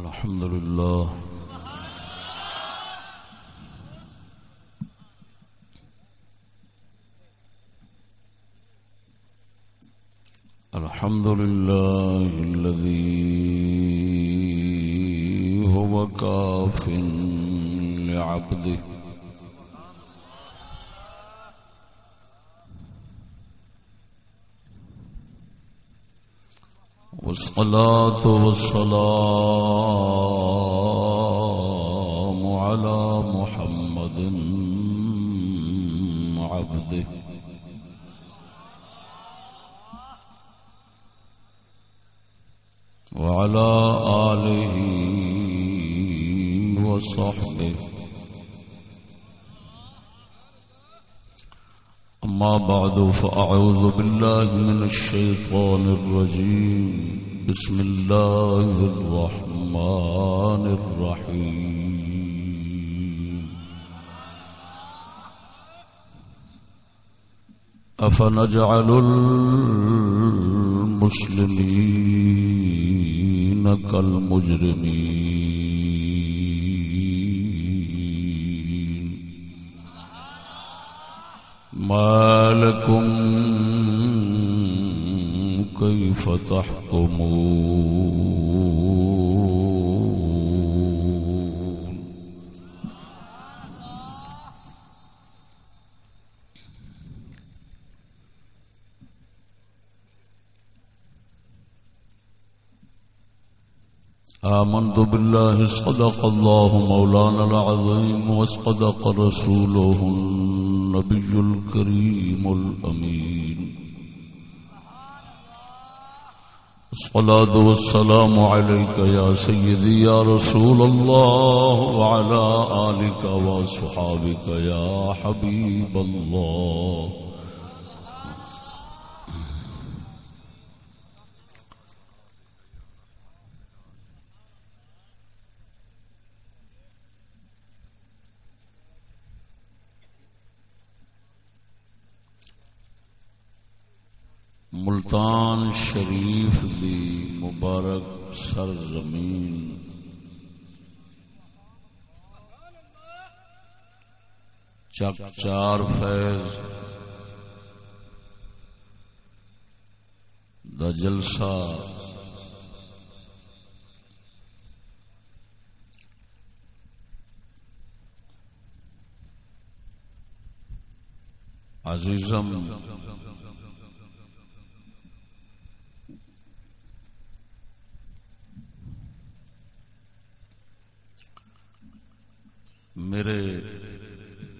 الحمد لله. الحمد لله الذي هو كاف لعبده. والصلاة والسلام على محمد عبده. وعلى آله وصحبه. أما بعد فأعوذ بالله من الشيطان الرجيم. بسم الله الرحمن الرحيم. أفنجعل المسلمين كالمجرمين. ما لكم كيف تحكمون؟ آمنت بالله صدق الله مولانا العظيم وصدق رسوله النبي الكريم الأمين. الصلاة والسلام عليك يا سيدي يا رسول الله وعلى آلك وصحابك يا حبيب الله. ملتان شریف دی مبارک سرزمین۔ چک چار فیض۔ دا جلسہ۔ عزیزم میرے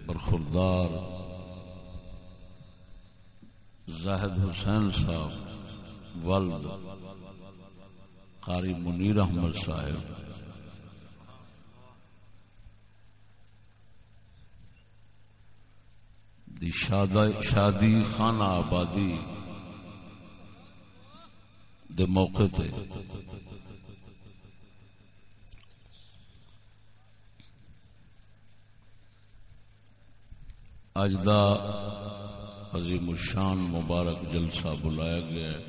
برخوردار زاہد حسین صاحب ولد قاری منیر احمد صاحب۔ دی شادی خانہ آبادی دے موقع تے اج دا عظیم الشان مبارک جلسہ بلایا گیا ہے۔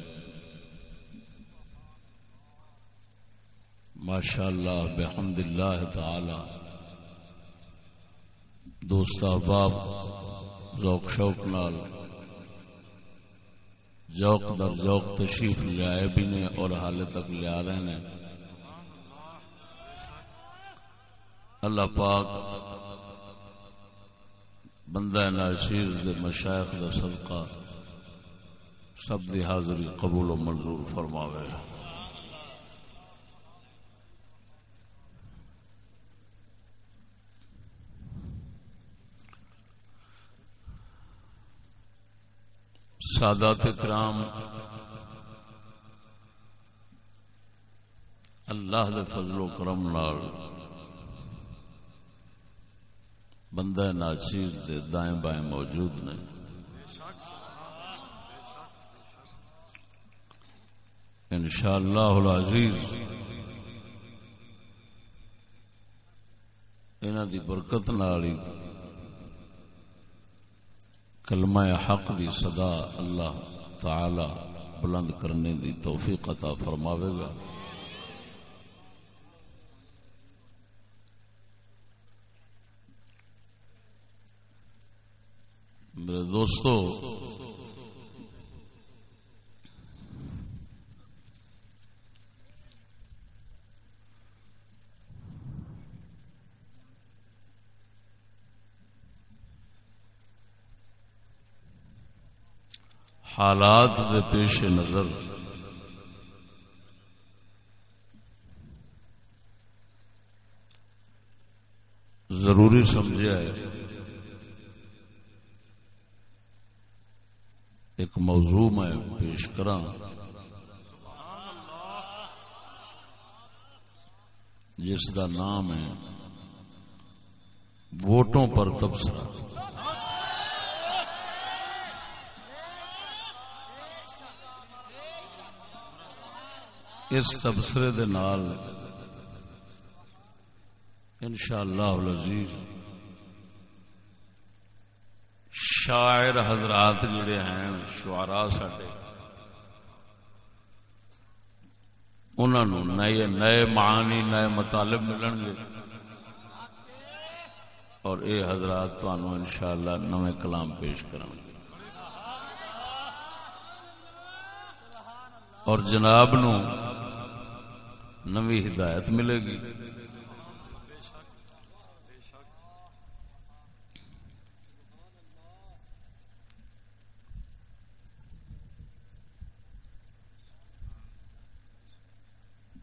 ماشاء اللہ بحمد اللہ تعالی۔ دوست احباب، ذوق شوق نال۔ ذوق در ذوق تشریف لے بھی نے اور حال تک لے رہے ہیں اللہ پاک بندہ ناشیر دے مشائخ دا صدقہ سب دی حاضری قبول و منظور فرماوے۔ سادات کرام، اللہ دے فضل و کرم نال بندہ ناچیز دے دائیں بائیں موجود نے انشاءاللہ العزیز انہ دی برکت نالی کلمہ حق دی صدا اللہ تعالی بلند کرنے دی توفیق عطا فرماوے گا۔ میرے دوستو حالات دے پیش نظر۔ ضروری سمجھا ہے۔ ایک موضوع میں پیش کرا جس کا نام ہے ووٹوں پر تبصرہ۔ اس تبصرے دے نال انشاءاللہ العزیز شاعر حضرات جڑے ہیں شعراء ساڈے۔ انہوں نئے نئے معانی، نئے مطالب ملن گے۔ اور اے حضرات، تانوں انشاءاللہ نویں کلام پیش کریں گے۔ اور جناب نو نوی ہدایت ملے گی۔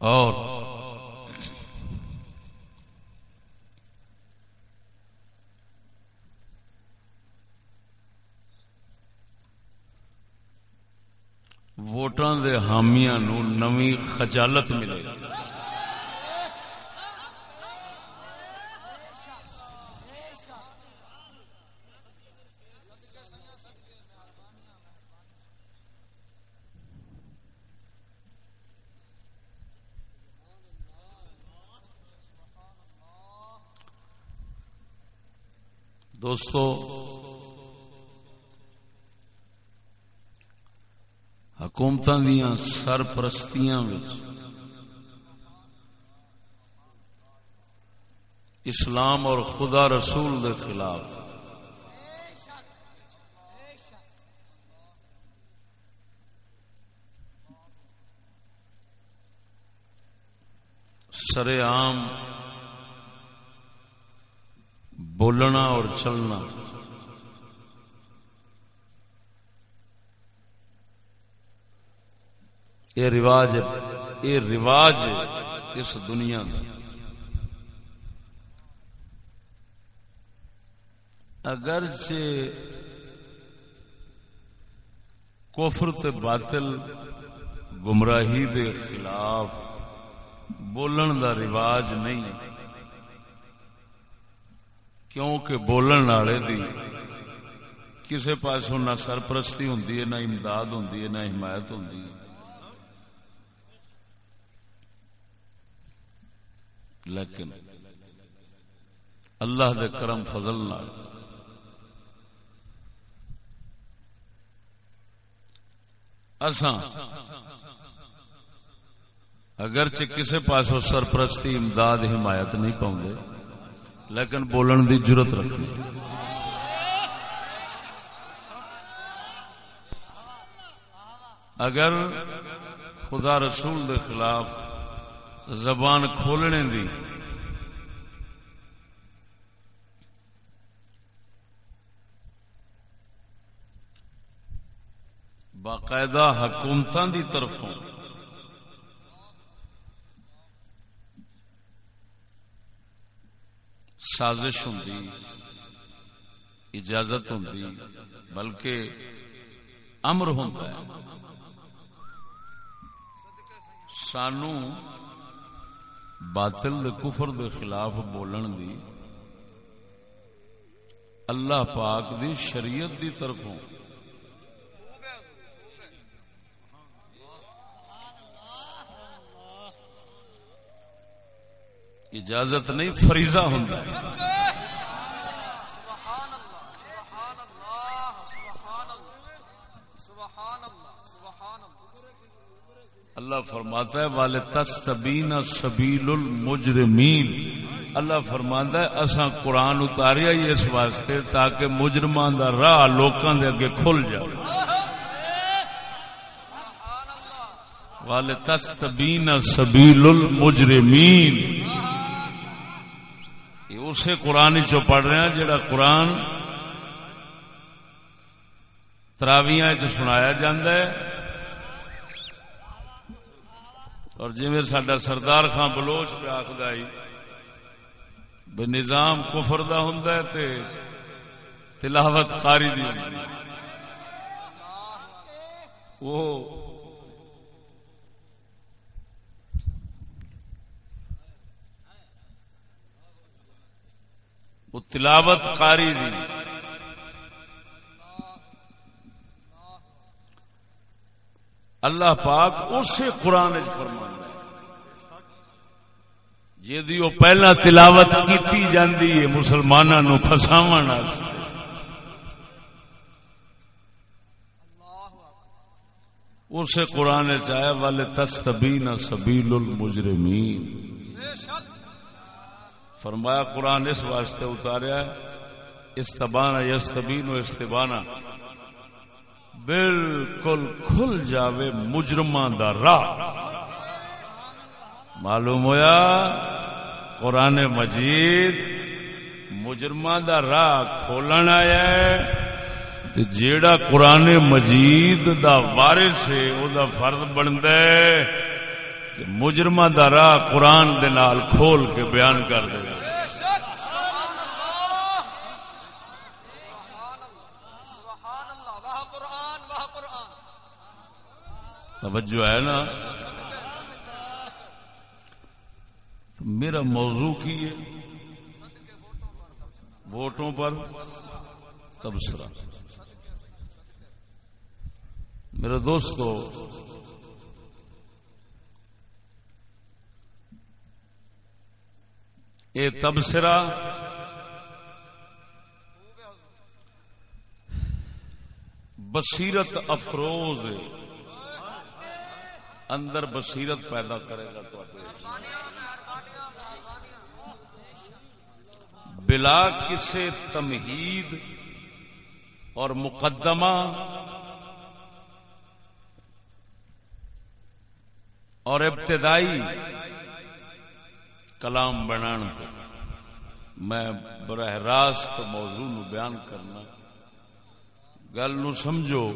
اور ووٹاں دے حامیاں نو نوی خجالت ملے دوستو حکومت دیا سرپرستیاں اسلام اور خدا رسول دے خلاف سر عام بولنا اور چلنا۔ یہ رواج یہ رواج اس دنیا میں۔ اگرچہ کفر تے باطل گمراہی دے خلاف بولن دا رواج نہیں کیونکہ بولن والے دی کسے پاسوں نہ سرپرستی ہوں نہ امداد ہوں نہ حمایت ہوں لیکن اللہ دے کرم فضل نال اساں اگرچہ کسے پاس سرپرستی، امداد، حمایت نہیں پاؤں لیکن بولن دی ضرورت رکھنی۔ اگر خدا رسول دے خلاف زبان کھولنے دی باقاعدہ حکومت دی طرفوں سازش ہوں اجازت ہوں بلکہ امر ہوں سانو باطل دے کفر دے خلاف بولن دی اللہ پاک دی شریعت دی طرفوں اجازت نہیں، فریضہ ہوں اللہ فرماتا ہے والے تستبین سبیل المجرمین اللہ فرماتا ہے، اساں قرآن اتاریا ہی اس واسطے تاکہ مجرمان دا راہ لوکاں دے اگے کھل جائے۔ والے تستبین سبیل المجرمین اسے قرآن چو پڑھ رہے ہیں جڑا قرآن تراویاں چ سنایا جاندہ ہے۔ اور جی میں سڈا سردار خان بلوچ پہ آخد بے نظام کفر دا ہوں تے تلاوت قاری دی وہ وہ تلاوت قاری دی۔ اللہ پاک اسے قرآن فرما جی وہ پہلا تلاوت کی جاندی ہے مسلمانوں نو فساو اسے قرآن چاہے والے تستبین سبیل المجرمین فرمایا قرآن اس واسطے اتاریا استبانا یستبین و استبانا بالکل کھل جاوے مجرمان دا راہ۔ معلوم ہویا؟ قرآن مجید مجرمان دا راہ کھولن آیا ہے۔ جیڑا قرآن مجید دا وارث ہے، او دا فرض بنتا ہے۔ مجرمہ دا راہ قرآن دے نال کھول کے بیان کر دے۔ توجہ ہے نا؟ میرا موضوع کی ہے؟ ووٹوں پر تبصرہ۔ میرے دوستو یہ تبصرہ۔ بصیرت افروز۔ اندر بصیرت پیدا کرے گا تو بلا کسی تمہید اور مقدمہ اور ابتدائی کلام بنان کو۔ میں براہ راست موضوع نو بیان کرنا۔ گل نو سمجھو۔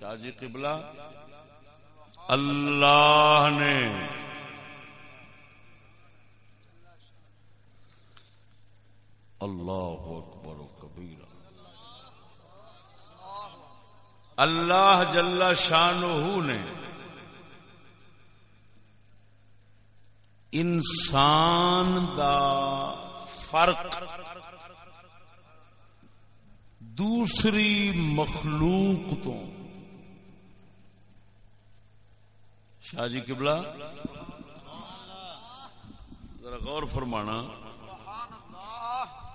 شاہ جی قبلہ۔ اللہ نے اللہ اکبر و کبیر اللہ جل شان نے انسان دا فرق دوسری مخلوق تو۔ شاہ جی کبلا ذرا غور فرمانا۔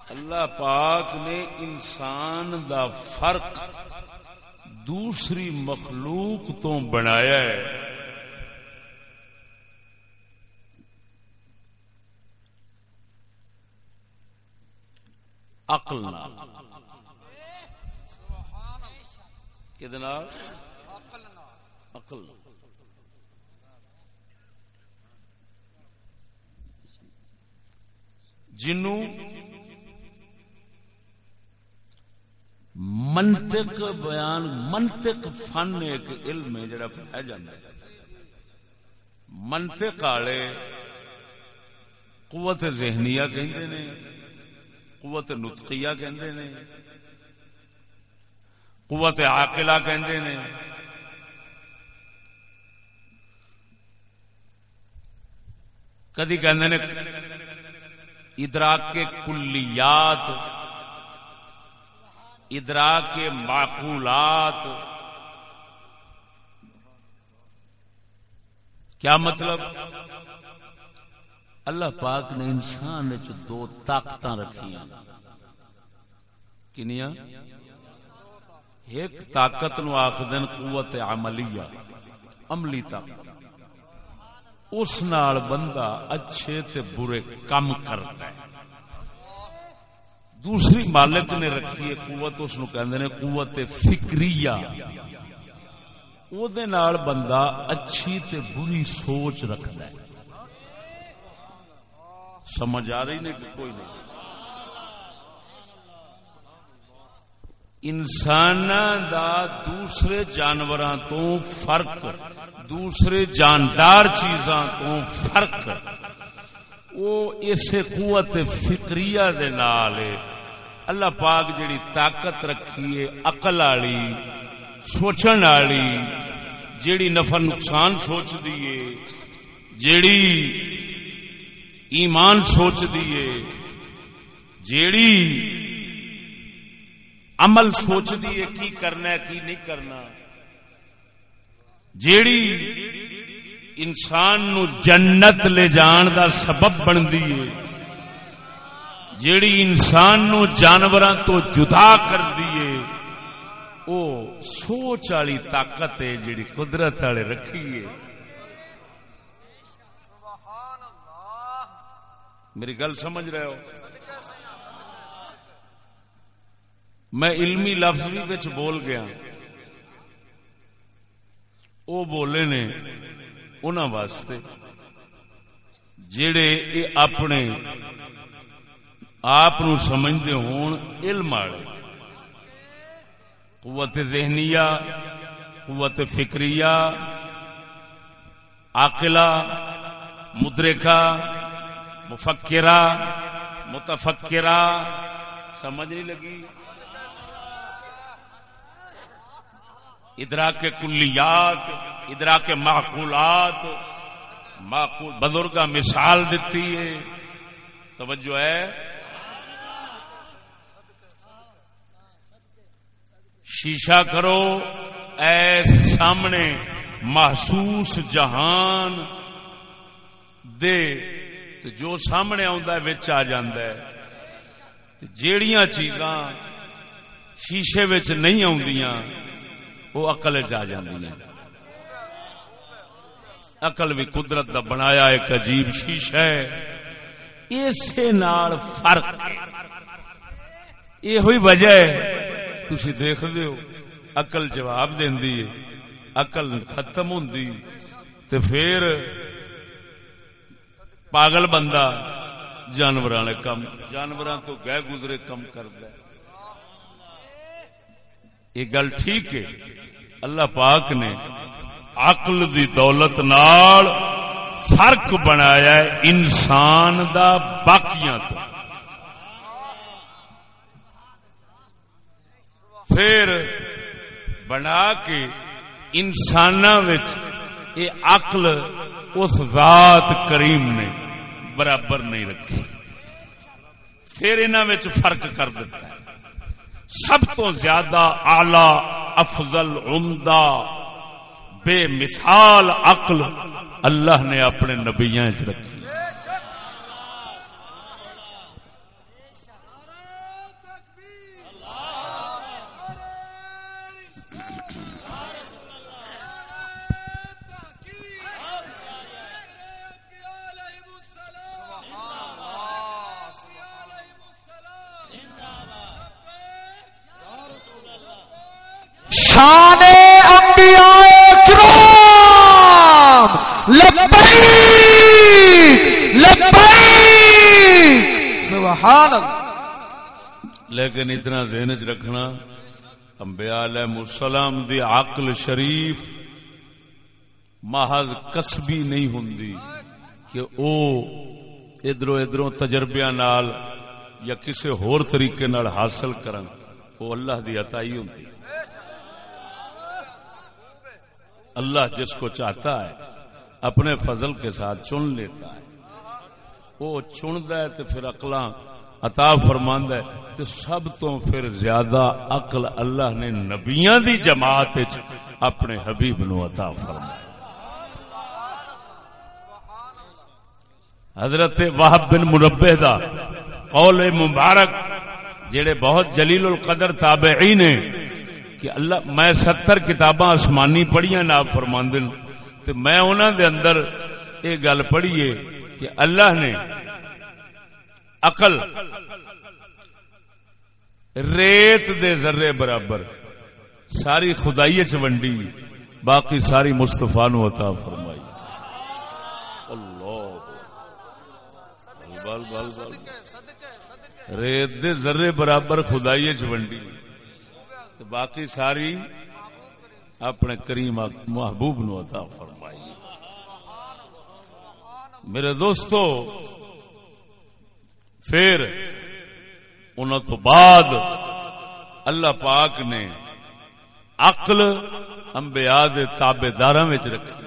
اللہ پاک نے انسان دا فرق دوسری مخلوق تو بنایا ہے۔ اقل عقل جنو منطق بیان، منطق فن ایک علم ہے جڑا پڑھایا جاتا ہے۔ منطق والے قوت ذہنیہ کہندے نے۔ قوت نطقیہ کہندے نے، قوت عاقلہ کہندے نے۔ کدی کہندے نے، ادراک کے کلیات، ادراک کے معقولات۔ کیا مطلب؟ اللہ پاک نے انسان دو طاقت رکھی کنیا ایک طاقت نو آخ قوت عملیہ، عملی طاقت۔ اس نال بندہ اچھے تے برے کم کرتا ہے۔ دوسری مالک نے رکھی ہے قوت، اس نے قوت فکری بندہ اچھی تے بری سوچ رکھتا ہے۔ سمجھ آ رہی نہیں کہ کوئی نہیں۔ انسان دا دوسرے جانور تو فرق، دوسرے جاندار چیزاں تو فرق۔ وہ اسے قوت فکری دے نال اللہ پاک جڑی طاقت رکھی ہے اقل والی سوچن والی جیڑی نفع نقصان سوچ دیے جیڑی ایمان سوچ دیے جیڑی عمل سوچ دیے کی کرنا ہے، کی نہیں کرنا۔ جیڑی انسان نو جنت لے جان دا سبب بن دیے جیڑی انسان نو جانوراں تو جدا کر دیے او سوچ والی طاقت ہے جیڑی قدرت والے رکھی ہے میری گل سمجھ رہے ہو؟ میں علمی لفظ بھی بول گیا۔ وہ بولے نے انہوں واسطے جڑے اپنے آپ سمجھتے ہون علم والے۔ قوت ذہنیہ، قوت فکریہ آکلا مدرکا مفکرہ، متفکرہ، سمجھ نہیں لگی؟ ادرا کے کلیات ادرا کے معقولات، معقول بزرگ مثال دیتی ہے۔ توجہ ہے؟ شیشہ کرو، ایس سامنے محسوس جہان دے۔ تو جو سامنے آ جیڑیاں چیزاں شیشے وچ نہیں آدیاں وہ اقل چ اقل بھی قدرت کا بنایا ایک عجیب شیشہ ہے۔ اسے فرق۔ یہ وجہ ہے۔ تھی دیکھ ہو اقل جواب دینی اقل ختم ہوں پھر پاگل بندہ جانور کم جانور تو گہ گزرے کم کرد یہ گل ٹھیک ہے۔ اللہ پاک نے عقل دی دولت نال فرق بنایا انسان دا باقیاں تو۔ پھر بنا کے انسان یہ عقل اس ذات کریم نے برابر نہیں رکھی۔ پھر ان فرق کر دیتا ہے۔ سب تو زیادہ آلہ افضل، عمدہ، بے مثال عقل اللہ نے اپنے نبیاں چ رکھی۔ شان انبیاء کرام! لبئی لبئی سبحان اللہ! لیکن اتنا ذہن چ رکھنا، انبیاء علیہ السلام دی عقل شریف محض کسبی نہیں ہوں کہ او ادھر ادھر تجربے نال یا کسی ہور طریقے نال حاصل کرن، وہ اللہ دی عطائی ہوں اللہ جس کو چاہتا ہے، اپنے فضل کے ساتھ چن لیتا ہے۔ وہ چند ہے تو پھر اقلاں عطا فرماند ہے۔ تو سب تو پھر زیادہ عقل اللہ نے نبیاں دی جماعت اپنے حبیب نو عطا فرمایا۔ حضرت واہب بن مربے دا قول مبارک، جڑے بہت جلیل القدر تابعین ہیں کہ اللہ، میں ستر کتاباں آسمانی پڑھیا نا فرماند تے میں انہوں دے اندر یہ گل پڑھیے کہ اللہ نے عقل ریت دے ذرے برابر ساری خدائی چ ونڈی، باقی ساری مستفا نو عطا فرمائی۔ اللہ۔ بال بال بال ریت دے ذرے برابر خدائی چ ونڈی باقی ساری اپنے کریم محبوب نو عطا فرمائی۔ میرے دوستو، پھر ان تو بعد اللہ پاک نے عقل انبیاء دے تابے دار رکھی۔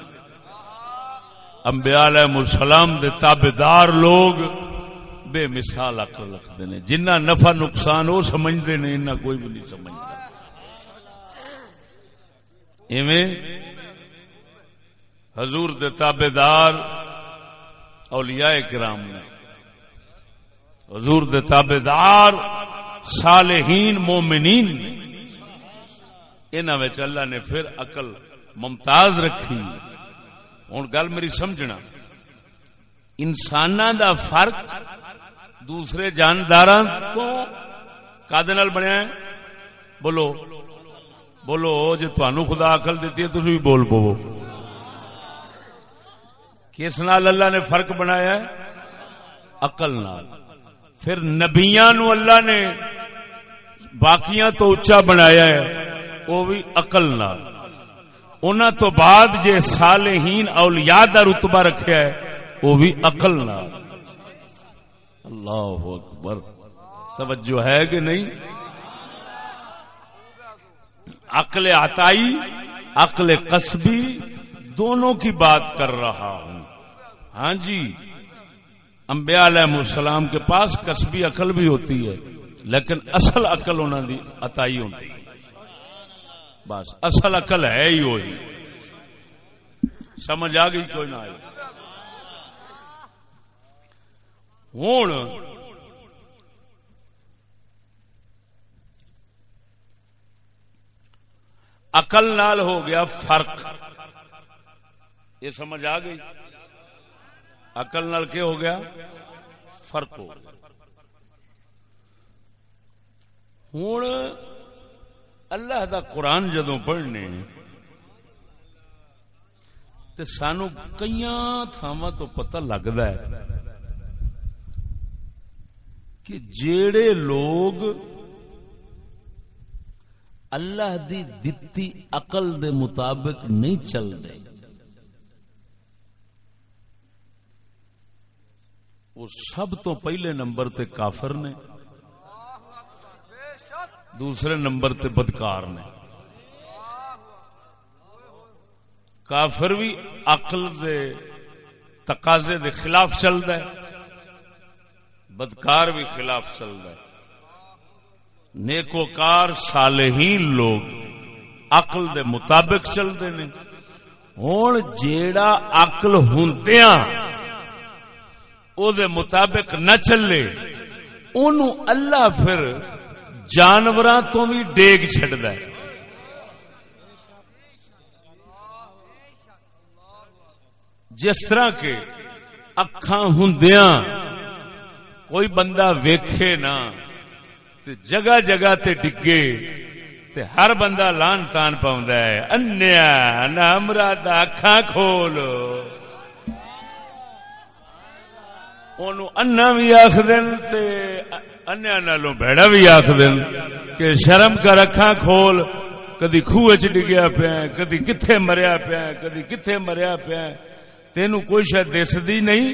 امبیا علیہ السلام دے تابے دار لوگ بے مثال عقل رکھتے ہیں۔ جنہ نفع نقصان وہ سمجھتے ہیں انہیں کوئی بھی نہیں سمجھتا۔ ایویں حضور دے تابے دار اولیاء کرام نے۔ حضور دے تابے دار صالحین مومنین نے۔ انہوں اللہ نے پھر اقل ممتاز رکھی۔ ہوں گل میری سمجھنا۔ انسان دا فرق دوسرے جاندار تو کد بنیا بولو۔ بولو جی تہن خدا اقل دیتی ہے تھی بھی بول پو کس نال اللہ نے فرق بنایا ہے اقل نال پھر نبیاں نو اللہ نے باقیاں تو اچا بنایا ہے وہ بھی اقل نال ان تو بعد جے صالحین اولیاء دا رتبہ رکھیا ہے وہ بھی اقل نال اللہ اکبر توجہ ہے کہ نہیں عقل عطائی، عقل قصبی دونوں کی بات کر رہا ہوں۔ ہاں جی امبیا علیہ السلام کے پاس قصبی عقل بھی ہوتی ہے، لیکن اصل عقل انہوں دی عطائی ہوتی ہے۔ بس، اصل عقل ہے ہی وہی۔ سمجھ آ گئی کوئی نہ آئی ہوں اقل نال ہو گیا فرق۔ یہ سمجھ آ گئی؟ اقل نال کیا ہو گیا؟ فرق ہو گیا۔ ہوں اللہ دا قرآن جدو پڑھنے تو سانو کئی تھاوا تو پتہ لگتا ہے کہ جیڑے لوگ اللہ دی دتی عقل دے مطابق نہیں چل رہے۔ وہ سب تو پہلے نمبر تے کافر نے، دوسرے نمبر تے بدکار نے۔ کافر بھی عقل دے تقاضے دے خلاف چلتا ہے، بدکار بھی خلاف چلتا ہے۔ نیکوکار صالحین لوگ عقل دے مطابق چلتے نے ہوں جیڑا عقل ہندیا او دے مطابق نہ چلے ان اللہ پھر جانور تو بھی ڈیگ چڈ جس طرح کے اکھاں ہندیاں، کوئی بندہ ویکھے نہ تے جگہ جگہ تے ڈگے تے ہر بندہ لان تان پاؤں ہے۔ انیا نامرا اکھا کھول۔ انا بھی آخ دن تے انیا نالوں بھڑا بھی آخ دن کہ شرم کر اکھا کھول۔ کدی خوہ چ ڈگیا پیا، کدی کتھے مریا پیا، کدی کتھے مریا پیا۔ تینو کوئی شاید دسدی نہیں۔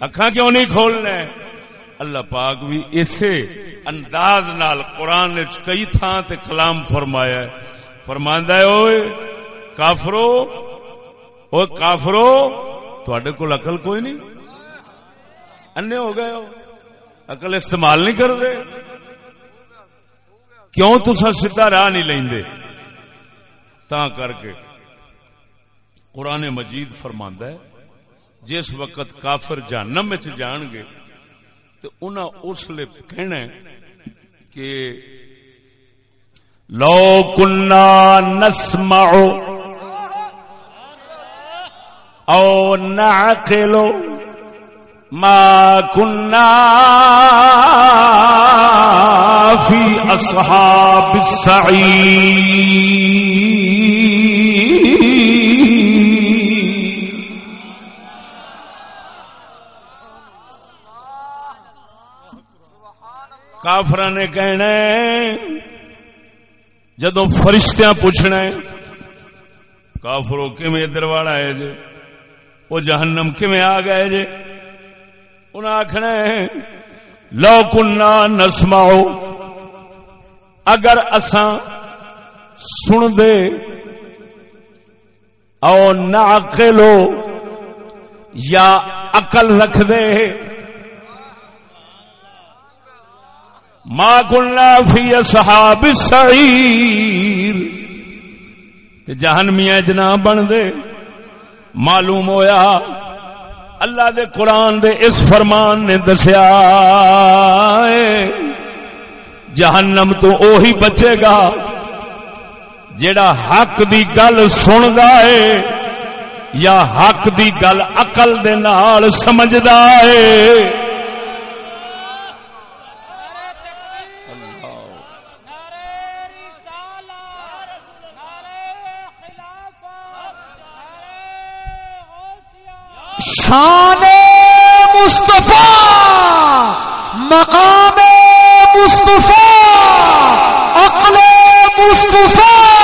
اکھا کیوں نہیں کھولنا اللہ پاک بھی اسے انداز نال قرآن کئی تھان تے کلام فرمایا ہے۔ فرماندا ہے، اوئے کافرو اوئے کافرو، تواڈے کول عقل کوئی نہیں۔ انے ہو گئے ہو۔ عقل استعمال نہیں کر رہے کیوں تسا سیدھا راہ نہیں لیندے؟ تا کر کے قرآن مجید فرماندا ہے، جس وقت کافر جہنم وچ جان گے تو انہاں اس لیے کہنا کہ لو کنا نسمع او نعقل ما كنا في أصحاب السعير کافر نے کہنا جدو فرشتیاں پوچھنا ہے، کافرو کیویں ادھر والا ہے جی وہ جہنم کیویں آ گئے جی انہیں آخنا ہے، لو کنا نسماؤ اگر اساں سن دے، او نہ لو یا عقل رکھ دے ما کنا فی اصحاب السعیر۔ جہنمیاں جنا بن دے۔ معلوم ہویا۔ اللہ دے قرآن دے اس فرمان نے دسیا جہنم تو اوہی بچے گا جیڑا حق دی گل سندا ہے یا حق دی گل عقل دے نال سمجھدا ہے۔ شان مصطفیٰ، مقام مصطفیٰ، عقل مصطفیٰ،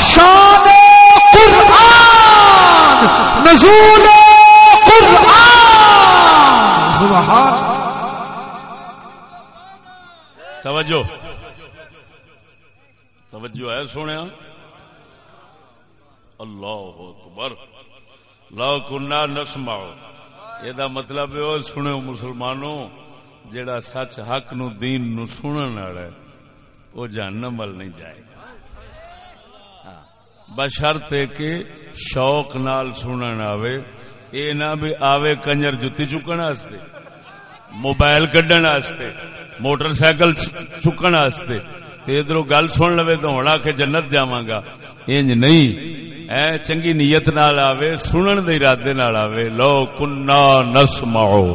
شان قرآن، نزول قرآن۔ سبحان توجہ۔ توجہ ہے سونے اللہ لو کنا نسماؤ یہ مطلب ہے وہ سنو مسلمانوں جڑا سچ حق نو دین نو سنن والا ہے وہ جہنم ول نہیں جائے گا۔ ہاں، بشرتے کہ شوق نال سنن آوے اے نہ بھی آوے کنجر جتی چکن واسطے موبائل کڈن واسطے موٹر سائیکل چکن واسطے۔ ادھر گل سن لو تو ہونا کہ جنت جاواں گا۔ انج نہیں۔ اے چنگی نیت نال آوے سنن دے ارادے نال آوے لو کنا نسمعو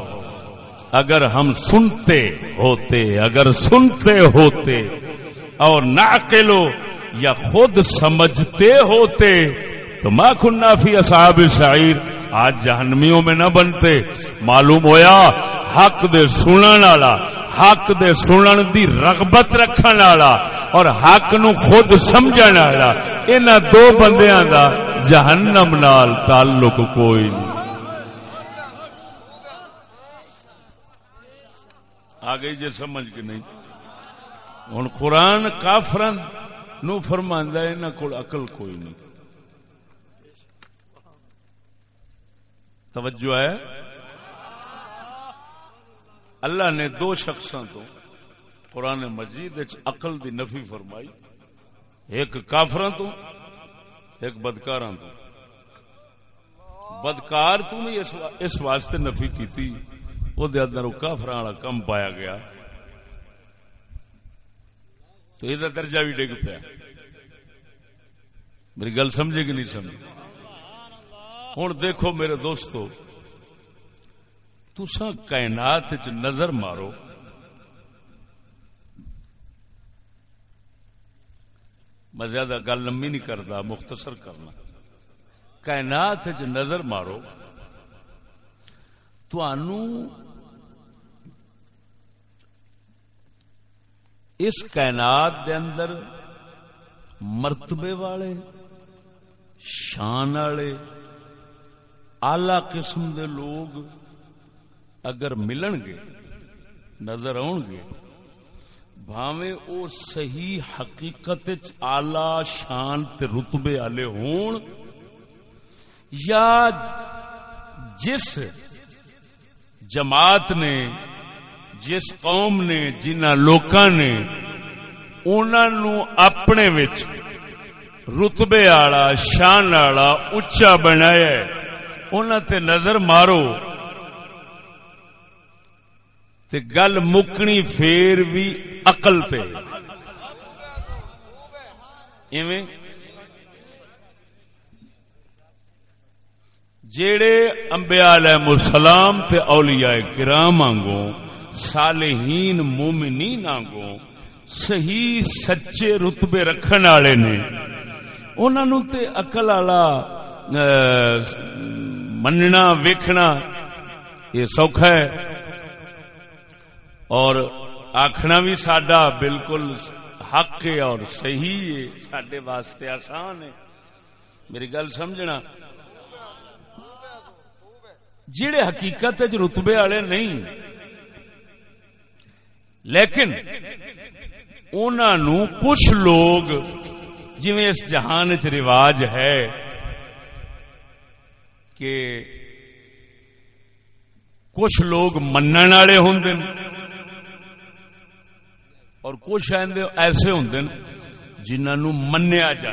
اگر ہم سنتے ہوتے اگر سنتے ہوتے اور نعقلو یا خود سمجھتے ہوتے تو ما کننا فی اصحاب سعیر آج جہنمیوں میں نہ بنتے۔ معلوم ہویا، حق دے سنن والا، حق دے سنن دی رغبت رکھن والا اور حق نو خود سمجھن والا، انہاں دو بندیاں دا جہنم نال تعلق کوئی نہیں۔ آ گئی جی سمجھ کے نہیں۔ ہوں قرآن کافرن نو فرماندا ہے، انہاں کول عقل کوئی نہیں۔ توجہ ہے۔ اللہ نے دو شخصوں تو قرآن مجید عقل دی نفی فرمائی۔ ایک کافراں تو، ایک بدکاراں تو۔ بدکار تو نہیں، اس واسطے نفی کیتی۔ او دے اندر کافراں والا کم پایا گیا۔ تو یہ درجہ بھی ڈگ پیا۔ میری گل سمجھے کہ نہیں سمجھے؟ ہوں دیکھو میرے دوستو تسا کائنات چ نظر مارو۔ میں زیادہ گل لمبی نہیں کرتا، مختصر کرنا۔ کائنات چ نظر مارو۔ اس کائنات دے اندر مرتبے والے، شان والے آلہ قسم دے لوگ اگر ملن گے نظر آن گے بھاویں او صحیح حقیقت آلہ شان تے رتبے والے ہون، یا جس جماعت نے، جس قوم نے جنہ لوکاں نے انہوں نو اپنے وچ رتبے آڑا شان آڑا اچا بنایا ہے انہوں تے نظر مارو تے گل مکنی پھر بھی عقل تے۔ ایویں؟ جیڑے انبیاء علیہ السلام تے اولیاء کرام آنگوں، صالحین مومنین آنگوں، صحیح سچے رتبے رکھن والے نے انہوں تے اقل والا مننا، ویکھنا، یہ سوکھا ہے۔ اور آخنا بھی سڈا بالکل حق ہے اور صحیح ہے سڈے واسطے آسان ہے۔ میری گل سمجھنا؟ جڑے حقیقت رتبے والے نہیں، لیکن انہوں کچھ لوگ جی اس جہان چ رواج ہے کہ کچھ لوگ من والے ہوں اور کچھ ایسے ہوں جنہوں منیا جا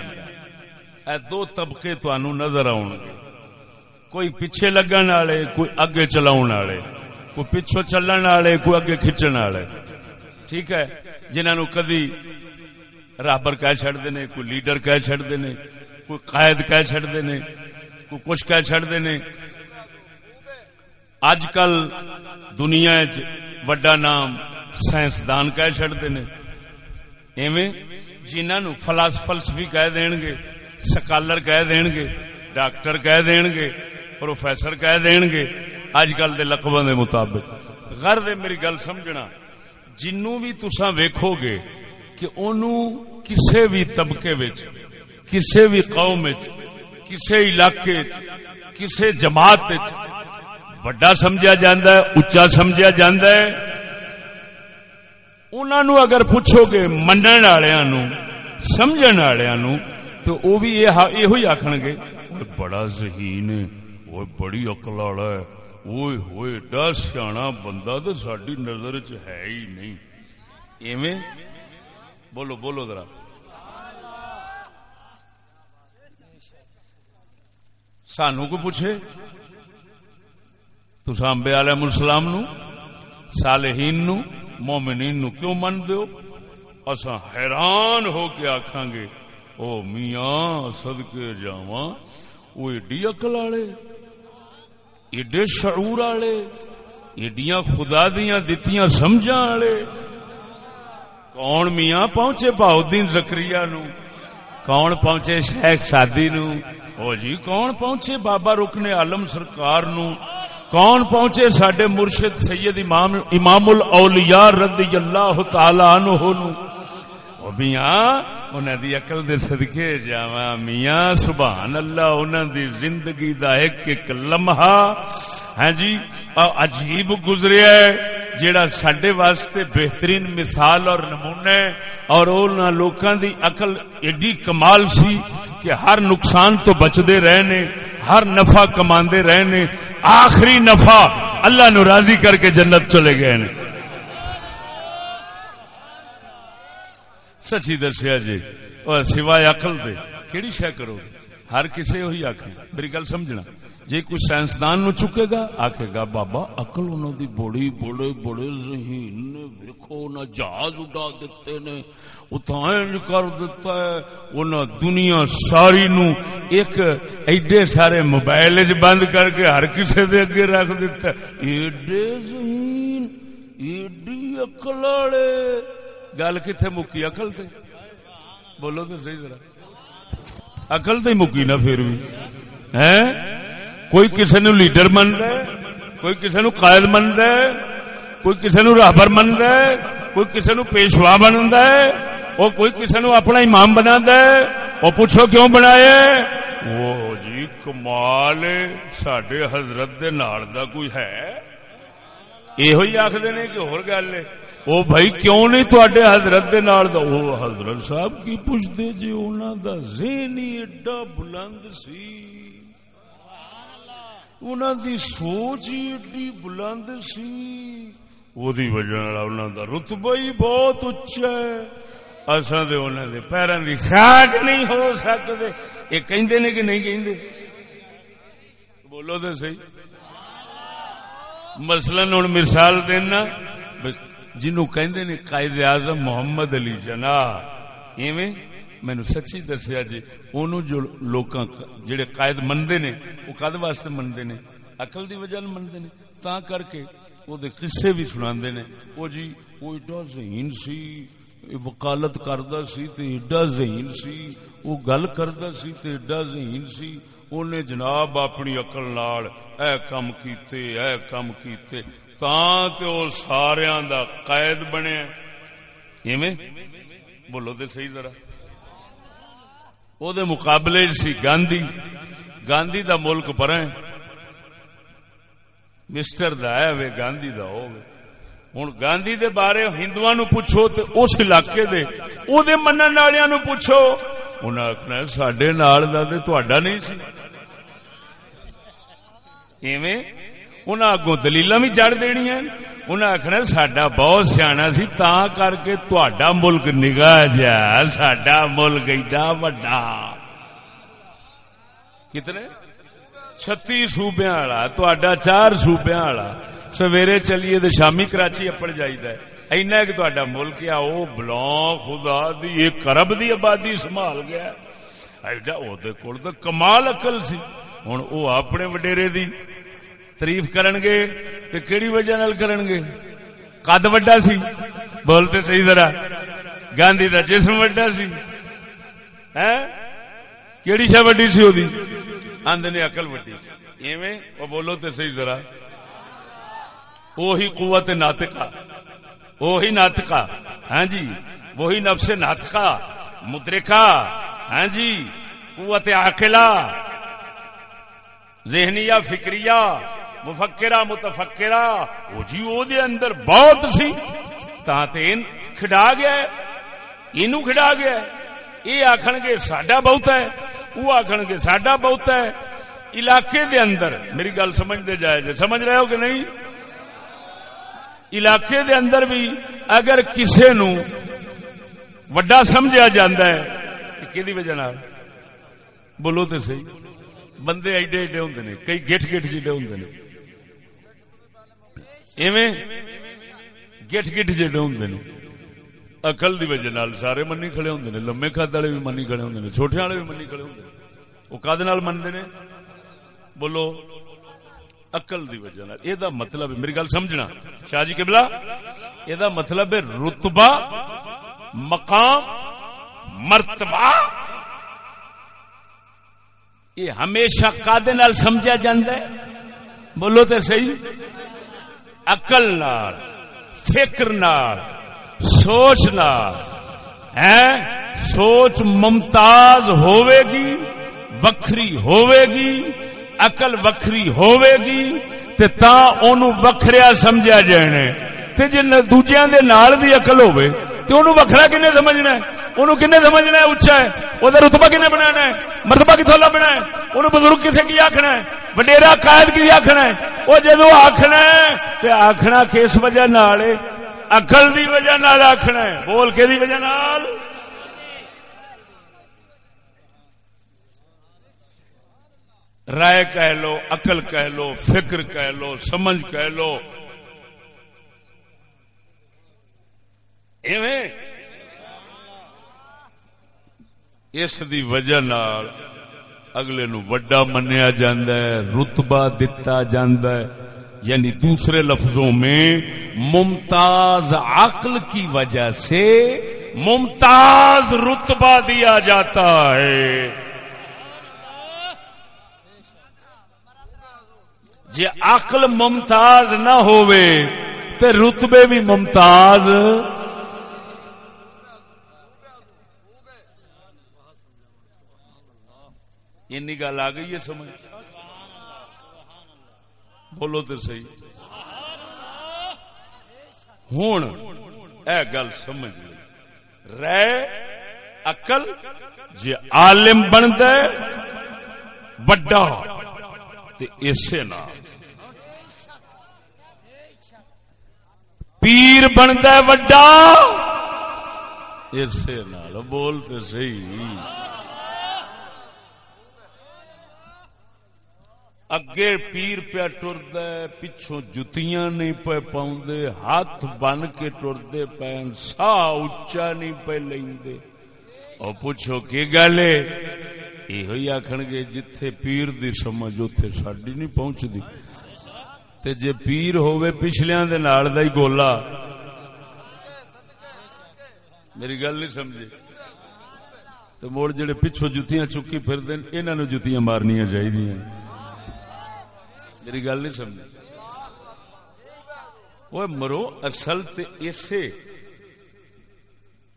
دو طبقے تنوع نظر آؤ گے۔ کوئی پیچھے لگن والے، کوئی اگے چلاؤ والے، کوئی پچھو چلن والے، کوئی اگے کھچن والے۔ ٹھیک ہے؟ جنہوں کدی رابر کہہ چڑتے نے، کوئی لیڈر کہہ چڑتے نے، کوئی قائد کہہ چڑتے نے کوئی کچھ کہہ چڑتے نے۔ اج کل دنیا وڈا نام سائنسدان کہہ چڑتے نے۔ ایویں جنہوں فلاس فلسفی کہہ دین گے، سکالر کہہ دین گے، ڈاکٹر کہہ دین گے، پروفیسر کہہ دین گے اج کل دے لقبوں دے مطابق۔ غرض میری گل سمجھنا جنوں بھی تسا ویکھو گے کہ انہوں کسے بھی طبقے وچ، کسے بھی قوم وچ کسے علاقے، کسے جماعت وچ بڑا سمجھا جاندا ہے اچا سمجھا جاندا ہے۔ انہوں اگر پوچھو گے منن والےاں نو سمجھن والےاں نو تو وہ بھی یہ آخن گے بڑا ذہین ہے وہ بڑی اکل والا ہے، اوئے ہوئے ایڈا سیاح بندہ تو ساری نظر چ ہے ہی نہیں۔ ایویں؟ بولو بولو ذرا۔ سانو کو پوچھے تو سامبے علیہ السلام نو صالحین نو مومنین نو کیوں من دیو اسا حیران ہو کے آکھاں گے او میاں صدقے جاواں او ایڈی عقل والے ایڈے شعور والے ایڈیاں خدا دیاں دتیاں سمجھاں والے کون میاں پہنچے بہادین زکری نو کون پہنچے شیخ سادی نو او جی کون پہنچے بابا رکنے عالم سرکار نو کون پہنچے سڈے مرشد سید امام امام الاولیاء رضی اللہ تعالی عنہ نو او میاں، انہاں دی عقل دے صدقے جاواں میاں سبحان اللہ انہاں دی زندگی دا ایک ایک لمحہ ہاں جی عجیب گزریا ہے، جیڑا سڈے واسطے بہترین مثال اور نمونے اور لوکاں دی عقل ایڈی کمال سی کہ ہر نقصان تو بچتے رہنے، ہر نفع کماندے رہنے، آخری نفع اللہ نو راضی کر کے جنت چلے گئے نے۔ سچی دسیا جی۔ اور سوائے اقل دے، کیڑی شہ کرو گے؟ ہر کسی وہی آخ میری گل سمجھنا۔ جی کوئی سائنسدان نو چکے گا، آکھے گا، بابا اقل انہوں دی بڑی، بڑے بڑے ذہین نے، ویکھو نہ جہاز اڈا دیتے نے اتائیں کر دیتا ہے۔ انہاں دنیا ساری نو ایک ایڈے سارے موبائل وچ بند کر کے ہر کسے دے اگے رکھ دیتا ہے۔ ایڈے ذہین، ایڈی عقل والے۔ گل کتنے مکی؟ اقل سے۔ بولو تو صحیح ذرا۔ اقل تو مکی نا پھر بھی۔ ہے؟ کوئی کسی نو لیڈر من ہے، کوئی کسی نو قائد من ہے، کوئی کسی نو رابر من ہے، کوئی کسی نو پیشوا بن ہے وہ کوئی کسی نو اپنا امام بنا ہے۔ وہ پوچھو کیوں بنایا وہ جی کمال سڈے حضرت دے نال دا کوئی ہے۔ یہ آخر نے کہ ہو گل ہے۔ وہ بھائی کیوں نہیں تے حضرت دے نال دا؟ وہ حضرت صاحب کی پوچھتے جی انہوں دا ذہن ہی ایڈا بلند سی۔ انہوں دی سوچ ہی ایڈی بلند سی۔ وہ وجہ انہوں دا رتبہ ہی بہت اچا ہے۔ اصا دے انہوں دے پیروں دی خاک نہیں ہو سکتے یہ کہندے نے کہ نہیں کہندے؟ بولو تو صحیح۔ مثلاً ہوں مثال دینا۔ جنو کہ قائد اعظم محمد علی جنا ایویں؟ مینو سچی دسیا جی اونوں جو لوکاں جڑے قائد منتے نے، وہ کد واسطے منتے نے؟ اقل دی وجہ منتے نے۔ تا کر کے وہ قصے بھی سنا نے۔ وہ جی وہ ایڈا ذہین سی وکالت کردا سی تے ایڈا ذہین سی، وہ گل کردا سی تے ایڈا ذہین سی۔ اونے جناب اپنی عقل نال، اے کم کیتے، اے کم کیتے۔ تاں تے او ساریاں دا قائد بنیا ایویں؟ بولو تے صحیح ذرا۔ او دے مقابلے سی گاندھی گاندھی دا ملک پریں۔ مسٹر دا وے، گاندھی دا ہوگا ہوں گاندھی دے بارے ہندو نو پوچھو تو اس علاقے دے او دے منن والے نو پوچھو۔ انہیں آخنا سڈے نال دا نہیں سی۔ ایویں؟ انہیں اگوں دلیل بھی جڑ دنیا انہیں آخنا سڈا بہت سیاح سی، تا کر کے تا ملک نگاہ جا سڈا ملک ایڈا وڈا۔ کتنے؟ چھتی سوبیا والا چار سوبیا والا۔ سویرے چلیے تو شامی کراچی اپڑ جائیدا اینا کہ تہاڈا ملک آ او بلا خدا دی ایک کرب دی آبادی سنبھال گیا ایڈا، او دے کول تے کمال عقل سی۔ ہن او اپنے وڈیرے دی۔ تعریف کرن گے تے کیڑی وجہ نال کرن گے قد وڈا سی بولتے صحیح ذرا گاندھی دا جسم وڈا سی ہیں کیڑی شے وڈی سی اودی آندے نے عقل وڈی ایویں او بولو تے صحیح ذرا وہی قوت ناطقہ وہی ناطقہ ہاں جی وہی نفس ناطقہ مدرکہ ہاں جی قوت عاقلہ ذہنیہ فکریہ مفکرہ، متفکرہ، وہ جی وہ دے اندر بہت سی۔ تین کھڈا گیا ہے۔ اینو کھڈا گیا ہے۔ یہ آخن گے ساڈا بہت ہے، وہ آخن گے ساڈا بہت ہے۔ علاقے دے اندر، میری گل سمجھ دے جائے جی۔ سمجھ رہے ہو کہ نہیں؟ علاقے دے اندر بھی اگر کسے نو وڈا سمجھا جاندہ ہے، کہ وجہ نال؟ بولو تو صحیح۔ بندے ایڈے ایڈے ہوں نے، کئی گٹ گٹ جیڈے ہوں نے۔ ایویں گٹ گٹ جیڈے ہوں نے۔ اقل دی وجہ نال سارے منی کھڑے ہوں نے، لمے کد والے بھی منی کھڑے ہوں نے، چھوٹے والے بھی منی کھڑے ہوں وہ کد نال منتے نے؟ بولو اقل دی وجہ یہ مطلب میری گل سمجھنا۔ شاہ جی کبلا یہ مطلب ہے رتبہ، مقام، مرتبہ۔ یہ ہمیشہ کدے سمجھا جاندہ ہے۔ بولو تو صحیح۔ اقل نال، فکر نال، سوچ نال ہے سوچ ممتاز ہوئے گی وکری ہوئے گی اقل وکری ہوے گی تے تا اونوں وکھریا سمجھیا جانے تے جن دوجیاں دے نال دی عقل ہوے تے اونوں وکھرا کنے سمجھنا ہے؟ اونوں کنے سمجھنا ہے اونچا ہے؟ او رتبہ کنے بنانا ہے؟ مرتبہ کتھوں لبنا ہے؟ اونوں بزرگ کسے کی آکھنا ہے؟ وڈیرا قائد کی آکھنا ہے؟ او جدوں آکھنا ہے تے آکھنا کس وجہ نال عقل دی وجہ نال آکھنا ہے۔ بول کے دی وجہ نال؟ رائے کہہ لو، عقل کہہ لو، فکر کہہ لو، سمجھ کہہ لو۔ اس دی وجہ نال اگلے نو وڈا منیا جاندہ ہے، رتبہ دتا جاندہ ہے۔ یعنی دوسرے لفظوں میں ممتاز عقل کی وجہ سے ممتاز رتبہ دیا جاتا ہے۔ جی عقل ممتاز نہ ہوئے تے رتبے بھی ممتاز اینی گل آ گئی ہے سمجھ۔ بولو تو صحیح۔ ہوں اے گل سمجھ۔ رہ اقل جی عالم بنتا ہے، وڈا۔ اسے نال پیر بنتا وڈا۔ اسے نال بولتے صحیح۔ اگے پیر پیا ٹرد پچھوں جتیاں نہیں پہ پاؤں ہاتھ بن کے ٹرتے پے سا اچا نہیں پہ لے او پوچھو کی گل ہے؟ یہ آخن گے، جتھے پیر دی سمجھ اتے ساڈی نہیں پہنچتی تے جے پیر ہوے پچھلیاں دے نال دا ہی گولا۔ میری گل نہیں سمجھے۔ تو موڑ جڑے پچھو جتیاں چکی پھر دین، انہاں نو جتیاں مارنیاں چاہیے میری گل نہیں سمجھے وہ مرو، اصل تے اسے۔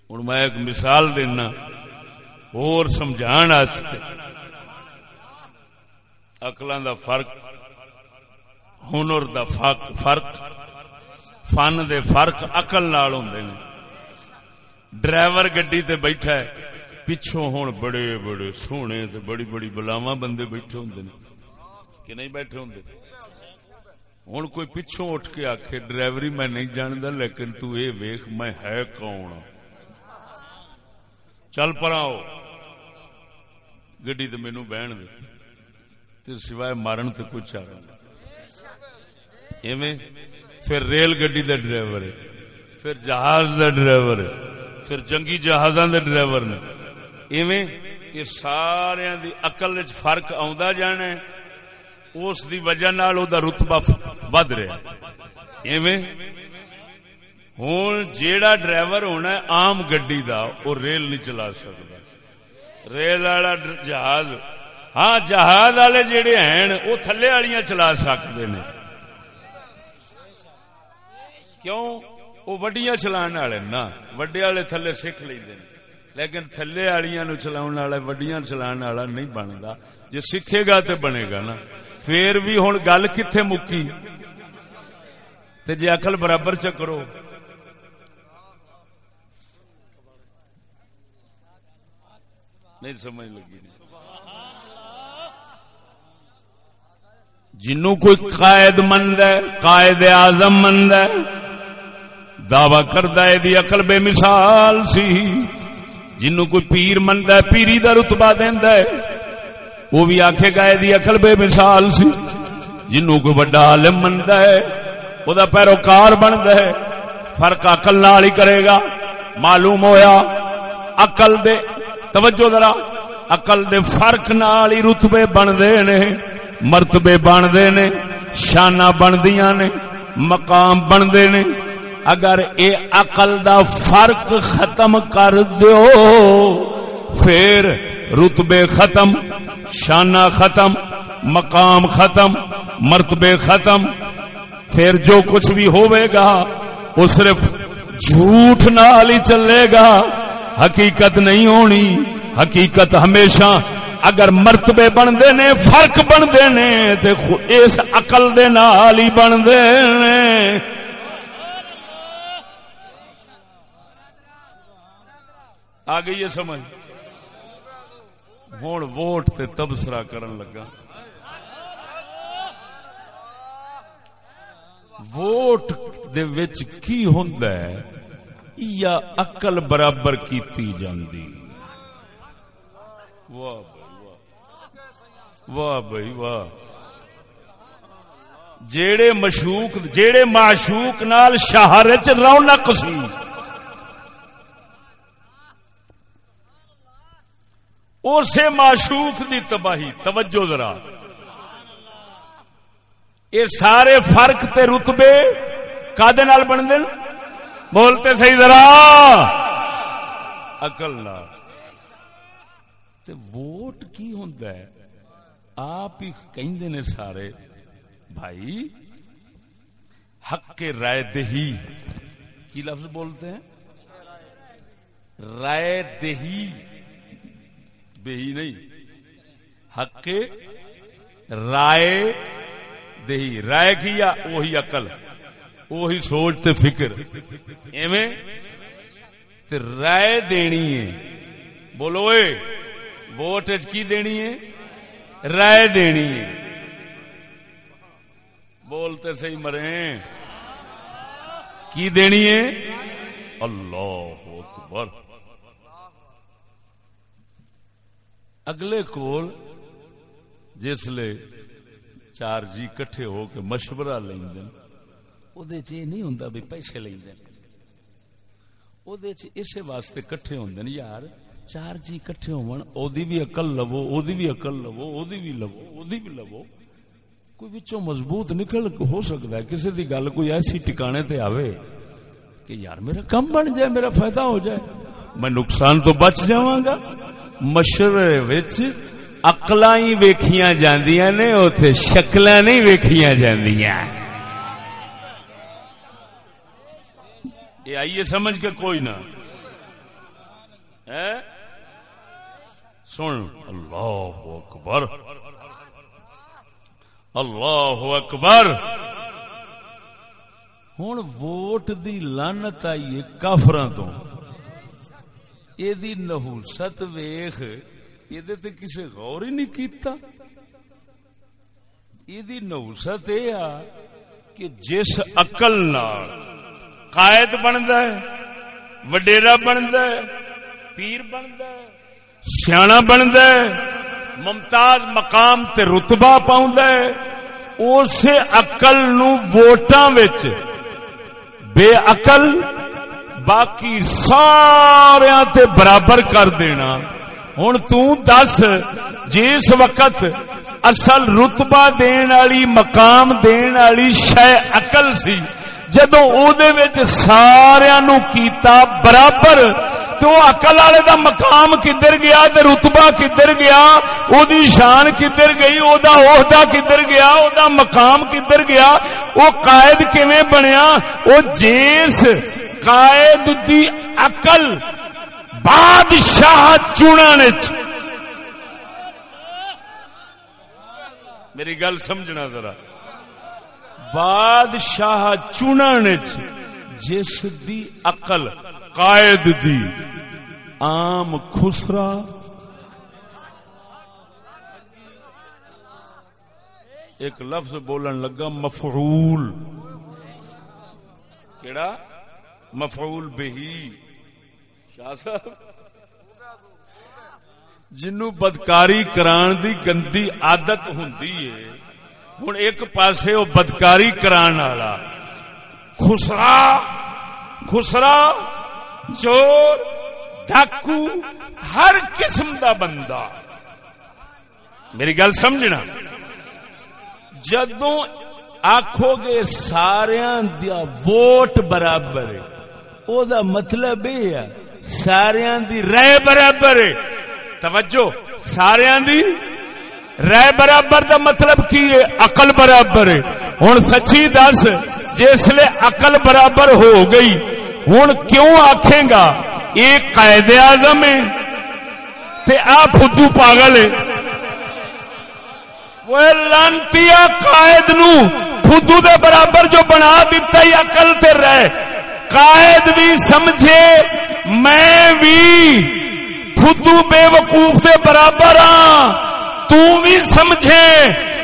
ہوں میں ایک مثال دینا، اور سمجھان اقلان دا فرق، ہنر دا فرق فن دے فرق اقل نال ہوندے نے۔ ڈرائیور گڈی تے بیٹھا ہے، پچھوں ہوں بڑے بڑے سونے تے بڑی بڑی بلاواں بندے بیٹھے ہوندے نے۔ کہ نہیں بیٹھے ہوندے ہوں کوئی پچھوں اٹھ کے آخے ڈرائیوری میں نہیں جانتا لیکن تو اے ویخ میں ہے کون؟ چل پر آؤ گڈی تو مینو بہن دے۔ سوائے مارن تو کچھ آ ایویں؟ پھر ریل گڈی دا ڈرائیور ہے۔ پھر جہاز دا ڈرائیور ہے۔ پھر جنگی جہازاں دے ڈرائیور نے۔ ایویں؟ یہ سارے دی اقل فرق آ جانا ہے۔ اس دی وجہ نال دا رتبہ ود رہا ایویں ہوں جیڑا ڈرائیور ہونا ہے عام گڈی دا وہ ریل نہیں چلا سکتا۔ ریل والا جہاز ہاں جہاز والے جڑے ہیں وہ تھلے والیاں چلا سکتے نے۔ کیوں؟ وہ وڈیاں چلان والے نا، وڈے والے تھلے سکھ لیندے لیکن تھلے والیاں نو چلاون والا، وڈیاں چلان والا نہیں بنتا جے سیکھے گا تے بنے گا نا۔ پھر بھی ہوں گل کتنے مکی تے جے اکل برابر چکرو نہیں سمجھ لگی جنوں کوئی قائد مند ہے قائد اعظم مند ہے دعوی کرتا ہے دی اقل بے مثال سی جنوں کوئی پیر مند ہے پیری دا رتبہ دیندا ہے وہ بھی آکھے گا دی اقل بے مثال سی، جنوں کوئی بڑا عالم مند ہے او دا پیروکار بندا ہے۔ فرق عقل نال ہی کرے گا۔ معلوم ہویا عقل دے، توجہ ذرا عقل دے فرق نال ہی رتبے بندے نے، مرتبے بندے نے شانہ بندیاں نے، مقام بندے نے۔ اگر اے عقل دا فرق ختم کر دیو پھر رتبے ختم، شانہ ختم، مقام ختم، مرتبے ختم۔ پھر جو کچھ بھی ہوئے گا، وہ صرف جھوٹ نال ہی چلے گا۔ حقیقت نہیں ہونی۔ حقیقت ہمیشہ اگر مرتبے بنتے نے، فرق بنتے نے، تے اس عقل دے نال ہی بنتے نے۔ آ گئی ہے سمجھ؟ ہوں ووٹ تے تبصرہ کرن لگا۔ ووٹ دے وچ کی ہوندا ہے؟ یا عقل برابر کیتی جاندی۔ واہ بھائی، واہ۔ واہ بھائی، واہ۔ جیڑے مشوق، جیڑے معشوق نال شہر چ رونق سی۔ اسے معشوق دی تباہی، توجہ ذرا۔ یہ سارے فرق تے رتبے کدے نال بن دین بولتے صحیح ذرا۔ اقل تے ووٹ کی ہوندا ہے؟ آپ ہی کہندے نے سارے۔ بھائی، حق کے رائے دہی۔ کی لفظ بولتے ہیں؟ رائے دہی۔ بہی نہیں۔ حق رائے دہی رائے کیا وہی عقل؟ وہی سوچ تے فکر۔ ایویں تے رائے دینی ہے۔ بولو اے، ووٹ کی دینی ہے؟ رائے دینی ہے۔ بولتے صحیح مرے۔ کی دینی ہے؟ اللہ اکبر۔ اگلے کول جسلے چار جی کٹھے ہو کے مشورہ لیں نہیں ہوں بھی پیسے لیں اسے واسطے کٹھے ہوں یار، چار جی کٹھے ہون، او دی بھی عقل لو او دی بھی عقل لو او دی بھی لو او دی بھی لو کوئی وچوں مضبوط نکل ہو سکتا ہے کسی دی گل کوئی ایسی ٹکانے تے آوے کہ یار میرا کم بن جائے، میرا فائدہ ہو جائے، میں نقصان تو بچ جاواں گا۔ مشورے وچ اقلاں ہی ویکھیاں جاندیاں نے، اوتھے شکلاں نہیں ویکھیاں جاندیاں۔ یہ آئیے سمجھ کے کوئی نہ۔ سن۔ اللہ اکبر۔ اللہ اکبر۔ ہوں ووٹ دی لانت آئی کافر تو۔ یہ نہوست ویخ یہ کسی غور ہی نہیں کیتا یہ نہوست یہ آ کہ جس اقل نال قائد بنتا ہے وڈیرا بنتا ہے پیر بنتا ہے سیاح بنتا ہے ممتاز مقام تے رتبہ پاؤں اسے اقل نو ووٹاں وچ بے اقل باقی سارا تے برابر کر دینا۔ ہوں تس جس وقت اصل رتبہ دین والی، مقام دین والی شہ اقل سی جدو سارا نو کیتا برابر، تو اقل والے دا مقام کدھر گیا، تے رتبہ کدھر گیا او دی شان کدھر گئی او دا عہدہ کدھر گیا او دا مقام کدھر گیا، او قائد کیویں بنیا؟ او جیس قائد دی عقل بادشاہ چننے میری گل سمجھنا ذرا۔ بادشاہ چننے جس دی عقل قائد دی عام خسرا ایک لفظ بولن لگا مفعول۔ کیڑا؟ مفعول بہی شاہ صاحب. جنو بدکاری کران دی گندی عادت ہوندی ہے ہوں ایک پاسے وہ بدکاری کران والا خسرا خسرا چور ڈاکو ہر قسم دا بندہ۔ میری گل سمجھنا؟ جدو آخو گے سارا دیا ووٹ برابر او دا مطلب یہ ہے سارا دی رائے برابر توجہ سارا دی رائے برابر دا مطلب کی ہے؟ اقل برابر ہے۔ ہوں سچی دس جسے اقل برابر ہو گئی ہوں کیوں آخے گا؟ یہ قائد اعظم ہے۔ تے آ فدو پاگل ہے وہ لانتی قائد نو۔ فدو دے برابر جو بنا دیتا ہی اقل تے رہے قائد بھی سمجھے، میں بھی فدو بے وقوف سے برابر ہاں بھی سمجھے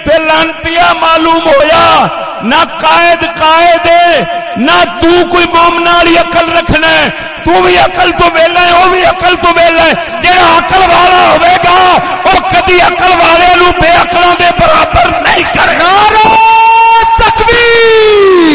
تے لانتیا معلوم ہویا، نہ قائد قائد نہ تو کوئی مومنا والی اقل رکھنا ہے، تو بھی اقل تو ویلا ہے، وہ بھی اقل تو ویلا ہے جہاں اقل والا ہوئے گا، وہ کدی اقل والے نو بے اقلوں دے برابر نہیں کرے تکبیر!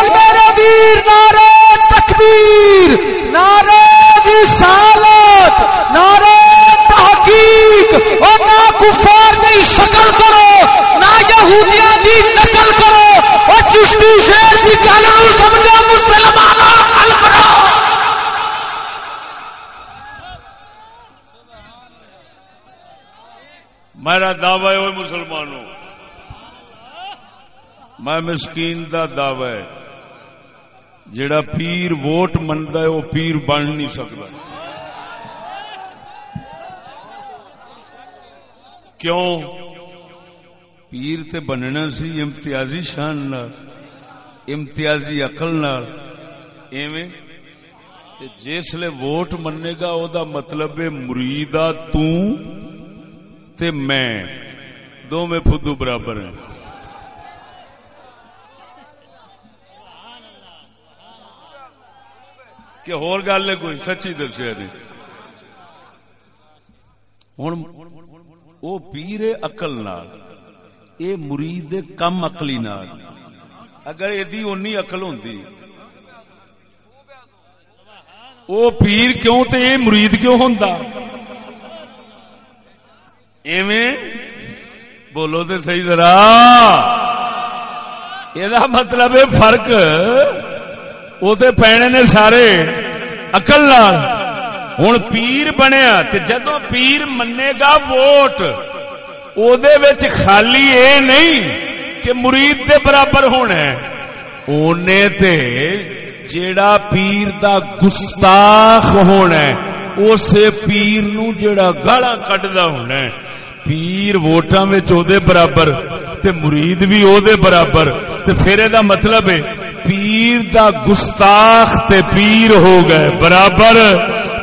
بول میرے ویر، نعرہ تکبیر، نعرہ رسالت، نعرہ تحقیق۔ اور نہ کفار دی شکل کرو، نہ یہودیاں دی نقل کرو۔ اور چشتی شیر دی گل سمجھو مسلمانوں عقل کرو۔ میرا دعوی ہے مسلمانوں۔ میں مسکین دا دعوی ہے۔ جڑا پیر ووٹ منتا ہے، وہ پیر بن نہیں سکتا۔ کیوں؟ پیر تے بننا سی امتیازی شان نال، امتیازی اقل نال۔ ایویں؟ جسے ووٹ منے گا، او دا مطلب ہے مریدا تو تے میں۔ دو میں فدو برابر ہیں۔ کہ ہور گل ہے، کوئی سچی دسیا نہیں۔ ہوں او پیر اقل نال، اے مرید کم اقلی نال۔ اگر ایدی اونی اقل ہوندی وہ پیر کیوں تے یہ مرید کیوں ہوں ایویں؟ بولو تو صحیح ذرا۔ یہ مطلب ہے فرق۔ وہ پینے نے سارے اقل ہوں پیر بنیا جدو پیر منے گا ووٹ خالی اے نہیں کہ مرید دے برابر ہونا اونے تے جیڑا پیر دا گستاخ ہونا اسے پیر نو جیڑا گالا کٹدا ہونا پیر ووٹاں وچ او دے برابر تے مرید بھی او دے برابر تے پھر دا مطلب ہے پیر دا گستاخ تے پیر ہو گئے برابر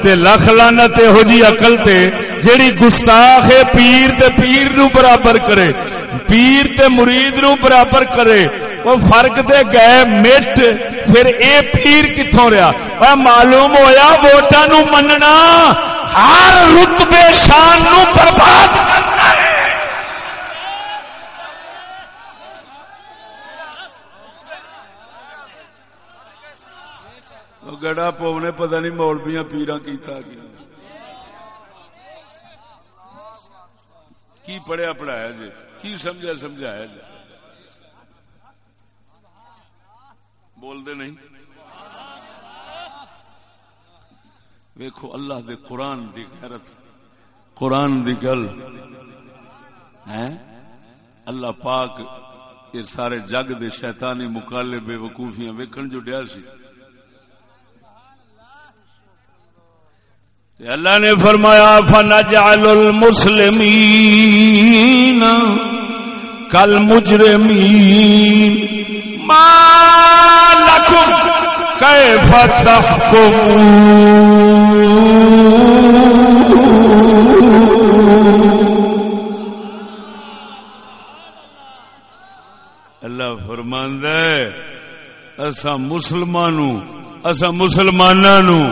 تے لکھ لانا تے ہو جی اقل تے، جیڑی گستاخ ہے پیر تے پیر نو برابر کرے، پیر تے مرید نو برابر کرے وہ فرق دے گئے مٹ، پھر اے پیر کتوں رہا وہ معلوم ہویا ووٹاں نو مننا ہر رتبے شان نو برباد کرنا گڑا پو نے پتا نہیں مولبیاں پیرا کیتا گیا کی پڑھیا پڑھایا جی کی سمجھا سمجھایا جی بولتے نہیں ویکھو اللہ دے قرآن دی غیرت قرآن دی گل اللہ پاک یہ سارے جگ دے شیطانی مقالے بے وقوفیاں ویکھن جو ڈیا سی۔ اللہ نے فرمایا، فنجعل المسلمین کل مجرمین ما لکم کیف اللہ فرماند اصا مسلمانوں اصا مسلمانوں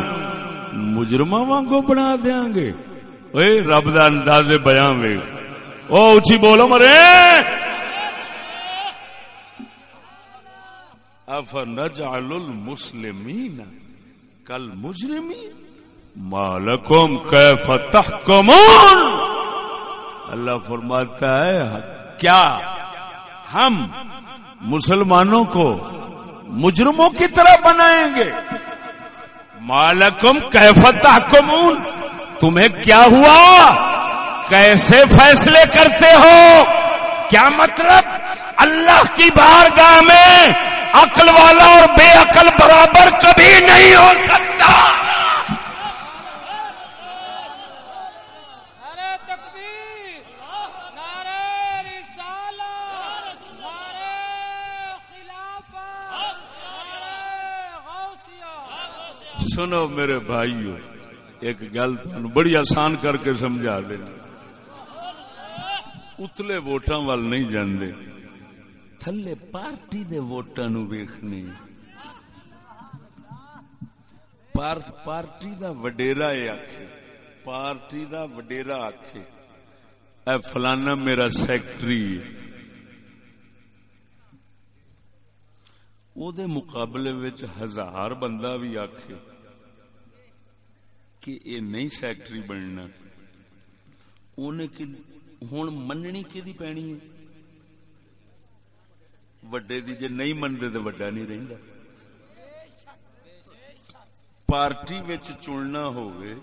مجرم وانگو بنا دیا گے۔ رب دا انداز بیان وے۔ او اچھی بولو مرے۔ اف نجعل المسلمین کل مجرمی مالکم کیف تحکمون؟ اللہ فرماتا ہے، کیا ہم مسلمانوں کو مجرموں کی طرح بنائیں گے۔ مالکم کیفت حکمون تمہیں کیا ہوا؟ کیسے فیصلے کرتے ہو؟ کیا مطلب؟ اللہ کی بارگاہ میں عقل والا اور بے عقل برابر کبھی نہیں ہو سکتا۔ سنو میرے بھائیو، ایک گل تم بڑی آسان کر کے سمجھا دینا اتلے ووٹاں وال نہیں جاندے۔ تھلے پارٹی دے ووٹاں نو ویکھنے۔ پارٹی دا وڈیرا اے آکھے۔ پارٹی دا وڈیرا آکھے۔ اے فلانا میرا سیکٹری او دے مقابلے وچ ہزار بندہ بھی آکھے۔ کہ یہ نہیں سیکٹری بننا۔ ہوں مننی کہ پینی ہے؟ وڈے دی جے نہیں منتے تو وڈا نہیں رہتا پارٹی چننا ہوگی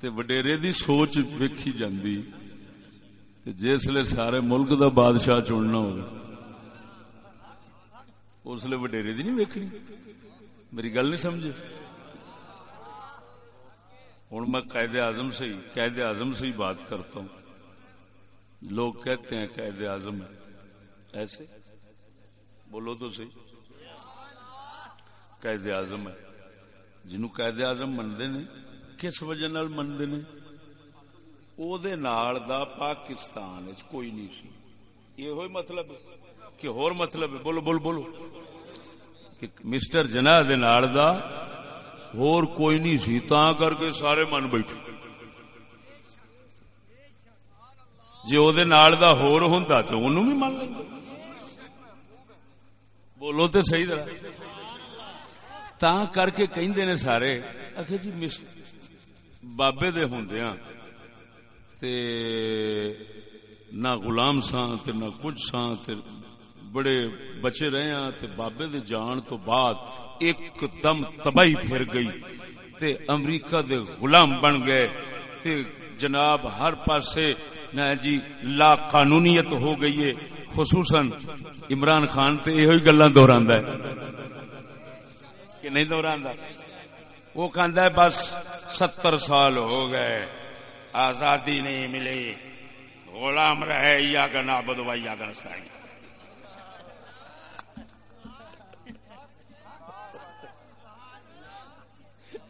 تے سوچ ویکھی جاندی تے جس سارے ملک دا بادشاہ چننا ہوگا اس لیے وڈیرے نہیں ویکھنی۔ میری گل نہیں سمجھے؟ ہوں میں قید اعظم سے ہی قید اعظم سے ہی بات کرتا ہوں۔ لوگ کہتے ہیں قید اعظم ہے۔ ایسے؟ بولو تو صحیح۔ قید اعظم ہے۔ جنو قید اعظم منتے نے، کس وجہ نال منتے نے؟ او دے نال دا پاکستان کوئی نہیں سی۔ یہ ہوئی مطلب کہ ہور مطلب ہے۔ بولو بولو بولو۔ کہ مسٹر جناح دے نال دا ہور کوئی نہیں سی تا کر کے سارے من بیٹھے۔ جی وہ ہوں تو انہوں من لیں بولو تو صحیح طرح۔ تا کر کے کہندے سارے، آخر جی مس، بابے دے ہوندیاں تے نہ غلام ساں تے نہ کچھ ساں تے بڑے بچے رہے ہیں تے بابے دے جان تو بعد ایک دم تباہی پھر گئی۔ تے امریکہ دے غلام بن گئے۔ تے جناب ہر پاسے جی لا قانونیت ہو گئی ہے۔ خصوصاً عمران خان تے یہ گلا دہرا ہے۔ کہ نہیں دہرا وہ کہندا ہے بس ستر سال ہو گئے۔ آزادی نہیں ملی۔ غلام رہے یا کا نابد یا کا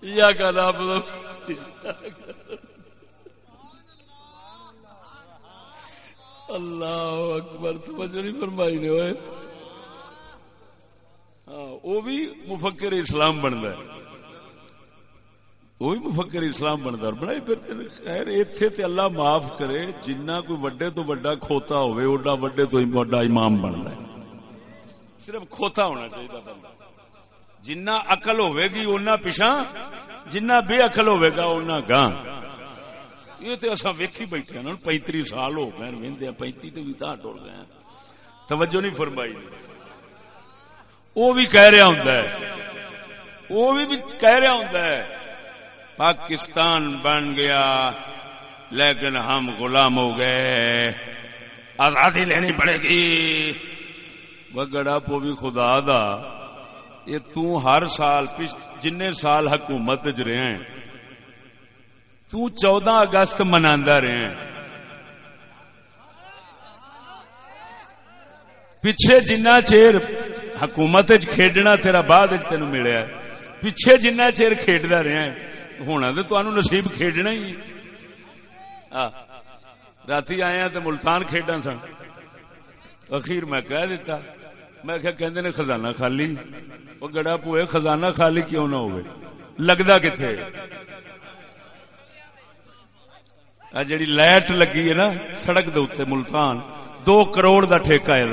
یا کا نابد اللہ اکبر، توجہ نہیں فرمائی نے ہوئے ہاں وہ بھی مفکر اسلام بنتا ہے۔ وہ بھی مفکر اسلام بنتا ہے۔ بڑا ہی خیر، ایتھے تے اللہ معاف کرے، جنہ کوئی وڈے تو وڈا کھوتا ہوئے اوڈا وڈے تو وڈا امام بنتا ہے۔ صرف کھوتا ہونا چاہیے بندہ۔ جنہ اقل ہوئے گی اونا پیچھا جنہ بے اقل ہوئے گا اونا گاں۔ یہ تو اصا ویکھی بیٹھے ہیں پینتری سال ہو گئے وہدے پینتی تو بھی تھا ٹوڑ گئے توجہ نہیں فرمائی۔ وہ بھی کہہ رہا ہوں وہ بھی کہہ رہا ہوں پاکستان بن گیا، لیکن ہم غلام ہو گئے۔ آزادی لینی پڑے گی۔ بگڑا پو بھی خدا دا۔ یہ تو ہر سال جن سال حکومت چ رہے ہیں، تو چودہ اگست منا رہے ہیں۔ پچھے جنہ چیر حکومت کھیڈنا تیرا بعد تین ملیا پچھے جنہ چیر کھیڈتا رہا ہونا تو تمہیں نصیب کھیڈنا ہی۔ رات آیا تو ملتان کھیڈا سن۔ اخیر میں کہہ دیتا۔ میں کہ نے خزانہ خالی۔ وہ گڑا پوئے خزانہ خالی کیوں نہ ہوئے؟ لگتا کتنے جیڑی لائٹ لگی ہے نا، سڑک دے ملتان، دو کروڑ دا ٹھیکہ ہے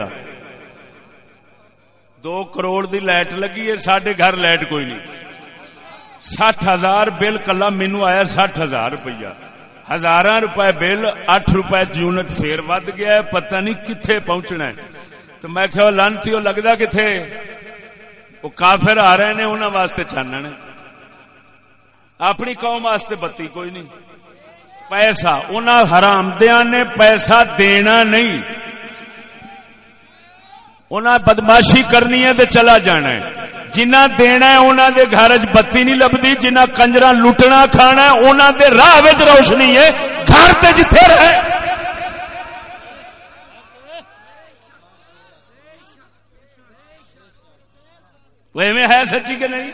دو کروڑ دی لائٹ لگی ہے سڈے گھر لائٹ کوئی نہیں۔ سٹھ ہزار بل کلا مینو آیا سٹھ ہزار روپیہ۔ ہزار روپے بل، اٹھ روپے یونٹ پھر ود گیا ہے، پتہ نہیں کتنے پہنچنا ہے۔ تو میں کہ لانتی وہ لگتا کتنے وہ کافر آ رہے نے انہوں واسطے چاننے اپنی قوم واسطے بتی کوئی نہیں۔ پیسہ ان حرام دیا نے، پیسہ دینا نہیں۔ انہیں بدماشی کرنی ہے تو چلا جانا ہے۔ جنہ دینا ہے انہوں دے گھر چ بتی نہیں لبھی جنہ کنجرا لٹنا کھانا ہے انہوں دے راہ روشنی ہے۔ گھر تے جتھے رہے۔ وہ ہے سچی کہ نہیں؟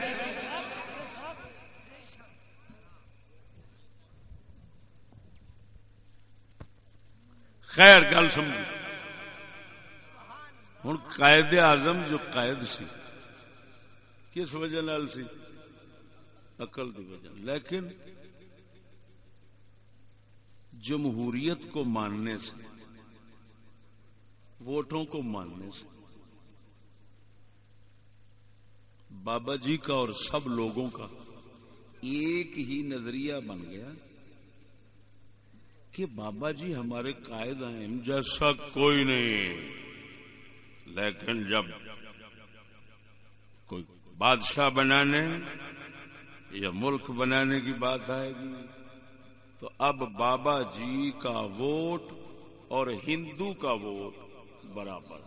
خیر گل سمجھ ہوں قائد اعظم جو قائد سی، کس وجہ نال سی؟ عقل کی وجہ۔ لیکن جمہوریت کو ماننے سے، ووٹوں کو ماننے سے بابا جی کا اور سب لوگوں کا۔ ایک ہی نظریہ بن گیا کہ بابا جی ہمارے قائد ہیں۔ جیسا کوئی نہیں لیکن جب کوئی بادشاہ بنانے یا ملک بنانے کی بات آئے گی تو اب بابا جی کا ووٹ اور ہندو کا ووٹ برابر۔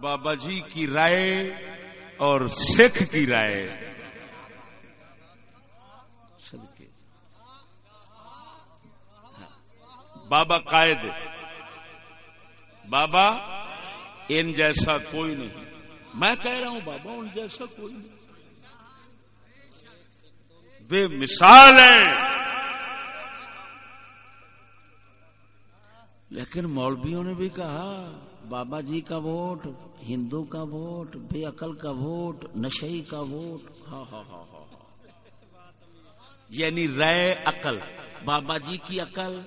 بابا جی کی رائے اور سکھ کی رائے۔ بابا قائد۔ بابا، ان جیسا کوئی نہیں۔ میں کہہ رہا ہوں، بابا، ان جیسا کوئی نہیں۔ بے مثال ہیں لیکن مولویوں نے بھی کہا بابا جی کا ووٹ، ہندو کا ووٹ، بے عقل کا ووٹ، نشئی کا ووٹ۔ ہاں ہاں ہاں ہاں, ہاں۔ یعنی رائے عقل، بابا جی کی عقل،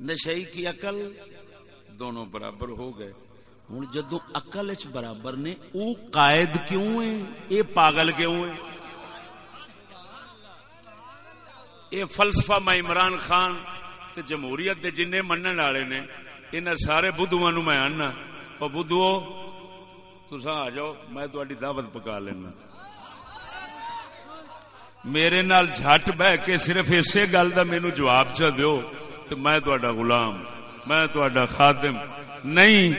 نشئی کی عقل، دونوں برابر ہو گئے۔ ہوں جدو اقل چ برابر نے، او قائد کیوں ہے اے پاگل کیوں ہے اے فلسفہ میں عمران خان تے جمہوریت دے جن منن والے نے ان سارے بدھواں نو میں آنا او بدھو تسا آ جاؤ میں تہاڈی دعوت پکا لینا میرے نال جھٹ بہ کے صرف اسی گل دا مینوں جواب چ دیو تے میں تہاڈا غلام میں تہاڈا خادم نہیں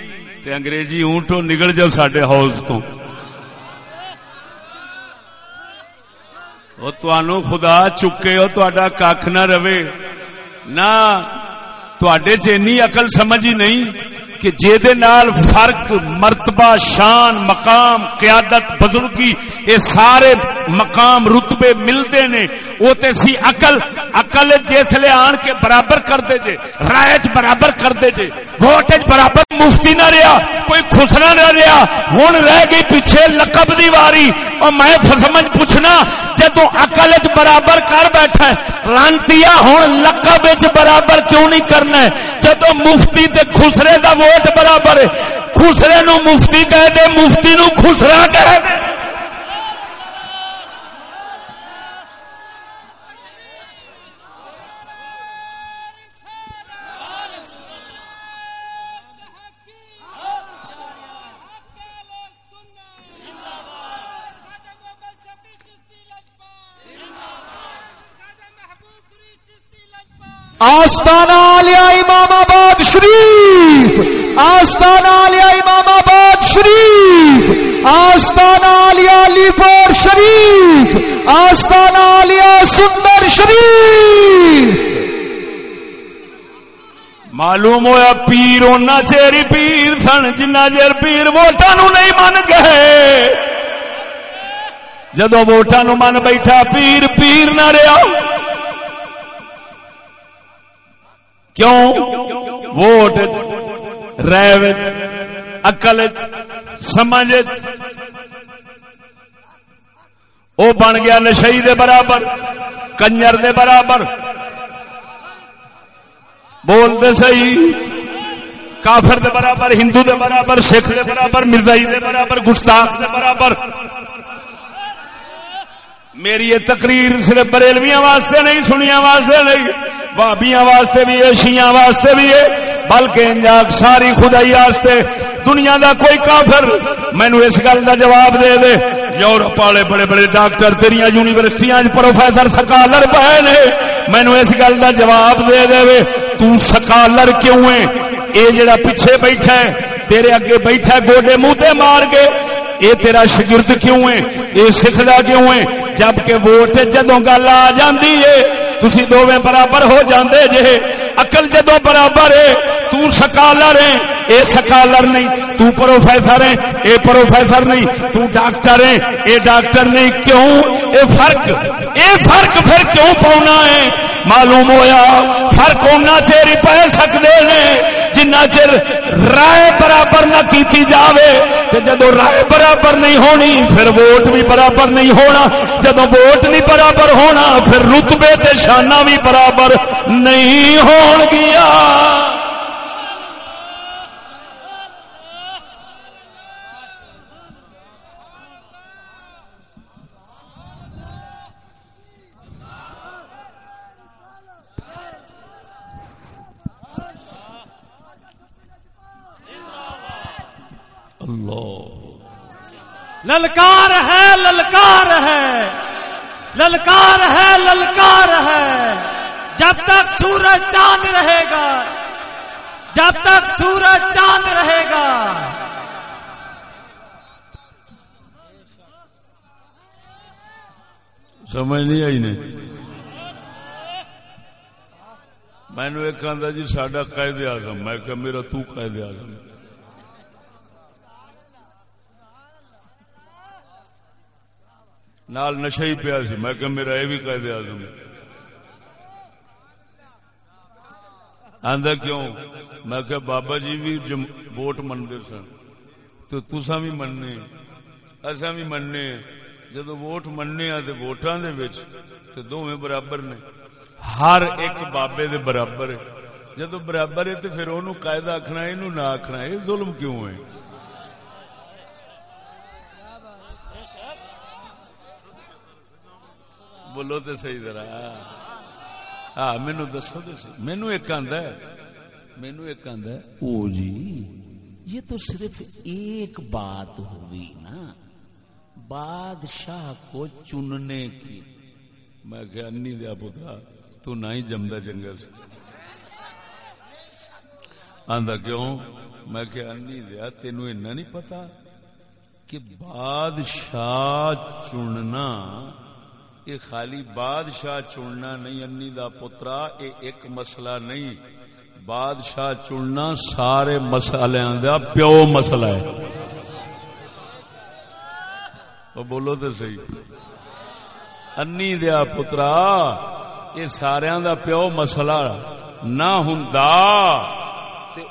تے انگریزی اونٹوں نکل جاؤ سڈے ہاؤس تو وہ خدا چکے ہو تا کھ نہ رہے نہ اقل سمجھ ہی نہیں کہ جے نال فرق مرتبہ شان مقام قیادت بزرگی یہ سارے مقام رتبے ملتے نے وہ تے سی اقل اقل جسلے آن کے برابر کرتے جے، رائے چ برابر کرتے جے۔ ووٹ برابر مفتی نہ رہا کوئی خسرا نہ رہا ہوں رہ گئی پیچھے لقب دی واری۔ اور میں سمجھ پوچھنا جدو اقل برابر کر بیٹھا رانتی ہوں لقب چ برابر کیوں نہیں کرنا جدو مفتی تے خسرے دا ووٹ برابر خسرے نو مفتی کہہ دے، مفتی نو خسرا کہہ دے۔ آستانہ علیہ امام آباد شریف! آستانہ علیہ امام آباد شریف! آستانہ علیہ علی پور شریف! آستانہ علیہ سندر شریف! معلوم ہوا پیر اُنہ چیری پیر سن، جنہ چیر پیر ووٹا نو نہیں من گئے۔ جدو ووٹا نو من بیٹھا، پیر پیر نہ رہا کیوں ووٹ رے اقل سمجھ وہ بن گیا نشئی دے برابر، کنجر دے برابر۔ بولتے سی کافر دے برابر، ہندو دے برابر، سکھ دے برابر، مرزائی دے برابر، گستاخ دے برابر۔ میری یہ تقریر صرف بریلویاں واسطے نہیں سنیا واسطے نہیں۔ بابیاں واسطے بھی ہے شیاں واسطے بھی ہے، بلکہ انجاگ ساری خدائی واسطے دنیا دا کوئی کافر مینو اس گل دا جواب دے دے۔ یورپ والے بڑے بڑے ڈاکٹر تیریا یونیورسٹیاں پروفیسر سکالر پائے نے مینو اس گل دا جواب دے دے تو سکالر کیوں ہے؟ اے جڑا پیچھے بیٹھا ہے، تیرے اگے بیٹھا گوڈے منہ مار کے۔ اے تیرا شگرد کیوں ہے؟ اے سکھدا کیوں ہے؟ جبکہ ووٹ جدو گل آ جاندی ہے تسی دوویں برابر ہو جاندے جے۔ عقل جدو برابر ہے، تو سکالر ہے اے سکالر نہیں، تو پروفیسر ہے اے پروفیسر نہیں، تو ڈاکٹر ہے اے ڈاکٹر نہیں، کیوں؟ اے فرق اے فرق پھر کیوں پاؤنا ہے؟ معلوم ہویا، فرق ہونا چیر پہ سکتے ہیں جنہ چر رائے برابر نہ کیتی جاوے تو جدو رائے برابر نہیں ہونی، پھر ووٹ بھی برابر نہیں ہونا، جدو ووٹ نہیں برابر ہونا، پھر رتبے تے شانہ بھی برابر نہیں ہون گیا۔ للکار ہے للکار ہے. للکار ہے للکار ہے. جب تک سورج چاند رہے گا، جب تک سورج چاند رہے گا. سمجھ نہیں آئی نہیں میں نے ایک آدھا جی سڈا قائد اعظم. میں کہ میرا تو قائد اعظم نال نشا ہی پیا سی۔ میں کہ میرا یہ بھی قائد اعظم آدھا کیوں؟ میں کہ بابا جی بھی ووٹ منگے سن۔ تو تسا بھی مننے اصا بھی مننے جدو ووٹ مننے تو ووٹان دے دونوں برابر نے۔ ہر ایک بابے دے برابر ہے۔ جدو برابر ہے تو پھر انہوں قائد آخنا یہ نہ آخنا یہ ظلم کیوں ہے؟ بولو تو صحیح ذرا ہاں مینو دسو تو مینو ایک آدھا مینو ایک آدھا او جی یہ تو صرف ایک بات ہوئی نا بادشاہ کو چننے کی میں کہ انی دیا پترا تو نہ ہی جمدا جنگل سے آندا کیوں میں کہ انی دیا تینو اینا نہیں پتا کہ بادشاہ چننا یہ خالی بادشاہ چننا نہیں، انی دا پترا یہ ایک مسئلہ نہیں۔ بادشاہ چننا سارے مسئلے دا پیو مسئلہ ہے۔ وہ بولو تو صحیح۔ انی دیا پترا یہ سارا دا پیو مسئلہ نہ ہوں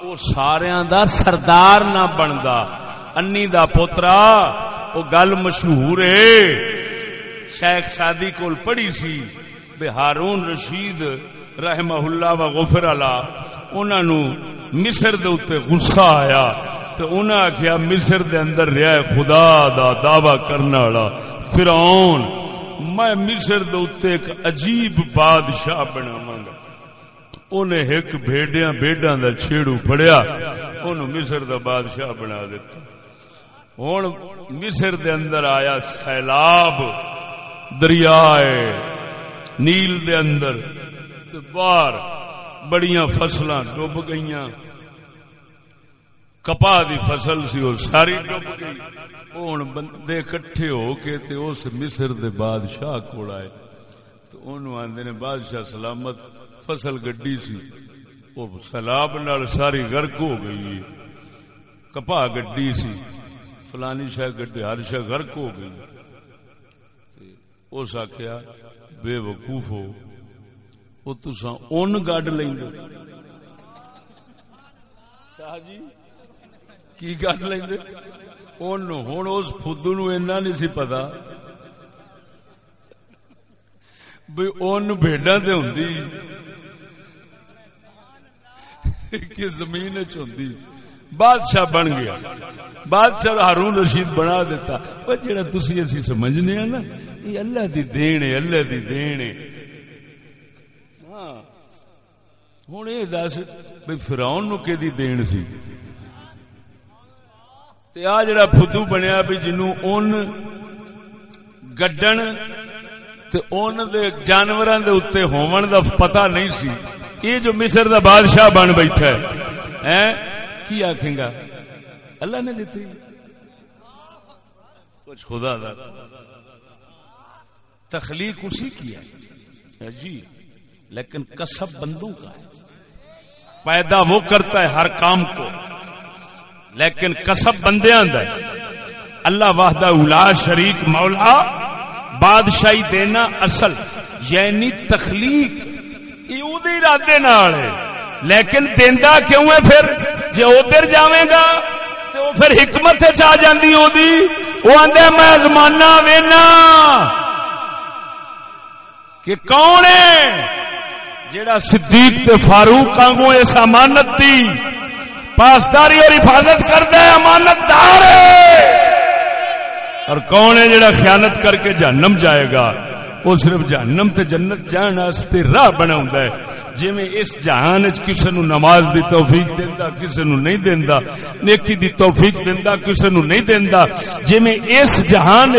او سارا دا سردار نہ بنتا انی دا پوترا وہ گل مشہور ہے۔ شیخ سادی کول پڑھی سی بے ہارون رشید رحمہ اللہ و غفر اللہ انہوں نے مصر دے اتے غصہ آیا تو انہوں آخیا مصر دے اندر رہا ہے خدا دا دعوی کرنا والا فرعون، میں مصر دے اتے ایک عجیب بادشاہ بناواں گا انہیں ایک بھیڈیاں بھیڈاں دا چھیڑو پڑیا انہوں مصر دا بادشاہ بنا دیتا۔ ہوں مصر دے اندر آیا سیلاب دریا نیل دے اندر باہر بڑیاں فصل ڈب گئی کپا دی فصل سی وہ ساری ڈب گئی۔ ہوں بندے کٹھے ہو کے تے اس مصر دے بادشاہ کو آئے۔ تو انہوں آدھے نے بادشاہ سلامت فصل گڈی سی۔ وہ سیلاب نال ساری غرق ہو گئی۔ کپا گڈی سی۔ فلانی شہ گڈے ہر شہ غرق ہو گئی۔ اس آخیا بے وقوف ہو۔ وہ تسا ان گڈ لیں جی؟ کی گڈ لیں ہوں اس فدو نو اینا نہیں سی پتا۔ بھائی اون بھیڈا تے کہ زمین چی بادشاہ بن گیا۔ بادشاہ ہارون رشید بنا دیتا۔ وہ جڑا تسی اسی سمجھنے ہیں نا، یہ اللہ دی دین ہے، اللہ دی دین ہے۔ ہاں۔ ہوں یہ دس بھائی فراؤن نو کہ دین سی؟ تے آ جڑا فدو بنیا بھی جنوں اون گڈن تے اون دے جانوراں دے اوتے ہون دا پتہ نہیں سی۔ یہ جو مصر دا بادشاہ بن بیٹھا ہے، ہیں؟ کی آخیں گا؟ اللہ نے دیتی کچھ خدا دا۔ تخلیق اسی کی ہے۔ جی لیکن کسب بندوں کا ہے۔ پیدا وہ کرتا ہے ہر کام کو۔ لیکن کسب بندے اندر اللہ واہدہ الا شریک مولا، بادشاہی دینا اصل یعنی تخلیق۔ ارادے لیکن دینا کیوں ہے پھر؟ جی ادھر جائے گا پھر حکمت آ جاتی وہ آدھے میں زمانہ وینا کہ کون ہے جڑا صدیق تے فاروق آنگو اس امانت دی پاسداری اور حفاظت کرتا ہے، امانت دار اور کون ہے جڑا خیانت کر کے جہنم جائے گا؟ وہ صرف جہنم تے جنت جان واسطے راہ بنا ہے۔ جی میں اس جہان کسی نو نماز دی توفیق دینا کسی نو نہیں دینا نیکی دی توفیق دینا کسی نو نہیں دینا جی میں اس جہان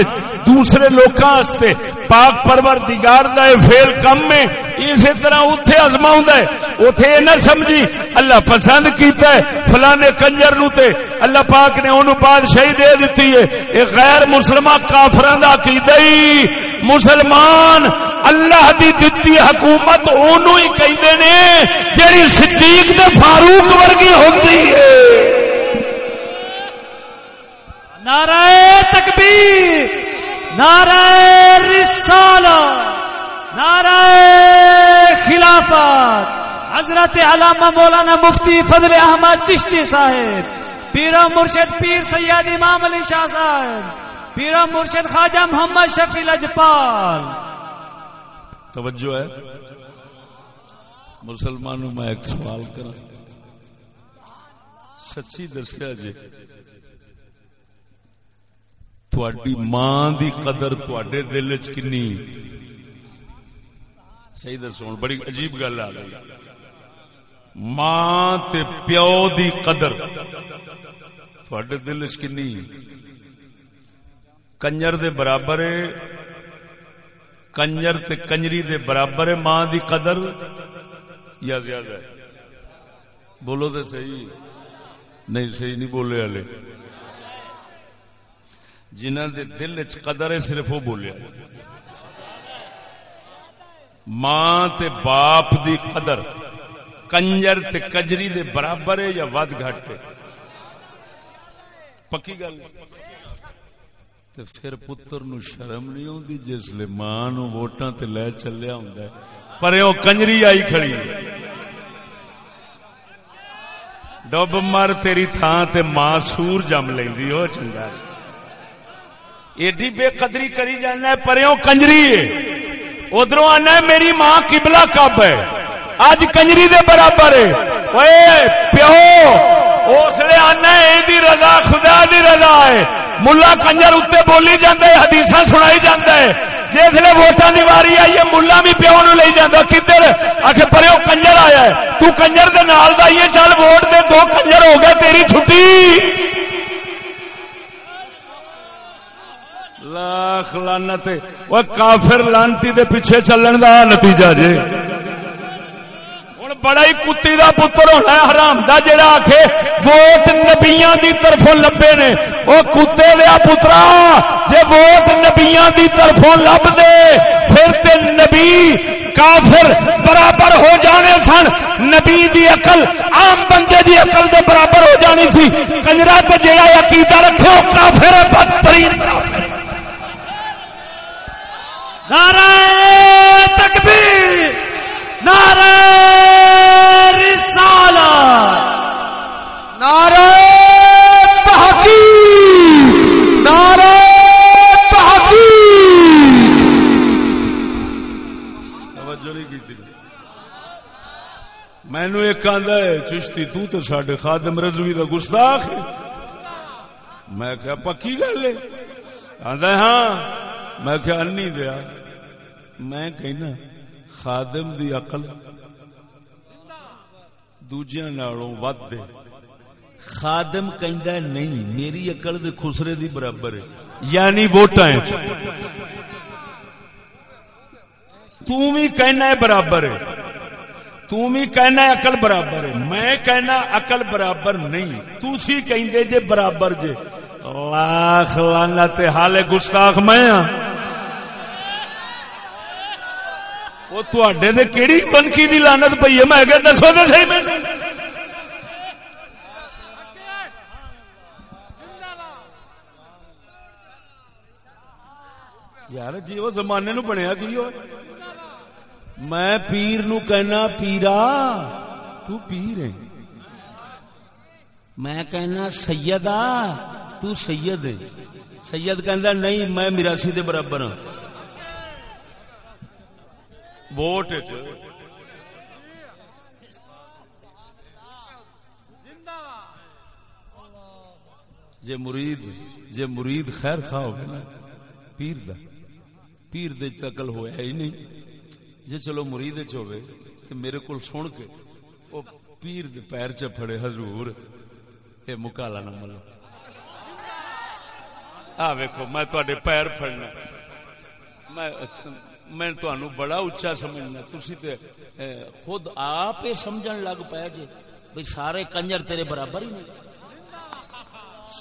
دوسرے لوکاں واسطے پاک پرور دیگار دا فیل کم میں اسی طرح اتنے ازما ہے۔ اتے نہ سمجھی، اللہ پسند کیتا ہے، فلانے کنجر نو تے اللہ پاک نے انہوں بادشاہی دے دیتی ہے۔ یہ غیر مسلمان کافران دا عقیدہ ہی، مسلمان اللہ دی دتی حکومت انہوں ہی کہندے نے، جیڑی صدیق دے فاروق ورگی ہوندی ہے۔ نعرہ تکبیر، نعرہ رسالہ، نعرہ خلافت۔ حضرت علامہ مولانا مفتی فضل احمد چشتی صاحب پیرا مرشد پیر سید امام علی شاہ صاحب۔ پیرا مرشد خواجہ محمد شفیع لجپال توجہ ہے۔ مسلمانوں، میں ایک سوال کروں۔ سچی دسیا جی تھوڑی ماں دی قدر تھوڑے دل چ کنی؟ صحیح دسو بڑی عجیب گل آ گئی۔ ماں تے پیو دی قدر تھوڑے دل چ کنی؟ کنجر دے برابر ہے، کنجر تے کنجری دے برابر ہے، ماں دی قدر یا زیادہ ہے؟ بولو تو صحیح۔ نہیں صحیح نہیں بولے والے۔ جنہ دے دل چ قدر ہے، صرف وہ بولیا ماں تے باپ دی قدر، کنجر تے کجری دے برابر ہے یا ود گھٹ ہے؟ پکی گل تے پھر پتر نو شرم نہیں ہوندی جس لے ماں نو ووٹاں تے لے چلیا ہوندا ہے۔ پر او کنجری آئی کھڑی ڈب مر تیری تھان تے ماں سور جم لیندی او چنگا ایڈی بے قدری کری جانا ہے پریوں کنجری ہے۔ ادھر آنا ہے، میری ماں قبلہ کب ہے؟ اج کنجری دے برابر ہے۔ اوے پیو، اس لیے آنا ہے دی رضا، خدا دی رضا ہے۔ ملا کنجر اتنے بولی جاندے حدیث سنائی جاندے۔ جسے ووٹان کی واری آئی ہے، ملا بھی پیو نو لے؟ جانا کدھر آخ پرو کنجر آیا ہے۔ تو کنجر دے نال دا یہ چل ووٹ دے، دو کنجر ہو گئے، تیری چھٹی۔ لاکھ لانت وہ کافر لانتی دے پیچھے چلن دا نتیجہ جی ہوں بڑا ہی کتی دا پتر ہونا ہے حرام دا جڑا آکھے ووٹ نبیاں دی طرفوں لبے نے او کتے دیا پترا جے ووٹ نبیاں دی طرفوں لب دے پھر تے نبی کافر برابر ہو جانے سن نبی دی عقل عام بندے دی عقل دے برابر ہو جانی سی کنجرا تے جڑا عقیدہ رکھے او کافر بدترین نعرہ تکبیر نعرہ رسالہ نعرہ تحقیق! نعرہ تحقیق! توجہ نہیں کی مینو ایک آدھا ہے، چشتی، تو تو ساڈے خادم رضوی کا گستاخ میں کیا پکی گل ہے۔ آدھا ہاں۔ میں کیا انی دیا میں کہنا خادم دی عقل دوجیاں نالوں ود دے خادم کہندا نہیں، میری عقل دے خسرے دی برابر ہے۔ یعنی ووٹاں تو بھی کہنا ہے برابر ہے۔ تو بھی کہنا ہے عقل برابر ہے۔ میں کہنا عقل برابر نہیں۔ تو سی کہندے جے برابر جے۔ لاکھ لعنت حال گستاخ میں ہاں۔ وہ تواڈے تے کیڑی بنکی دی لعنت پئی ہے؟ میں کہ دسو تے صحیح میں۔ یار جی وہ زمانے نو بنیا کی ہو۔ میں پیر نو کہنا پیرا، تو پیر ہے میں کہنا سیدا تو سید ہے سید کہندا نہیں، میں میراسی دے برابر ہوں ووٹ جے مرید جے مرید خیر خواہ ہوگا نا، پیر دا، پیر دے تکل ہویا ہی نہیں۔ جے چلو مرید ہوئے تو میرے کو سن کے وہ پیر دے پیر چ پھڑے، حضور، اے مکالا نہ ملو۔ آ ویکھو، میں تواڈے پیر پھڑنا۔ میں میں تانوں بڑا اچا سمجھنا۔ تسی تے خود آپ ہی سمجھن لگ پے جے بھئی سارے کنجر تیرے برابر ہی نہیں۔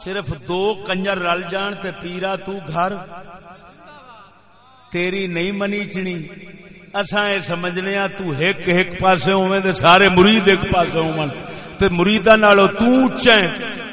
صرف دو کنجر رل جان تے پیرا تو گھر۔ تیری نہیں منی چنی۔ اساں یہ سمجھنے ہاں تو ایک ایک پاسے ہوویں تے سارے مرید ایک پاسے ہون تے مریداں نالو تو اونچا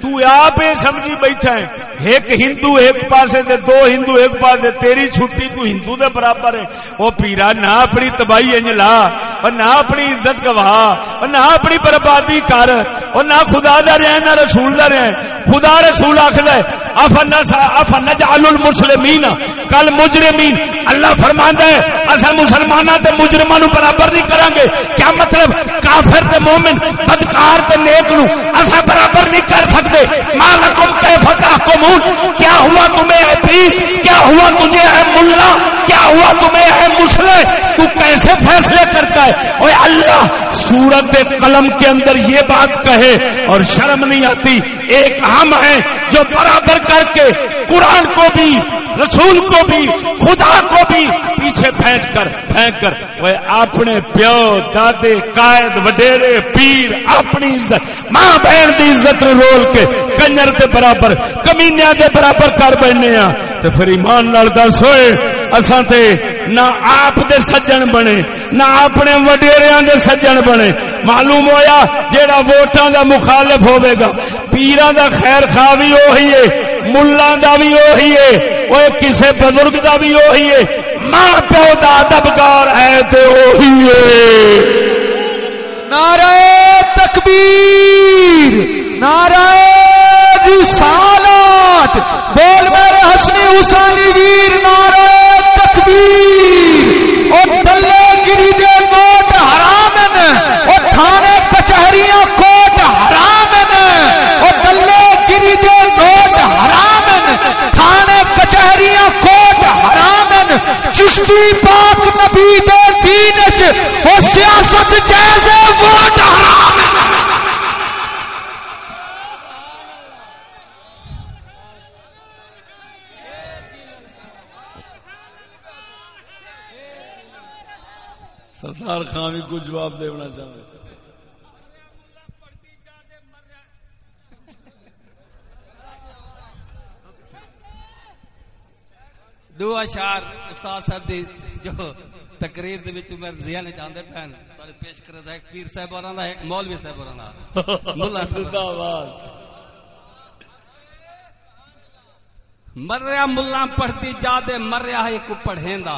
تو آپ ہی سمجھی بیٹھا ہے۔ ایک ہندو ایک پاسے دے دو ہندو ایک پاسے، تیری چھٹی تو ہندو دے برابر ہے۔ وہ پیرا، نہ اپنی تباہی انج لا اور نہ اپنی عزت گواہ اور نہ اپنی بربادی کر اور نہ خدا دا رہے نہ رسول دا رہے خدا رسول آخر ہے افن جعل المسلمین کل مجرمین۔ اللہ فرماندا ہے اسا مسلماناں تے مجرماں نو برابر نہیں کران گے کیا مطلب؟ کافر تے مومن، بدکار تے نیک نو اسا برابر نہیں کر سکتے مالکم کیف تحکم مامون کیا ہوا تمہیں ہے پیر؟ کیا ہوا تجھے ہے ملا؟ کیا ہوا تمہیں ہے مسلم تو کیسے فیصلے کرتا ہے؟ اوے اللہ، سورت قلم کے اندر یہ بات کہے اور شرم نہیں آتی۔ ایک ہم ہیں جو برابر کر کے قرآن کو بھی، رسول کو بھی، خدا کو بھی پیچھے پھینک کر پھینک کر۔ وہ اپنے پیو، دادے، قائد، وڈیرے، پیر، اپنی عزت، ماں بہن کی عزت رول کے کنجر کے برابر کمینیا کے برابر کر بیٹھنے ہاں۔ تو پھر ایمان نال دس ہوئے اصا تے نہ آپ دے سجن بنے، نہ اپنے وڈیریا دے سجن بنے۔ معلوم ہویا جیڑا ووٹاں دا مخالف ہوے گا پیران دا خیر خواہ بھی وہی ہے ملا دا بھی وہی ہے وہ کسے بزرگ دا بھی وہی ہے۔ ماں پیو دا ادبگار ہے تو وہی ہے۔ نعرہ تکبیر، نعرہ رسالت بول میرے حسنی حسینی ویر، نعرہ تکبیر۔ اور دلے گری دے کوٹ حرام نے اور تھانے کچہریاں کوٹ حرام نے اور دلے گری دے کوٹ حرام نے تھانے کچہریاں کوٹ حرام نے چشتی پاک نبی دے دین چ وہ سیاست جیسے سردار خان بھی کچھ جواب دینا چاہتے دو اشار استاد صاحب دی جو تقریر دے وچ میں ذہن وچ آندے پہن۔ تے پیش کرے دا ایک پیر صاحب ہوراں دا ایک مولوی صاحب ہوراں دا۔ ملا صاحب۔ آواز۔ مریا ملا پڑھتی جا دے مریا ہے کو پڑھیندا۔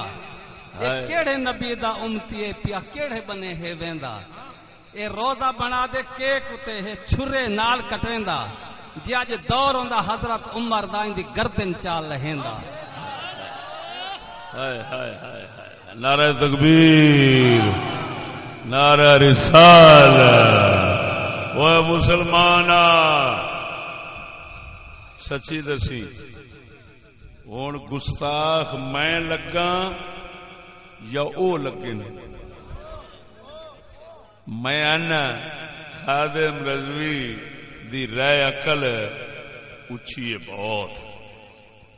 کیڑے نبی دا امتی ہے، پیا کیڑے بنے ہے ویندا۔ اے روزہ بنا دے، کیک اتے ہے، چھرے نال کٹویندا۔ جی اج دور ہوندا، حضرت عمر دا دی گردن چال لہیندا۔ ہائے ہائے ہائے ہائے۔ نعرہ تکبیر، نعرہ رسال وہ مسلمان سچی دسی۔ ہوں گستاخ میں لگا یا او لگے نے۔ میں آنا، خادم رضوی دی رائے عقل اچھی ہے بہت۔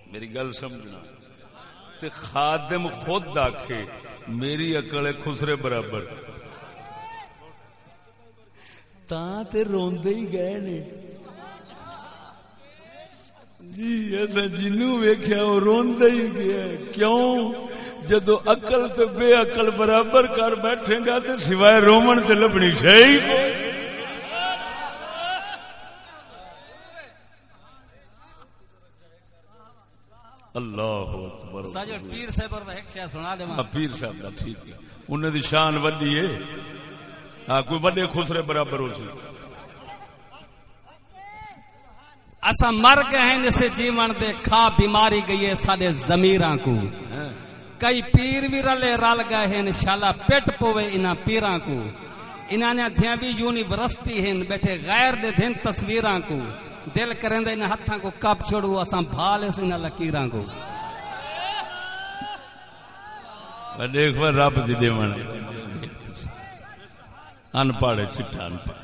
میری گل سمجھنا۔ تے خادم خود آکھے، میری عقل ہے خسرے برابر۔ تاں تے روندے ہی گئے نے۔ جی ایسا جنو ویکھیا وہ روندے ہی گیا کیوں؟ جدو عقل تے بے عقل برابر کر بیٹھے گا تے سوائے رومن تے لبنی شہی اللہ اکبر۔ پیر صاحب اور ایک شے سنا دے ہاں، پیر صاحب کا ٹھیک ہے۔ انہیں دی شان وڈی ہے۔ ہاں کوئی بڑے خسرے برابر ہو سی اسا مر گئے ہیں، جسے جیون دے کھا بیماری گئی ہے سارے زمیراں کو۔ کئی پیر بھی رلے، رل گئے ہیں، انشاءاللہ پیٹ پوے انہاں پیراں کو۔ انہاں نے دھیاں بھی یونیورسٹی ہیں، بیٹھے غیر دے دھن تصویراں کو۔ دل کریں دے انہاں ہتھاں کو کب چھوڑو، اساں بھالے سو انہاں لکیراں کو۔ میں دیکھ رب دی دیوان ان پڑھ چٹا ان پڑھ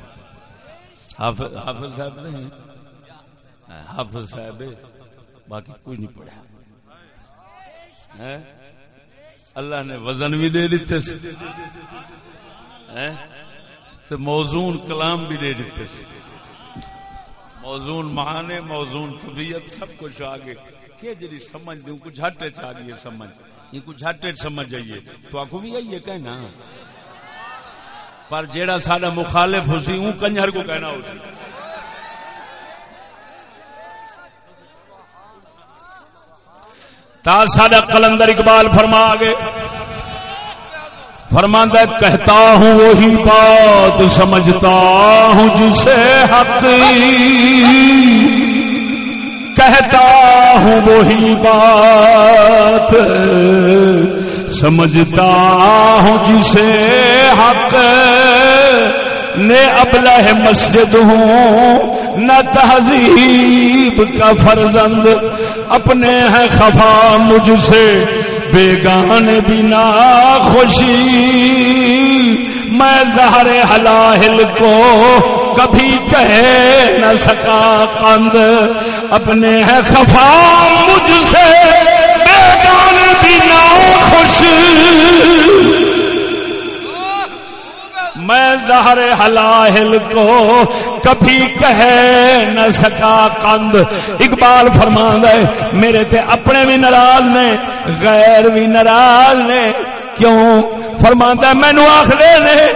حافظ حافظ صاحب نہیں حافظ صاحب باقی کوئی نہیں پڑھا اللہ نے وزن بھی دے دیتے سے تو موزون کلام بھی دے دیتے موزون مہانے، موزون طبیعت، سب کچھ آگے۔ کہ جی سمجھ دوں، کچھ ہٹے چاہ گئی سمجھ۔ یہ کچھ ہٹے سمجھ جائیے تو آخو بھی آئیے کہنا۔ پر جیڑا سارا مخالف ہو سی اون کنجر کو کہنا ہو سی۔ تا سادہ قلندر اقبال فرما گے فرماندہ کہتا ہوں وہی بات، سمجھتا ہوں جسے حق۔ کہتا ہوں وہی بات، سمجھتا ہوں جسے حق۔ نے ابلہ مسجد ہوں نہ تہذیب کا فرزند اپنے ہیں خفا مجھ سے بیگان بنا خوشی۔ میں زہر حلاہل کو کبھی کہہ نہ سکا قند۔ اپنے ہے خفا مجھ سے بیگان بنا خوش میں زہر حلاہل کو کبھی کہہ نہ سکا کند اقبال فرمان ہے، میرے تھے اپنے بھی ناراض نے، غیر بھی ناراض نے۔ کیوں؟ فرماندا مینو آخ دے نے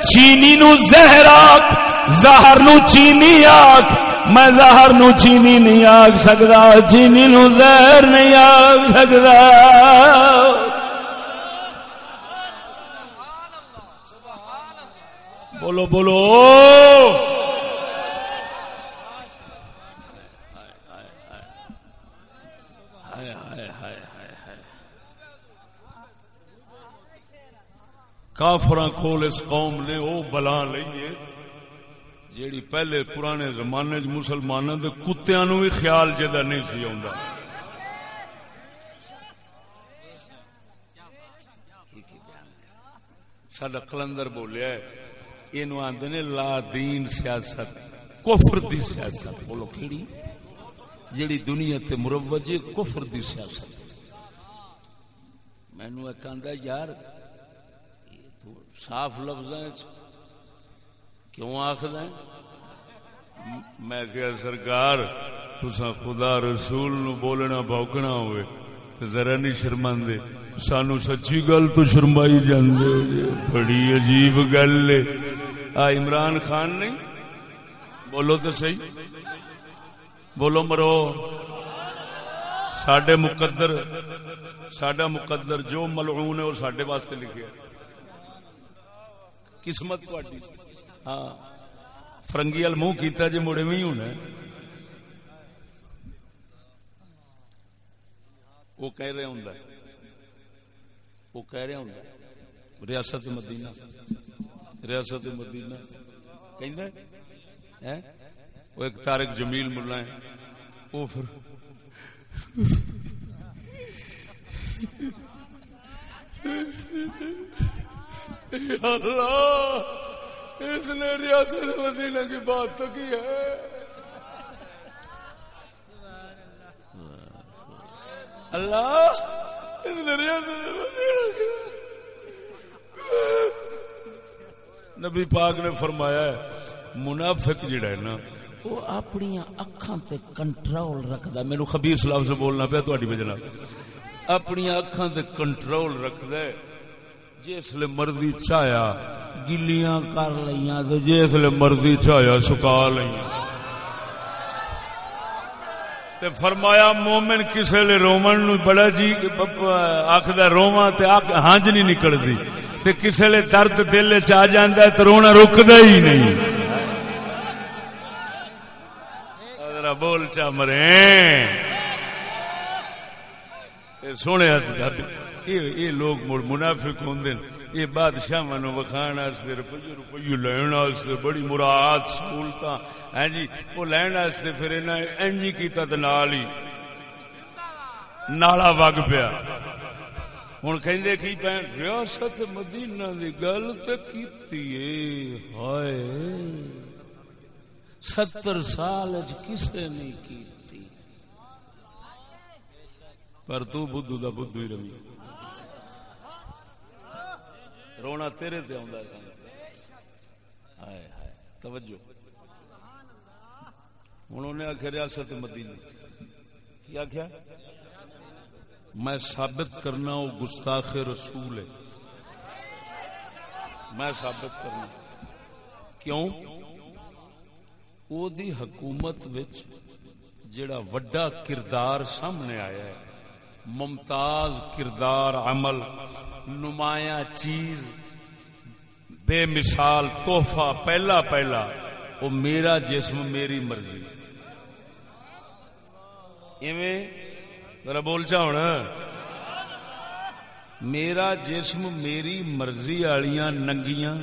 چینی نو زہر آخ زہر نو چینی آخ میں زہر نو چینی نہیں آخ سکتا، چینی نو زہر نہیں آخ سکتا۔ بولو بولو۔ کافر کول اس قوم نے وہ بلا لئیے جیڑی پہلے پرانے زمانے مسلمانوں کے کتیا نو بھی خیال جہاں نہیں سی آ سڈا کلندر بولیا یہ آدھے نے لا دین سیاست، کفر دی سیاست۔ بولو کیڑی؟ جیڑی دنیا تے مروج کفر دی سیاست۔ مینو ایک آدھا یار صاف لفظ کیوں آخد میں کیا سرکار تسا خدا رسول نو بولنا بوکنا ہوئے ذرا نہیں شرما سانو سچی گل تو شرمائی جاندے بڑی عجیب گل آ عمران خان نہیں بولو تو صحیح بولو مرو سڈے مقدر سڈا مقدر جو ملعون ہے وہ سڈے واسطے لکھے قسمت ہاں فرنگی وال منہ کیتا جی مڑے میں ہونا وہ کہہ رہے ہوں وہ کہہ رہے ہوں ریاست مدینہ۔ ریاست مدینہ۔ کہ وہ ایک تارک جمیل ملا ہے۔ وہ پھر اللہ اس نے ریاست مدینہ کی بات تو کی ہے۔ اللہ! نبی پاک نے فرمایا ہے، منافق جڑا ہے نا، وہ اپنی اکھاں تے کنٹرول رکھدا مینوں خبیث لفظ سے بولنا پیا تہاڈی وجہ نال۔ اپنی اکھاں تے کنٹرول رکھدا ہے جسل مرضی چایا، گلیاں کر لیاں تے جسل مرضی چایا، سکا لیاں تے فرمایا مومن کسے لے رومن نو بڑا جی آخدا روواں تے آخ ہانج نہیں نکلدی۔ تے کسے لے درد دل چ آ جاندا ہے تے رونا رکدا ہی نہیں۔ ذرا بول چا مرے۔ سونے یہ لوگ منافق ہوندے ہیں۔ یہ بادشاہ نو وکھان واسطے روپیے روپیے لین واسطے بڑی مراد سہولت ہے ہاں جی وہ لین واسطے پھر انہیں اینجی کیتا تے نال ہی نالا وگ پیا۔ ہوں کہ کی پہ ریاست مدینہ دی گل تو کی ہائے۔ ستر سال کسے نہیں کی پر تو بدھو دا بدھو ہی روی رونا تیرے تے آندا ہے ہائے ہائے، توجہ۔ ہوں انہیں آخیا ریاست مدینہ۔ کیا آخیا میں ثابت کرنا وہ گستاخ رسول ہے۔ میں ثابت کرنا۔ کیوں؟ او دی حکومت وچ جڑا وڈا کردار سامنے آیا ہے۔ ممتاز کردار عمل، نمایاں چیز، بے مثال توحفہ پہلا پہلا، وہ میرا جسم، میری مرضی۔ ذرا بول چا ہونا۔ میرا جسم، میری مرضی والیاں ننگیاں،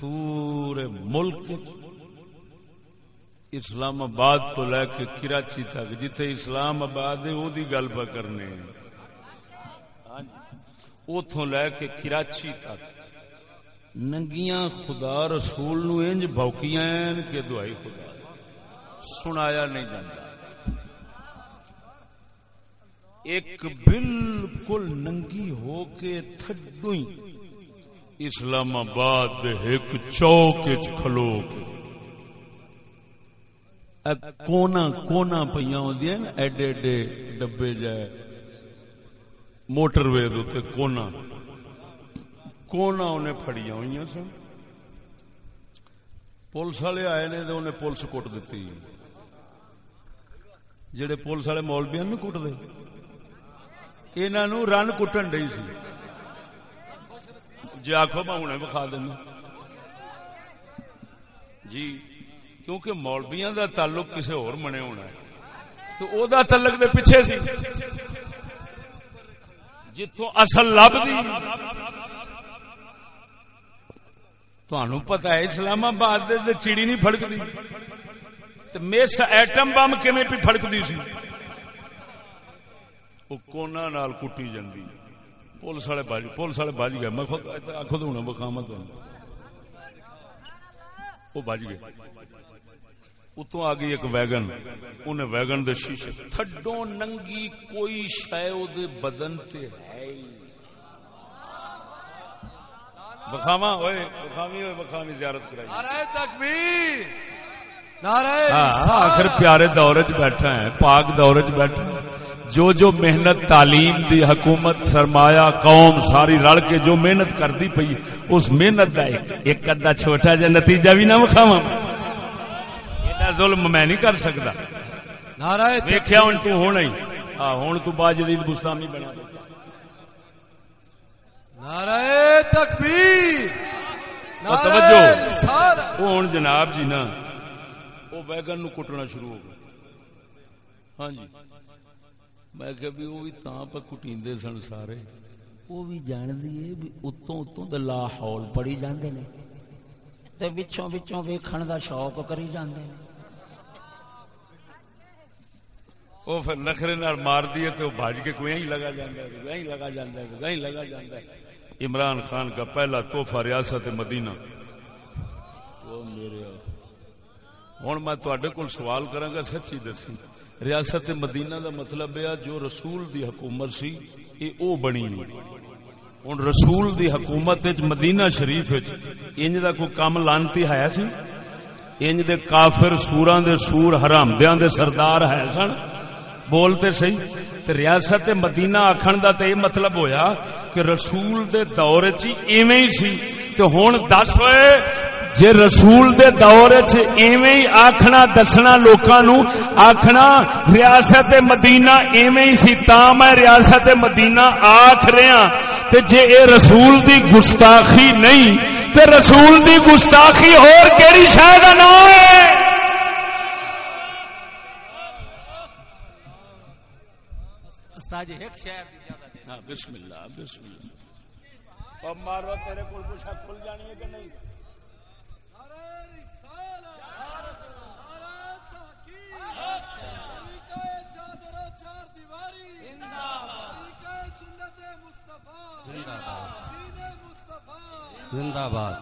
پورے ملک اسلام آباد تو لے کے کراچی تک، جتھے اسلام آباد ہے وہ گل پہ کرنے اتوں لے کے کراچی تک۔ ننگیاں خدا رسول نو انج بوکیاں کہ دعائی خدا۔ سنایا نہیں جاتا ایک بالکل ننگی ہو کے تھڈو اسلام آباد ایک چوک کھلو کونا کونا پہ ایڈے ایڈے ڈبے جائے موٹر وے کونا۔ کونا انہیں فڑیا ہوئی سن۔ پولیس والے آئے نے تو انہیں پولیس کٹ دیتی جڑے پولیس والے مولبیا نو کٹ دے۔ انہوں رن کٹن ڈی سی۔ جی آخو میں ہوں بخا دینا۔ جی۔ کیونکہ مولبیاں دا تعلق کسی اور منے ہونا ہے۔ تو او دا تعلق دے پیچھے سی۔ جتوں اصل لب دی تہن پتا ہے اسلام آباد چیڑی نہیں فڑکتی میس ایٹم بم کم پی فڑکتی سی۔ وہ کونا نال کٹی جاندی پولیس والے بج پولیس والے بج گئے۔ میں خود ہونا بخاوا وہ بج گئے۔ اتو آ گئی ایک ویگن انہیں ویگن دے شیشے تھڈو ننگی کوئی شاید بدن تے ہے بخاوا ہوئے بخامی ہوئے بخامی زیارت کرائی۔ نعرہ تکبیر ہاں آخر پیارے دور چ بیٹھا ہے پاک دور چ بیٹھا ہے۔ جو جو محنت تعلیم دی حکومت سرمایہ قوم ساری رل کے جو محنت کرتی پئی اس محنت کا ایک ادا چھوٹا جا نتیجہ بھی نہ ظلم میں نہیں کر سکتا۔ ویخیا ہوں تو ہونا ہی۔ ہاں ہوں تو باجدید گستامی بنا نعرہ تکبیر توجہ۔ وہ جناب جی نا۔ وہ ویگن نو کٹنا شروع ہو گیا۔ ہاں جی۔ میں کہ بھی وہ بھی تاں پہ کٹیندے سن سارے۔ وہ بھی جان دیے بھی اتوں اتوں دے لا حول پڑی جاندے نے۔ تے وچوں وچوں ویکھن دا شوق کری جاندے نے۔ وہ پھر نخرے نال مار دیے تو بھاج کے کوئی ہی لگا جاندا ہے، کوئی لگا جاندا ہے، کوئی لگا جاندا ہے۔ عمران خان کا پہلا تحفہ ریاست مدینہ۔ وہ میرے ہوں میں تڈے کو سوال کرا گا سچی دسی۔ ریاست مدینہ دا مطلب ہے جو رسول دی حکومت سی یہ او بنی ہوں رسول دی حکومت مدینہ شریف انج دا کوئی کام لانتی ہے سی؟ انج دے کافر سوراں دے سور حرام دیاں دے سردار ہے سن۔ بولتے صحیح تے ریاست مدینہ آکھن دا تے یہ مطلب ہویا کہ رسول دے دور چ ایویں ہی سی تے ہن دس ہوئے جے رسول دے دور چ ایویں ہی آکھنا دسنا لوکاں نو آکھنا ریاست مدینہ ایویں ہی سی تاں میں ریاست مدینہ آکھ رہا تے جے اے رسول دی گستاخی نہیں تے رسول دی گستاخی اور کیڑی شے دا نام ہے استاد ایک شہر دی زیادہ دے ہاں بسم اللہ بسم اللہ۔ اب مارو تیرے کول پوچھا کھل جانی ہے کہ نہیں؟ زندہ باد۔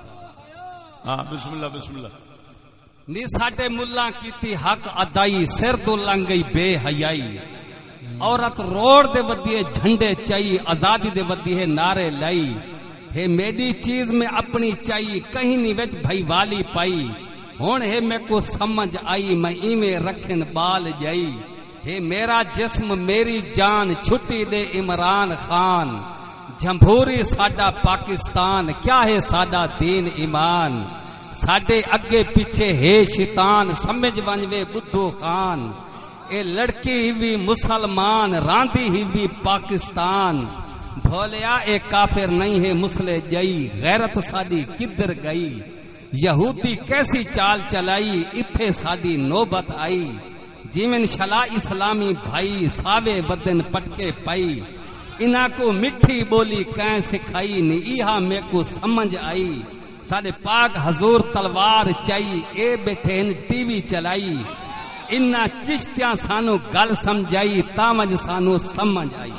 ہاں بسم اللہ بسم اللہ۔ نی ساڈے ملا کیتی حق ادائی سر تو لنگ گئی بے حیائی۔ عورت روڑ دے ودیے جھنڈے چائی، آزادی دے ودیے نعرے لائی۔ ہے میری چیز میں اپنی چائی کہیں نہیں وچ بھائی والی پائی۔ ہن ہے میں کو سمجھ آئی، میں ایویں رکھن بال جائی۔ ہے، میرا جسم میری جان، چھٹی دے عمران خان۔ جمہوری ساڈا پاکستان، کیا ہے ساڈا دین ایمان؟ ساڈے اگے پیچھے ہے شیطان، سمجھ ونجوے بدھو خان۔ اے لڑکی ہی بھی مسلمان، راندی ہی بھی پاکستان۔ بھولیا، اے کافر نہیں ہے مسلے جئی، غیرت ساڈی کدھر گئی؟ یہودی کیسی چال چلائی اتھے ساڈی نوبت آئی۔ جیمن شلا اسلامی بھائی، ساوے بدن پٹکے پائی انہاں کو مٹھی بولی کہیں سکھائی نی ایہا میں کو سمجھ آئی۔ سارے پاک حضور تلوار چائی، اے بیٹھے ٹی وی چلائی۔ انہ چشتیاں سانو گل سمجھائی تامج سانو سمجھ آئی۔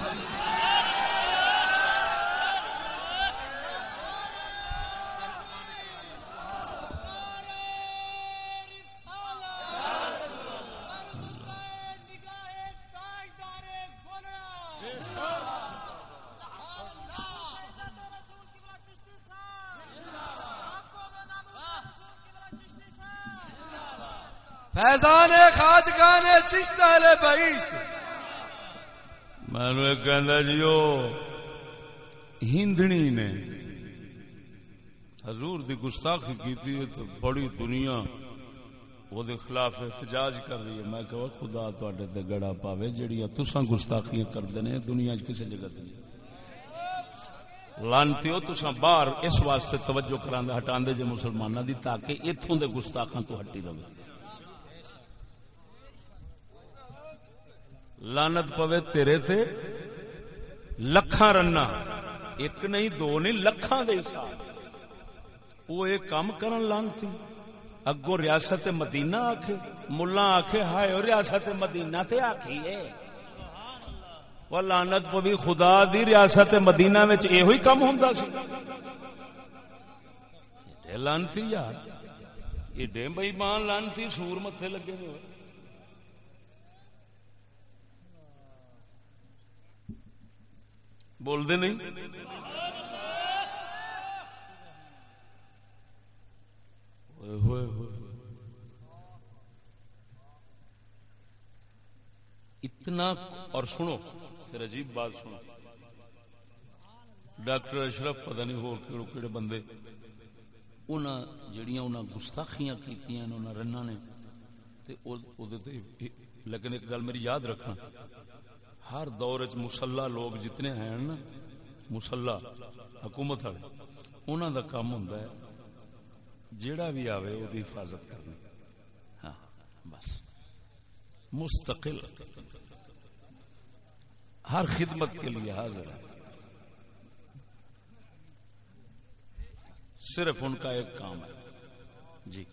فیضان خاجگان چشت اہل بہشت میں کہندا جی ہندنی نے حضور دی گستاخی کیتی ہے تو بڑی دنیا وہ دے خلاف احتجاج کر رہی ہے۔ میں کہا خدا تواڈے تے گڑا پاوے جڑیاں تساں گستاخیاں کردے نے، دنیا وچ کسے جگہ تے لانتی ہو تساں باہر اس واسطے توجہ کراندے، ہٹاندے جے مسلماناں دی تاکہ ایتھوں دے گستاخاں تو ہٹی رہے۔ لانت پوے تیرے تے، لکھاں رنا ایک نہیں، دو نہیں، لکھاں دے حساب۔ وہ ایک کام کرن لانتی اگو ریاست مدینہ آکھے، ملا آکھے، ہائے اور ریاست مدینہ تے آکھی ہے۔ وہ لانت پوی خدا دی ریاست مدینہ وچ یہ ہوئی کم ہوندا سی۔ لانتی یار۔ ایڈے بئی مان لانتی سور متھے لگے ہوئے۔ بول دے نہیں؟ ہوئے ہوئے اتنا اور سنو، پھر عجیب بات سنو۔ ڈاکٹر اشرف پتہ نہیں ہو کہڑے کہڑے بندے۔ انہاں جڑیاں انہاں گستاخیاں کیتیاں انہاں رنا نے، تے او او دے تے لیکن ایک گل میری یاد رکھنا۔ ہر دور چ مسلح لوگ جتنے ہیں نا، مسلح، حکومت والے انہوں دا کام ہوندا ہے جیڑا بھی آوے وہ حفاظت کرنی۔ ہاں بس۔ مستقل۔ ہر خدمت کے لیے حاضر ہے۔ صرف ان کا ایک کام ہے۔ جی۔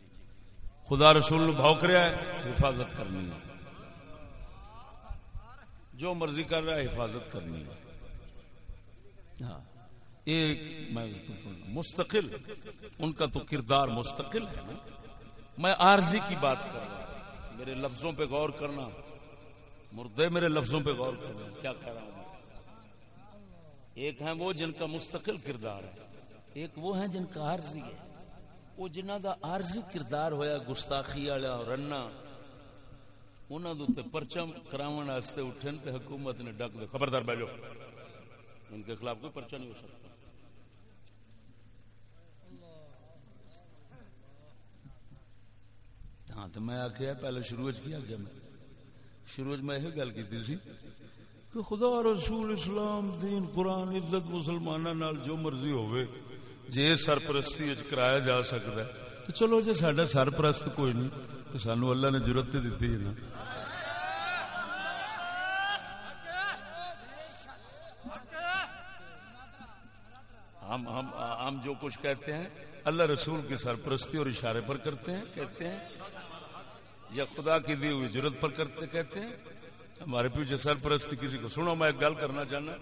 خدا رسول بھوک رہا ہے، حفاظت کرنی ہے۔ جو مرضی کر رہا ہے، حفاظت کرنی ہے۔ ہاں ایک میں مستقل، ان کا تو کردار مستقل ہے نا۔ میں عارضی کی بات کر رہا ہوں، میرے لفظوں پہ غور کرنا۔ مردے میرے لفظوں پہ غور کرنا کیا کہہ رہا ہوں ایک ہیں وہ جن کا مستقل کردار ہے، ایک وہ ہیں جن کا عارضی ہے۔ وہ جنہ دا عارضی کردار ہویا، گستاخی والا، رنا۔ انہوں نے تے پرچم کراون واسطے اٹھن تے حکومت نے ڈک دے۔ خبردار بیٹھو۔ ان کے خلاف کوئی پرچہ نہیں ہو سکتا۔ ہاں تو میں آخیا پہلے شروع وچ کیا گیا میں؟ شروع میں یہ گل کی سی کہ خدا رسول اسلام دین، قرآن، عزت مسلمانوں جو مرضی ہوئے جے سرپرستی کرایا جا سکتا ہے تو چلو جے ساڈا سرپرست کوئی نہیں، تو سانو اللہ نے ضرورت دیتی ہے نا۔ ہم ہم ہم جو کچھ کہتے ہیں، اللہ رسول کی سرپرستی اور اشارے پر کرتے ہیں، کہتے ہیں۔ یا خدا کی دی ہوئی ضرورت پر کرتے کہتے ہیں۔ ہمارے پیچھے سرپرستی کسی کو سنو، میں ایک گل کرنا چاہنا۔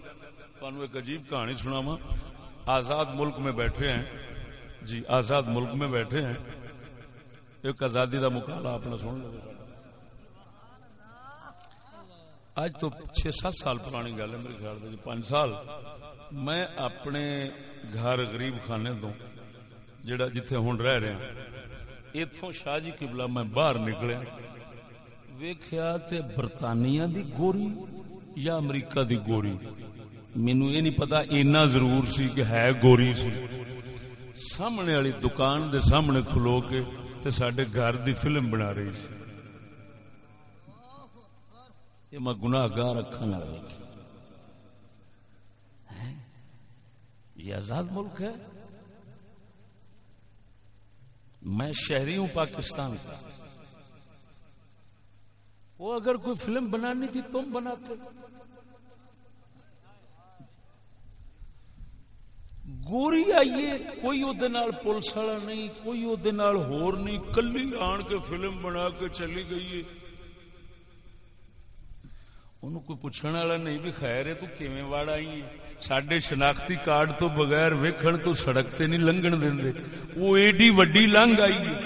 تمہیں ایک عجیب کہانی سناوا آزاد ملک میں بیٹھے ہیں۔ جی آزاد ملک میں بیٹھے ہیں۔ ایک آزادی کا مکالا اپنا سن لو اج تو چھ سات سال پرانی گل ہے میرے خیال سے پانچ سال۔ میں اپنے گھر غریب خانے تو جڑا جتھے ہوں رہ رہا اتوں شاہ جی قبلہ میں باہر نکلیا ویخیا تے برطانیہ دی گوری یا امریکہ دی گوری؟ مینو یہ نہیں پتا، اینا ضرور سی کہ ہے گوری سی۔ سامنے والی دکان دے سامنے کھلو کے تے سڈے گھر دی فلم بنا رہی سی۔ یہ میں گناہ گار اکھا نہ یہ آزاد ملک ہے؟ میں شہری ہوں پاکستان کا۔ وہ اگر کوئی فلم بنانی تھی تم بناتے۔ گوری آئیے، کوئی وہ پولیس والا نہیں، کوئی وہ ہور نہیں، کلی آن کے فلم بنا کے چلی گئی ہے۔ انہوں کوئی پوچھنے والا نہیں بھی خیر ہے، تو کیویں واڑ آئی ہے؟ سڈے شناختی کارڈ تو بغیر ویکھن تو سڑک تے نہیں لنگن دیں وہ ایڈی وڈی لنگ آئی ہے۔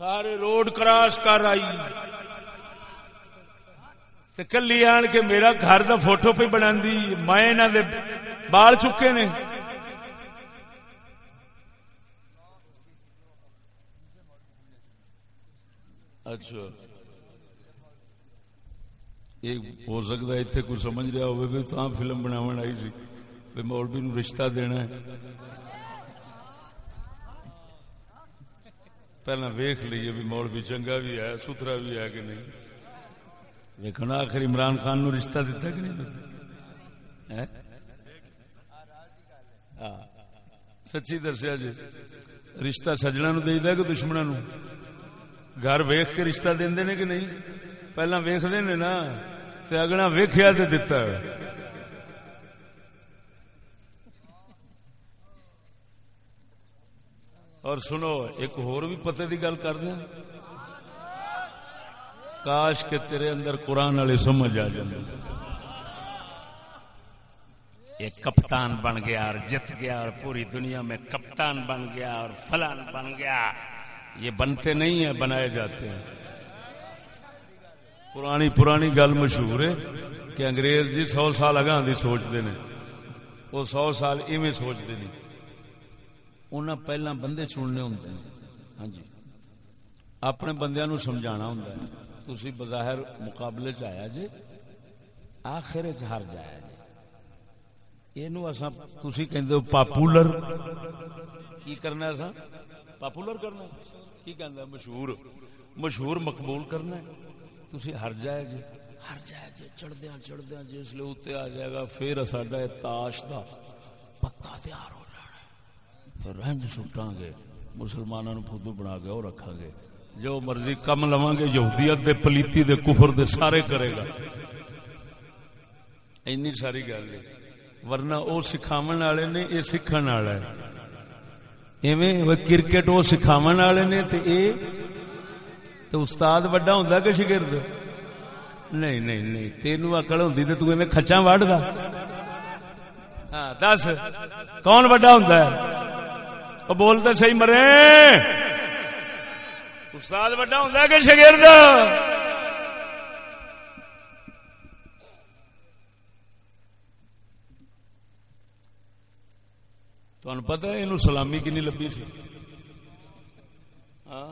سارے روڈ کراس کر آئی کلی آن کے میرا گھر دا فوٹو پہ بنا دی میں دے بال چکے نے۔ اچھا۔ یہ ہو سکتا ہے اتنے کوئی سمجھ رہا ہوگا تو فلم بناو آئی سی مولوی نو رشتہ دینا ہے۔ پہلا ویخ لیے بھی مولوی، چنگا بھی ہے، ستھرا بھی ہے کہ نہیں۔ دیکھو آخر عمران خان نو رشتہ دیتا کہ نہیں ہاں۔ سچی دسیا جی رشتہ سجنا نو دے کہ دشمنا نو؟ گھر ویخ کے رشتہ دے کہ نہیں؟ پہلا ویخ دے نا اگنا ویخیا تو دتا اور سنو، ایک ہور بھی پتے کی گل کر دیں کاش کے تیرے اندر قرآن والے سمجھ آ جائے ایک کپتان بن گیا اور جت گیا اور پوری دنیا میں کپتان بن گیا اور فلان بن گیا۔ یہ بنتے نہیں ہیں، بنائے جاتے ہیں۔ پرانی پرانی گل مشہور ہے کہ انگریز جی سو سال اگاں دی سوچتے ہیں وہ سو سال ایویں سوچتے نہیں انہیں پہلا بندے چننے ہوں ہاں جی اپنے بندیاں نو سمجھانا ہوں تھی بظاہر مقابلے چیا جی آخر چر جایا جی یہ پاپولر۔ کی کرنا اصا پاپولر کرنا کی کہنا مشہور۔ مشہور مقبول کرنا تھی ہر جائے جی ہر جائے جی چڑھدیا چڑھدیا جس لیے اتنے آ جائے گا۔ پھر ساڈا تاش کا پتا تیار ہو جانا پھر رنج سٹا گے۔ مسلمانوں فدو بنا کے وہ رکھا گے۔ جو مرضی کم لوا گے، یہودیت دے، پلیتی دے، کفر دے، سارے کرے گا۔ اینی ساری گل ہے ورنہ او سکھاو والے نے یہ سیکھ والا ہے۔ ایویں کرکٹ وہ سکھاو والے نے تے اے تے استاد وڈا ہوندا کہ شگرد؟ نہیں نہیں نہیں۔ تینو اکل ہوندی تے تو ایویں کھچا وڈ دا ہاں دس۔ کون وڈا ہوندا ہے؟ او بولتے صحیح مرے۔ استاد وڈا ہوں کہ شگرد تمہیں پتا ہے یہ سلامی کنی لبی سی؟ ہاں؟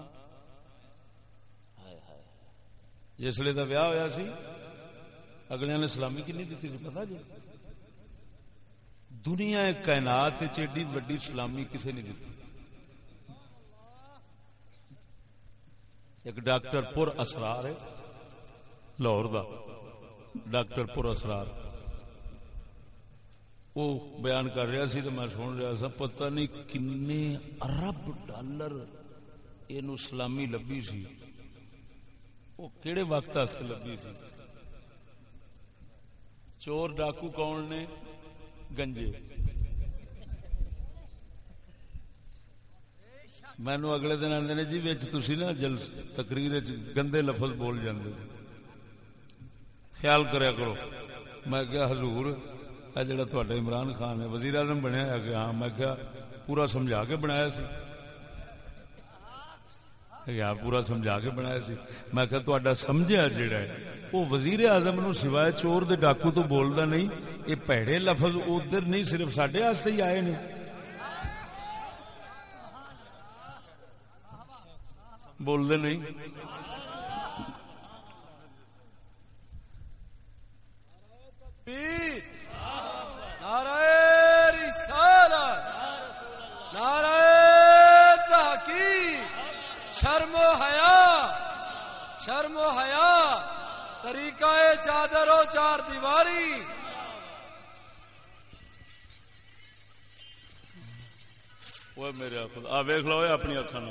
جسے کا ویاہ ہوا سی۔ اگلے نے سلامی کنی دیتی سی پتا جی؟ دنیا کائنات ایڈی وڈی سلامی کسی نے دیتی ایک ڈاکٹر پور اسرار ہے، لاہور دا ڈاکٹر پور اسرار۔ وہ بیان کر رہا سی تو میں سن رہا سا، پتہ نہیں کن ارب ڈالر یہ سلامی لبی سی۔ وہ کہڑے وقت لبی سی؟ چور ڈاکو کون نے؟ گنجے۔ مینو اگلے دن آدھے نے جی تھی نا جل تقریر گندے لفظ بول جاندے۔ خیال کریا کرو۔ میں کیا حضور، اے جڑا تھوڑا عمران خان ہے، وزیر اعظم بنیا ہے کہ ہاں میں کیا پورا سمجھا کے بنایا سی۔ یار، پورا سمجھا کے بنایا سی۔ میں کہا تو سمجھا جڑا ہے، وہ وزیر اعظم نو سوائے چور دے ڈاکو تو بولدا نہیں یہ پیڑے لفظ ادھر نہیں، صرف سڈے ہی آئے نہیں بول دے نہیں۔ نعرہ رسالت نعرہ تحقیق شرم و حیا شرم و حیا طریقہ چادر و چار دیواری۔ وہ میرے آ ویخ لو اپنی اکھان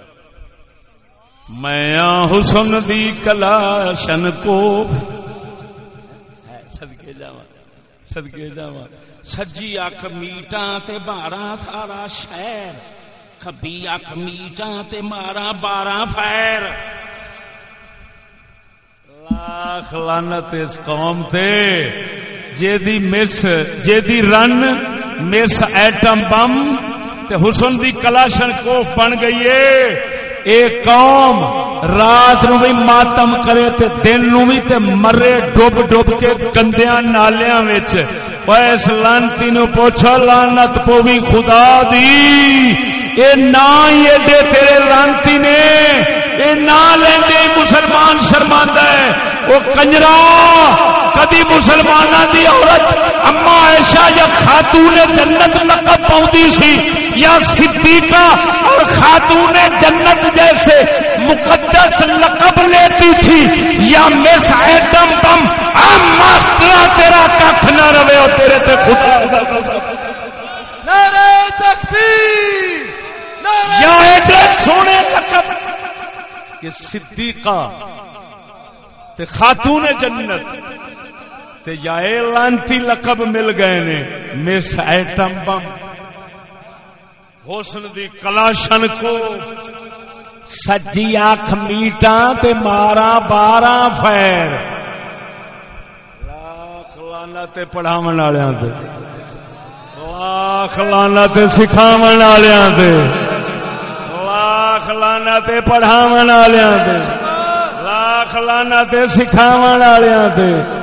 میں حسن دی کلا شن کو۔ سدکے جا سدکے جا سجی اک میٹاں تے بارہ سارا شہر۔ کبھی اک میٹاں تے مارا بارہ فیر لاکھ لانت اس قوم تے۔ جے دی مس جے دی رن مس ایٹم بم۔ تے حسن دی کلاشن کوف بن گئی ہے۔ اے قوم رات نو بھی ماتم کرے تے دن نو بھی تے مرے ڈوب ڈوب کے گندیاں نالیاں وچ۔ او اس لانتی نو پوچھا لعنت پوی خدا دی۔ اے نا ہی ایڈے تیرے لانتی نے۔ اے نا لیندے مسلمان شرماندا ہے۔ او کنجرا، کدی مسلمانوں دی عورت اما عائشہ یا خاتون جنت لقب پاؤں سی یا صدیقہ اور خاتون جنت جیسے مقدس لقب لیتی تھی یا مس ایٹم بم ماسٹر تیرا کھ نہ رہے ہو تیرے تے خدا نعرہ تکبیر یا ایڈے سونے لقب کہ صدیقہ تے خاتون جنت۔ تے یا اے لانتی لقب مل گئے نے۔ مس ایٹم بم۔ حسن دی کلاشن کو۔ سجی اکھ میٹا تے مارا بارہ فیر۔ لاکھ لانا تے پڑھاون والےاں تے لاکھ لانا تے سکھاون والےاں تے لاکھ لانا تے پڑھاون والےاں تے لاکھ لانا تے سکھاون والےاں تے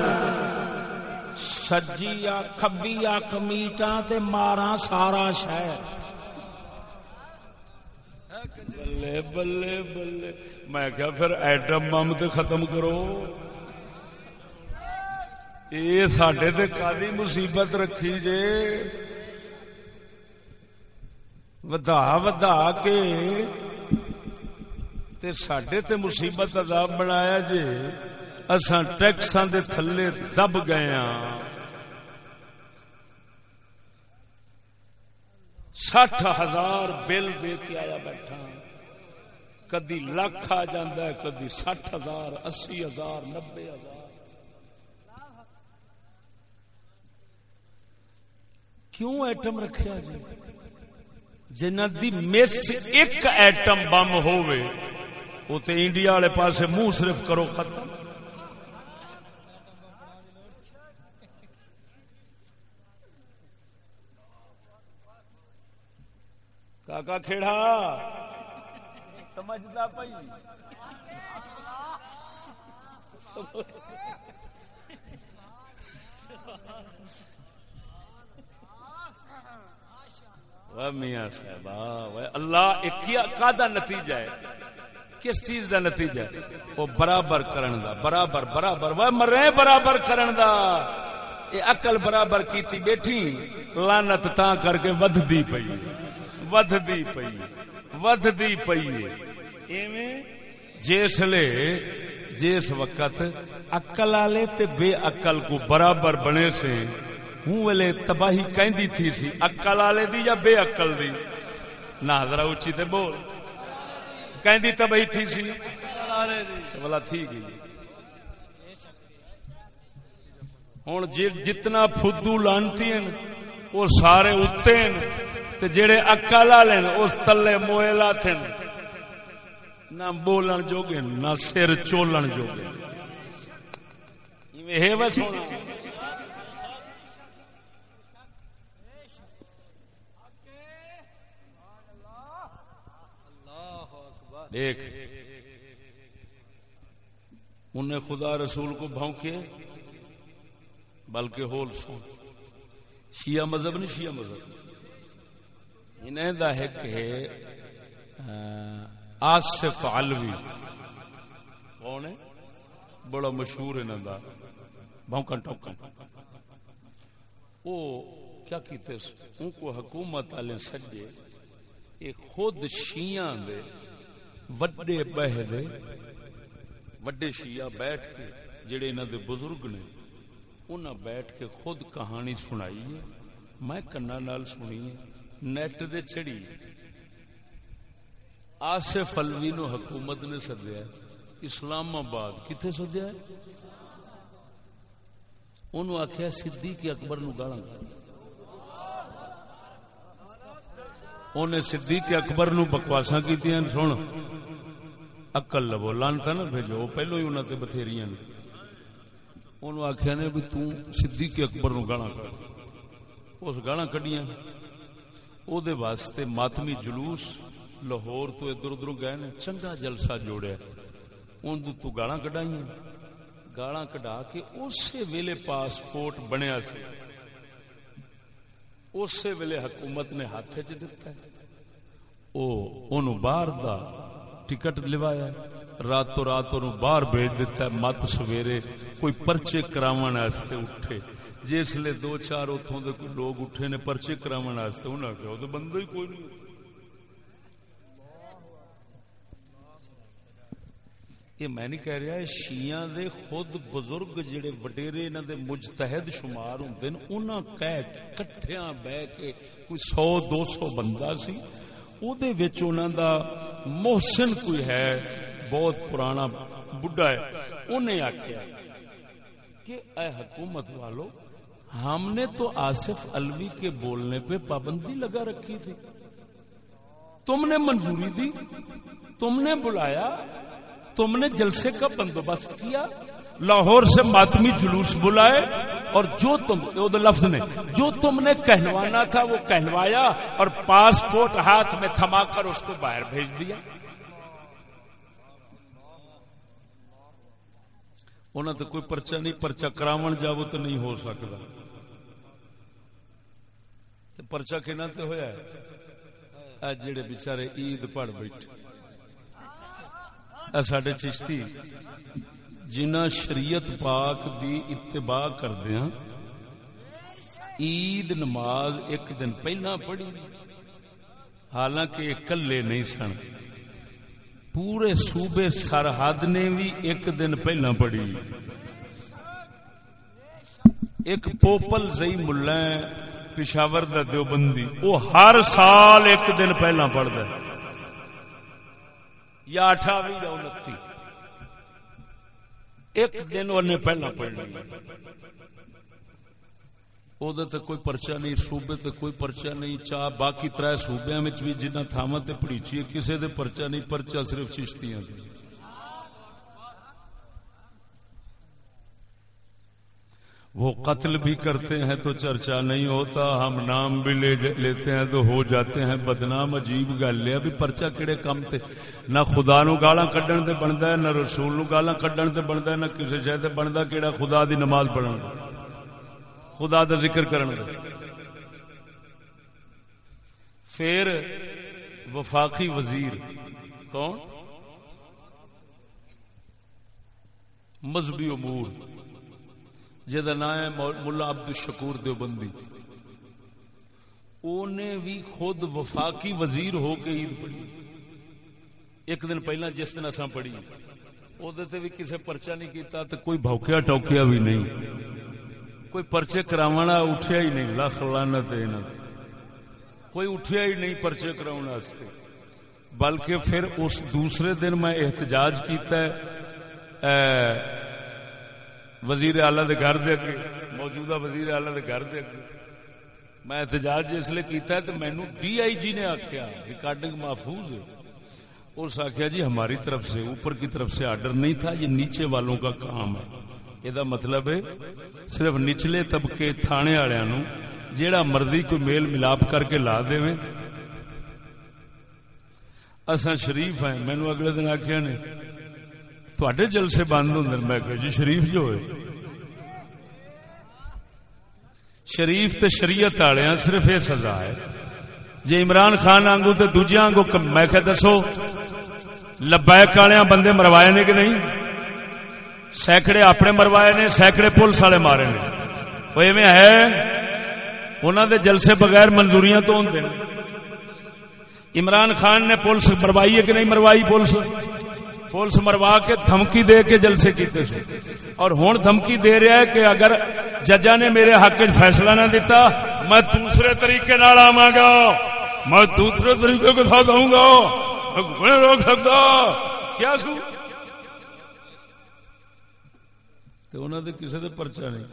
سجی یا کبھی یا کمیٹا تے مارا سارا شہر بلے بلے بلے میں کیا پھر ایٹم بم تے ختم کرو یہ سڈے تے مصیبت رکھی جے ودا ودا کے تے سڈے تے مصیبت عذاب بنایا جے اساں ٹیکساں دے تھلے دب گئے ہاں سٹھ ہزار بل دے کے آیا بیٹھا۔ کدی لکھ آ ہے، کدی سٹھ ہزار، اسی ہزار، نبے ہزار۔ کیوں ایٹم رکھا جی؟ جنہ دی مس ایک ایٹم بم ہوئے تو انڈیا والے پاسے منہ صرف کرو ختم۔ کاکا کھیڑا۔ سمجھتا پی میاں صاحب اللہ کا نتیجہ ہے۔ کس چیز دا نتیجہ؟ ہے وہ برابر کرن دا، برابر برابر۔ وہ مرے برابر کرن دا۔ یہ اقل برابر کیتی بیٹھی لانت تا کر کے ودی پئی۔ ودی پئی ودی پئی جسلے جس وقت اقل والے بے اقل کو برابر بنے سے ہوں ویلے تباہی کہندی تھی سی اقل والے دی یا بے اقل دی؟ نہ ذرا اچھی تے بول۔ کہندی تباہی تھی سی؟ بلا تھی گئی ہوں جتنا فدو لانتی ہیں وہ سارے اتنے تے جڑے اکل والے اس تلے موئے لاتے نہ بولن جوگے، نہ سر چولن جوگے۔ دیکھ، انہیں خدا رسول کو بھونکے، بلکہ ہول سو شیعہ مذہب نہیں، شیعہ مذہب۔ انہیں دا ایک ہے آصف علوی۔ کون ہے؟ بڑا مشہور انہوں دا۔ بھونکن ٹوکن وہ کیا کیتے ان کو حکومت والے سجے ایک خود شیعہ دے، وڈے بہ دے وڈے شیعہ بیٹھ کے، جڑے انہوں دے بزرگ نے۔ انہاں بیٹھ کے خود کہانی سنائی ہے، میں کنا نال سنی ہے، نیٹ دے چڑی آصف الوی نو حکومت نے سدیا اسلام آباد کتنے سدیا انہوں آخیا صدیق اکبر نو گالاں انہیں صدیق اکبر نو بکواساں کیتیاں، سن۔ اکل لو لانتا نہ بھیجو پہلو ہی انہوں نے بتھیریاں نے۔ انہوں آخیا نے بھی تو صدیق اکبر نو گالاں کر اس گالاں کڈیاں او دے واسطے ماتمی جلوس لاہور تو ادھر ادھر گئے نے چنگا جلسہ جوڑیا ان تو گالاں کڈائیاں گالاں کڈا کے اسی ویلے پاسپورٹ بنیا سی اسی ویلے حکومت نے ہاتھ چ دتا ہے او اونوں باہر دا ٹکٹ لوایا راتوں رات انہوں باہر بھیج دیتا ہے مت سویرے کوئی پرچے کراون واسطے اٹھے۔ جس لے دو چار اتوں دے کوئی لوگ اٹھے نے پرچے کراون واسطے، انہاں کہا وہ تو بندہ ہی کوئی نہیں۔ یہ میں نہیں کہہ رہا ہے شیعہ دے خود بزرگ جڑے وڈیرے انہاں دے مجتہد شمار ہوندے نے، انہاں کہہ کٹھیاں بہ کے کوئی سو، دو سو بندہ سی۔ او دا محسن کوئی ہے بہت پرانا بڈھا ہے انہیں کہ اے حکومت والو ہم نے تو آصف الوی کے بولنے پہ پابندی لگا رکھی تھی تم نے منظوری دی تم نے بلایا تم نے جلسے کا بندوبست کیا لاہور سے ماتمی جلوس بلائے اور جو تم لفظ نے جو تم نے کہلوانا تھا وہ کہلوایا اور پاسپورٹ ہاتھ میں تھما کر اس کو باہر بھیج دیا۔ انہوں تو کوئی پرچا نہیں پرچا کراون جاو تو نہیں ہو سکتا۔ پرچا کہنا تو ہوا ہے؟ جڑے بچارے عید پڑھ بیٹھے۔ سڈے چشتی۔ جنہ شریعت پاک دی اتباع کردیا ہاں، عید نماز ایک دن پہلا پڑھی۔ حالانکہ کلے نہیں سن۔ پورے صوبے سرحد نے بھی ایک دن پہلا پڑھی۔ ایک پوپل زئی ملا پشاور دا دیوبندی، وہ ہر سال ایک دن پہلا پڑھتا ہے۔ یا اٹھاوی یا انتی ایک دن انہیں پہلا پڑھنا وہ کوئی پرچا نہیں، صوبے تے کوئی پرچا نہیں، چاہ باقی تر صوبے بھی جنہ تھاوا تے پڑیچی کسی دے پرچا نہیں پرچا صرف چشتیاں وہ قتل بھی کرتے ہیں تو چرچا نہیں ہوتا، ہم نام بھی لے لیتے ہیں تو ہو جاتے ہیں۔ بدنام عجیب گل لیا بھی پرچا کہڑے کام تے، نہ خدا نو گالا کڈن تے بنتا ہے، نہ رسول نو گالا کڈن تے بنتا ہے، نہ کسی شہر تے بنتا کیڑا خدا دی نماز پڑھن۔ خدا دا ذکر کرن۔ پھر وفاقی وزیر کون؟ مذہبی امور۔ جہاں نام ہے ملا عبد الشکور دیوبندی۔ انہیں بھی خود وفاقی وزیر ہو کے عید پڑھی۔ ایک دن پہلا جس دن اصا پڑھی وہ بھی کسی پرچا نہیں کیتا تو کوئی بھوکیا ٹوکیا بھی نہیں۔ کوئی پرچے کراونا اٹھیا ہی نہیں لکھ لانا کوئی اٹھیا ہی نہیں پرچے کراؤ بلکہ پھر اس دوسرے دن میں احتجاج کیتا ہے وزیر اعلی دے گھر دے اگے، موجودہ وزیر اعلی دے گھر دے اگے۔ میں احتجاج اس لیے کیتا ہے تو مینو ڈی آئی جی نے آخیا ریکارڈنگ محفوظ ہے۔ اس آخیا جی ہماری طرف سے، اوپر کی طرف سے آرڈر نہیں تھا، یہ نیچے والوں کا کام ہے۔ یہ مطلب ہے، صرف نچلے طبقے تھانے والوں جیڑا مرضی کوئی میل ملاپ کر کے لا دے اصا شریف ہیں مینو اگلے دن آخیا نے تھوڑے جلسے بند ہوں میں کہ جی شریف جو ہے۔ شریف تے شریعت والے صرف یہ سزا ہے۔ جی عمران خان آنگو تے دوجے آنگو میں کہ دسو، لبیک والے بندے مروائے نے کہ نہیں؟ سینکڑے اپنے مروائے نے، سینکڑے پولیس والے مارے نے۔ وہ ایویں ہے انہوں دے جلسے بغیر منظوریاں تو ہوں عمران خان نے پولیس مروائی ہے کہ نہیں مروائی پولیس؟ پولیس مروا کے دھمکی دے کے جلسے کیتے سے اور ہوں دھمکی دے رہا ہے کہ اگر ججا نے میرے حق فیصلہ نہ دیتا میں دوسرے طریقے نال آواں گا۔ میں دوسرے طریقے کے ساتھ آؤں گا۔ میں روک سکتا۔ کیا سو؟ انہوں نے کسی نے پرچا نہیں۔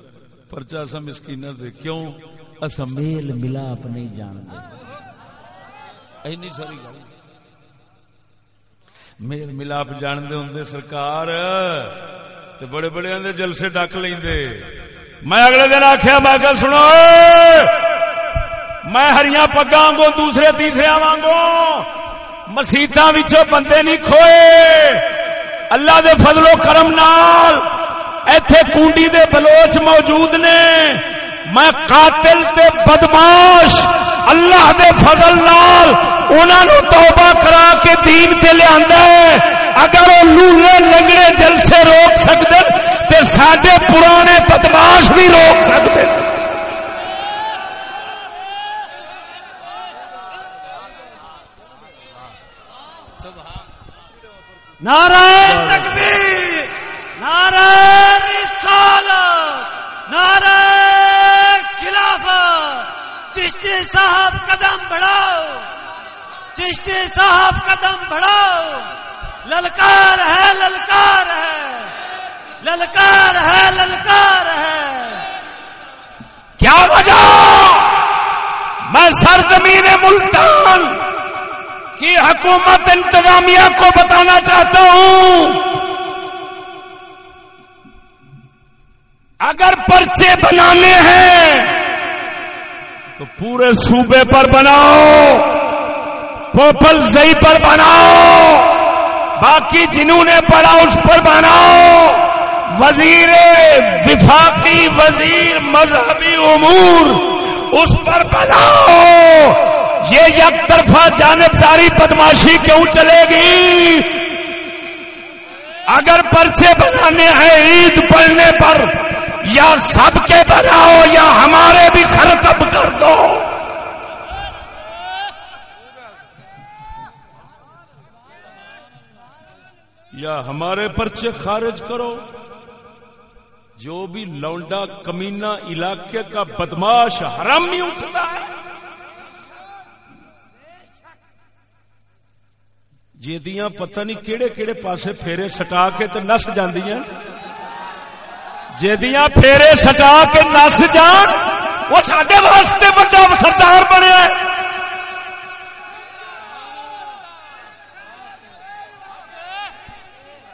پرچا اصا مسکین دے۔ کیوں؟ اصا میل ملاپ نہیں جانتے۔ اینی ساری گل۔ میل ملاپ جانتے ہوں سرکار، تے بڑے بڑے اندر جلسے ڈک لیندے۔ میں اگلے دن آخیا میں کہ سنو، میں ہریاں پگا وانگو دوسرے تیسرے وانگو مسیطا بندے نہیں کھوئے۔ اللہ دے فضل و کرم نال ایتھے کنڈی دے بلوچ موجود نے۔ میں قاتل تے بدماش اللہ دے فضل نال انہاں نو توبہ کرا کے دین تے لے اگر وہ لولے لنگڑے جلسے روک سکتے تے ساڈے پرانے بدماش بھی روک سکتے نعرہ تکبیر، نعرہ رسالت، نعرہ خلافت چشتی صاحب قدم بڑھاؤ۔ چشتی صاحب قدم بڑھاؤ۔ للکار ہے للکار ہے۔ للکار ہے للکار ہے۔ کیا وجہ؟ میں سرزمین ملتان کی حکومت انتظامیہ کو بتانا چاہتا ہوں۔ اگر پرچے بنانے ہیں تو پورے صوبے پر بناؤ۔ پوپل زئی پر بناؤ۔ باقی جنہوں نے پڑھا اس پر بناؤ۔ وزیر وفاقی، وزیر مذہبی امور، اس پر بناؤ۔ یہ یک طرفہ جانبداری بدماشی کیوں چلے گی؟ اگر پرچے بنانے ہیں عید پڑھنے پر، یا سب کے بناؤ یا ہمارے بھی خرتب کر دو۔ یا ہمارے پرچے خارج کرو۔ جو بھی لونڈا کمینا علاقے کا بدماش حرام نہیں اٹھتا۔ ہے جیدیاں پتہ نہیں کیڑے کیڑے پاسے پھیرے سٹا کے تے نس جاندیاں۔ جیدیاں پھیرے سٹا کے نس جان۔ وہ ساڈے واسطے بڑا سردار بنیا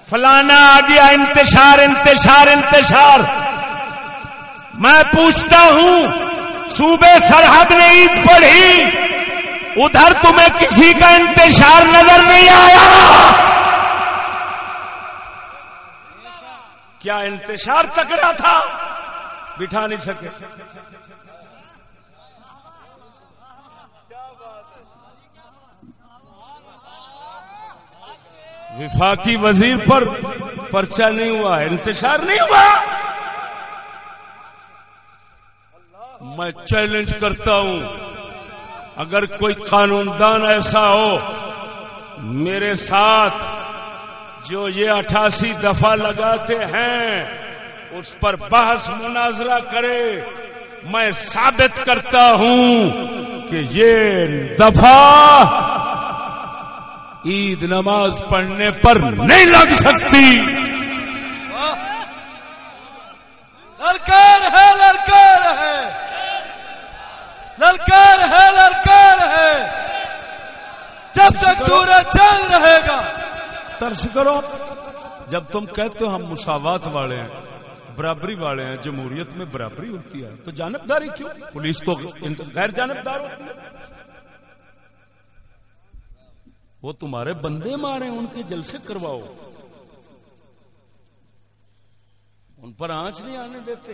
فلانا آ گیا انتشار انتشار انتشار۔ میں پوچھتا ہوں، صوبے سرحد نے عید پڑھی، ادھر تمہیں کسی کا انتشار نظر نہیں آیا؟ کیا انتشار تکڑا تھا؟ بٹھا نہیں سکے۔ وفاقی وزیر پر پرچہ نہیں ہوا، انتشار نہیں ہوا۔ میں چیلنج کرتا ہوں، اگر کوئی قانون دان ایسا ہو، میرے ساتھ جو یہ اٹھاسی دفعہ لگاتے ہیں، اس پر بحث مناظرہ کرے۔ میں ثابت کرتا ہوں کہ یہ دفعہ عید نماز پڑھنے پر نہیں لگ سکتی۔ للکار ہے للکار ہے۔ للکار ہے للکار ہے۔ جب تک سورج چل رہے گا۔ ترس کرو جب تم کہتے ہو ہم مساوات والے ہیں برابری والے ہیں جمہوریت میں برابری ہوتی ہے تو جانبداری کیوں؟ پولیس تو غیر جانبدار ہوتی ہے۔ وہ تمہارے بندے مارے ان کے جلسے کرواؤ۔ ان پر آنچ نہیں آنے دیتے۔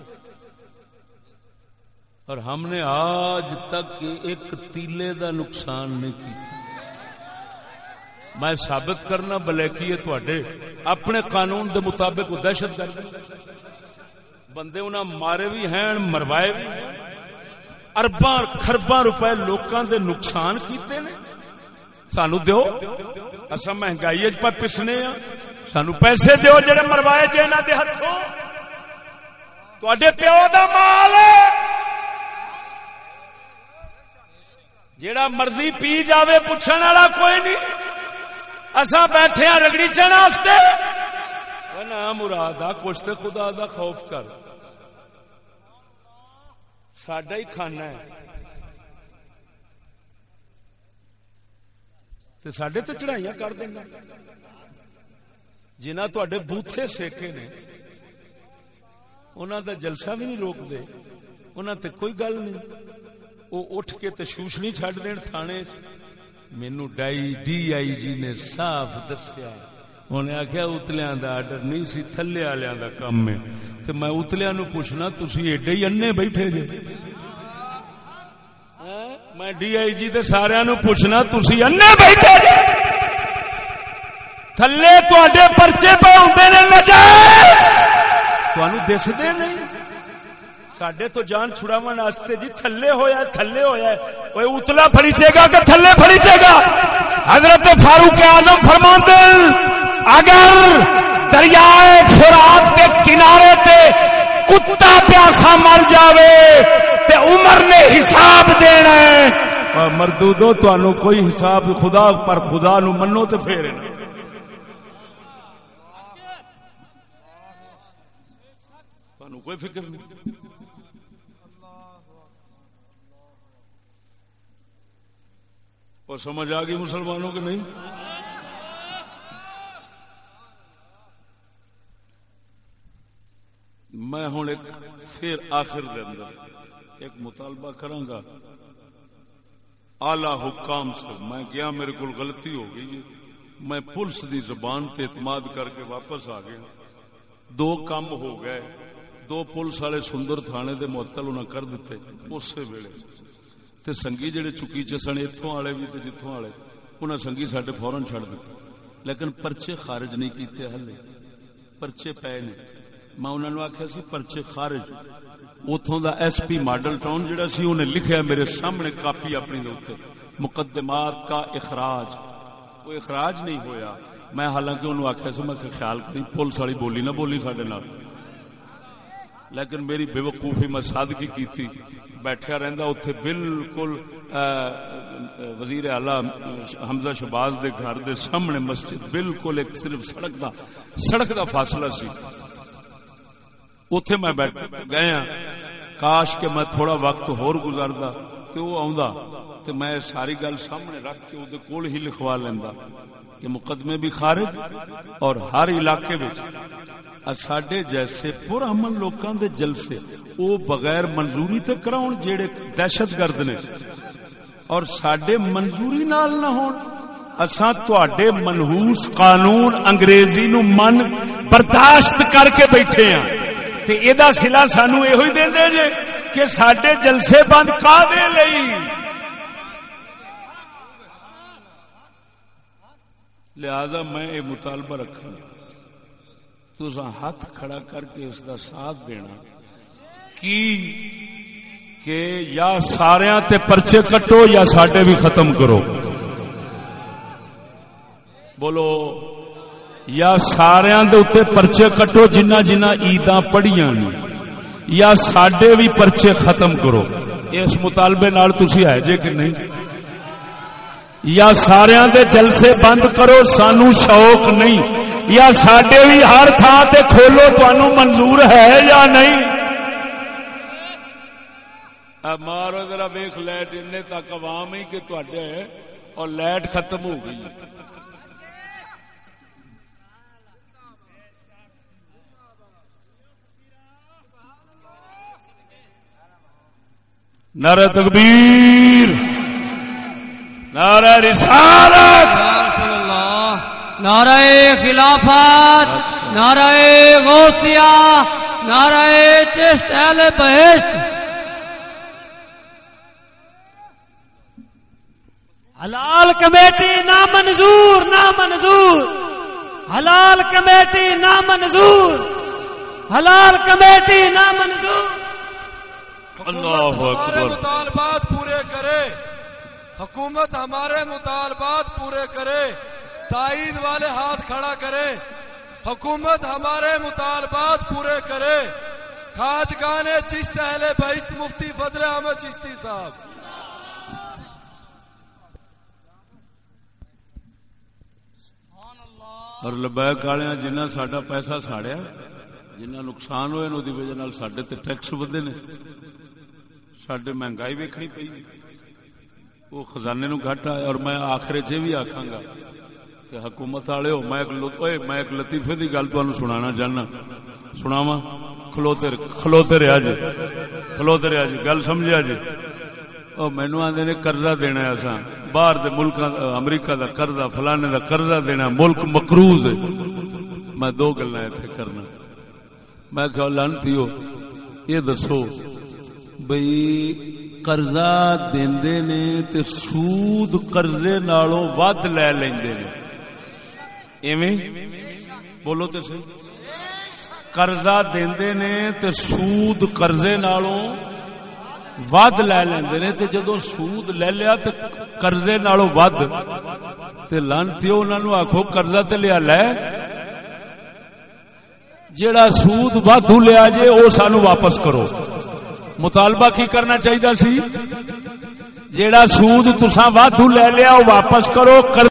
اور ہم نے آج تک ایک تیلے دا نقصان نہیں کیا میں ثابت کرنا بلیکی ہے تھوڑے اپنے قانون دے مطابق دہشت گرد بندے انہیں مارے بھی ہیں، مروائے بھی ارباں خرباں روپے لوکاں دے نقصان کیتے نے۔ سانو دیو؟ اصا مہنگائی پہ پسنے ہاں سانو پیسے دیو جڑے مروائے جے انہاں دے ہتھوں۔ تواڈے پیو دا مال۔ جیڑا مرضی پی جاوے پوچھنے والا کوئی نہیں۔ اصا بیٹھے ہاں رگڑی چڑھتے نہ مراد آ، کچھ تو خدا دا خوف کر۔ ساڈا ہی کھانا ہے۔ تے ساڈے تے چڑھائیاں کر دینا جنہ تے بوتھے سیکے نے انہوں دا جلسہ بھی نہیں روک دے انہوں تے کوئی گل نہیں۔ وہ اٹھ کے تے شوشنی چھڈ دین تھانے۔ مینو ڈائی ڈی آئی جی نے صاف دسیا۔ انہیں آخیا اتلیا دا آرڈر نہیں سی، تھلے والوں دا کام ہے۔ تے میں اتلیا نو پوچھنا، تسی ایڈے ہی انے بیٹھے جے۔ میں ڈی آئی جی تے سارے نو پوچھنا، تسی انے بیٹھے جی۔ تھلے تے پرچے پہ ہوتے نجائز نہیں۔ سڈے تو جان چھڑاو واسطے جی تھلے ہویا تھلے ہویا وہ اتلا فریچے گا کہ تھلے فریچے گا؟ حضرت فاروق اعظم فرماتے اگر دریائے فرات کے کنارے تے کتا پیاسا مر جاوے تے عمر نے حساب دینا ہے۔ مردو دو تو کوئی حساب خدا، پر خدا نو منو تے پھر کوئی فکر نہیں۔ اور سمجھ آ گئی مسلمانوں کے نہیں؟ میں ہوں ایک پھر آخر دے اندر۔ ایک مطالبہ کروں گا آلہ حکام سے میں گیا، میرے کو غلطی ہو گئی میں پولیس دی زبان تے اعتماد کر کے واپس آ گیا۔ دو کام ہو گئے۔ دو پولیس والے سندر تھانے دے معطل انہیں کر دیتے اسی ویلے۔ تے سنگی جڑے چکی چسن اتوں والے بھی تے جتوں والے۔ انہیں سنگی سڈے فورن چڑ دیتے۔ لیکن پرچے خارج نہیں کیتے ہلے۔ پرچے پے نے۔ میں انہوں نے آخیا سی، پرچے خارج۔ اتوں دا ایس پی ماڈل ٹاؤن جڑا سی انہیں لکھیا میرے سامنے کاپی اپنی دے مقدمات کا اخراج۔ وہ اخراج نہیں ہویا۔ میں حالانکہ انہوں آخیا سی میں خیال کری پولیس والی بولی نہ بولی سڈے نال۔ لیکن میری بے وقوفی میں سادگی کی تھی بیٹھا رہندا اتنے بالکل وزیر اعلی حمزہ شباز دے گھر دے سامنے مسجد، بالکل ایک صرف سڑک دا سڑک دا فاصلہ سی۔ اتے میں بیٹھ گیا ہاں۔ کاش کہ میں تھوڑا وقت ہور گزاردا تے وہ آوندا تے میں ساری گل سامنے رکھ کے وہ کول ہی لکھوا لیندا کہ مقدمے بھی خارج اور ہر علاقے وچ سڈے جیسے پر امن لوکاں دے جلسے او بغیر منظوری تے کراؤن جیڑے دہشت گرد نے۔ اور سڈے منظوری نال نہ ہون۔ اساں تواڈے منحوس قانون انگریزی نو من برداشت کر کے بیٹھے ہاں۔ تے ایدا سلا سانو ایہو دیندے جے کہ سڈے جلسے بند کا دے لئی؟ لہذا میں یہ مطالبہ رکھا تو ہاتھ کھڑا کر کے اس کا ساتھ دینا۔ کی؟ کہ یا سارا تے پرچے کٹو یا ساڈے بھی ختم کرو۔ بولو یا سارا اتنے پرچے کٹو جنہ جنہ عیداں پڑھیاں یا ساڈے بھی پرچے ختم کرو۔ اس مطالبے نال تسی ہے جے کہ نہیں؟ یا سارا دے جلسے بند کرو، سانو شوق نہیں۔ یا سڈے بھی ہر تھان تے کھولو تو منظور ہے یا نہیں؟ مارو، ذرا ویخ لائٹ ان تک عوام ہی کہ تے اور لائٹ ختم ہو گئی۔ نر تکبیر نر رسالت۔ نعرہ خلافت، نعرہ غوثیہ، نعرہ چست اہل بہشت۔ حلال کمیٹی نا منظور نا منظور حلال کمیٹی نا منظور حلال کمیٹی نا منظور اللہ اکبر۔ مطالبات پورے کرے۔ حکومت ہمارے مطالبات پورے کرے۔ تائید والے ہاتھ کھڑا کرے۔ حکومت ہمارے مطالبات پورے کرے۔ خاج گانے چشت اہل بہشت مفتی فضل احمد چشتی صاحب۔ اور لبیک والے جنہ سڈا پیسہ ساڑیا جنہ نقصان ہوئے نو دی وجہ نال تے ٹیکس ودے نے۔ سڈے مہنگائی ویکنی پی وہ خزانے نو گھٹ آیا اور میں آخر چ بھی آخا گا کہ حکومت والے ہو، میں میں ایک لطیفے دی گل تمہیں سنانا چاہنا۔ سناوا کھلوتے کھلوتے رہا جی۔ کھلوتے رہا جی گل سمجھا جی۔ او مینو آدھے نے قرضہ دینا ہے اساں۔ باہر دے ملکاں امریکہ دا قرضہ، فلانے دا قرضہ دینا، ملک مقروض ہے۔ میں دو گلا اتنے کرنا۔ میں کہ لانتی ہو یہ دسو۔ بئی قرضہ دیندے نے تے سود قرضے نالوں ود لے لیندے نے ایویں بولو تے صحیح قرضہ دیندے نے تے سود قرضے نالوں ود لے لیندے نے تے جدو سود لے لیا تے قرضے نالوں ود تے لانتی انہاں نو آکھو قرضہ تے لیا لے جیڑا سود وادو لیا جے او سانو واپس کرو مطالبہ کی کرنا چاہیے سی؟ جیڑا سود تسا وادو لے لیا وہ واپس کرو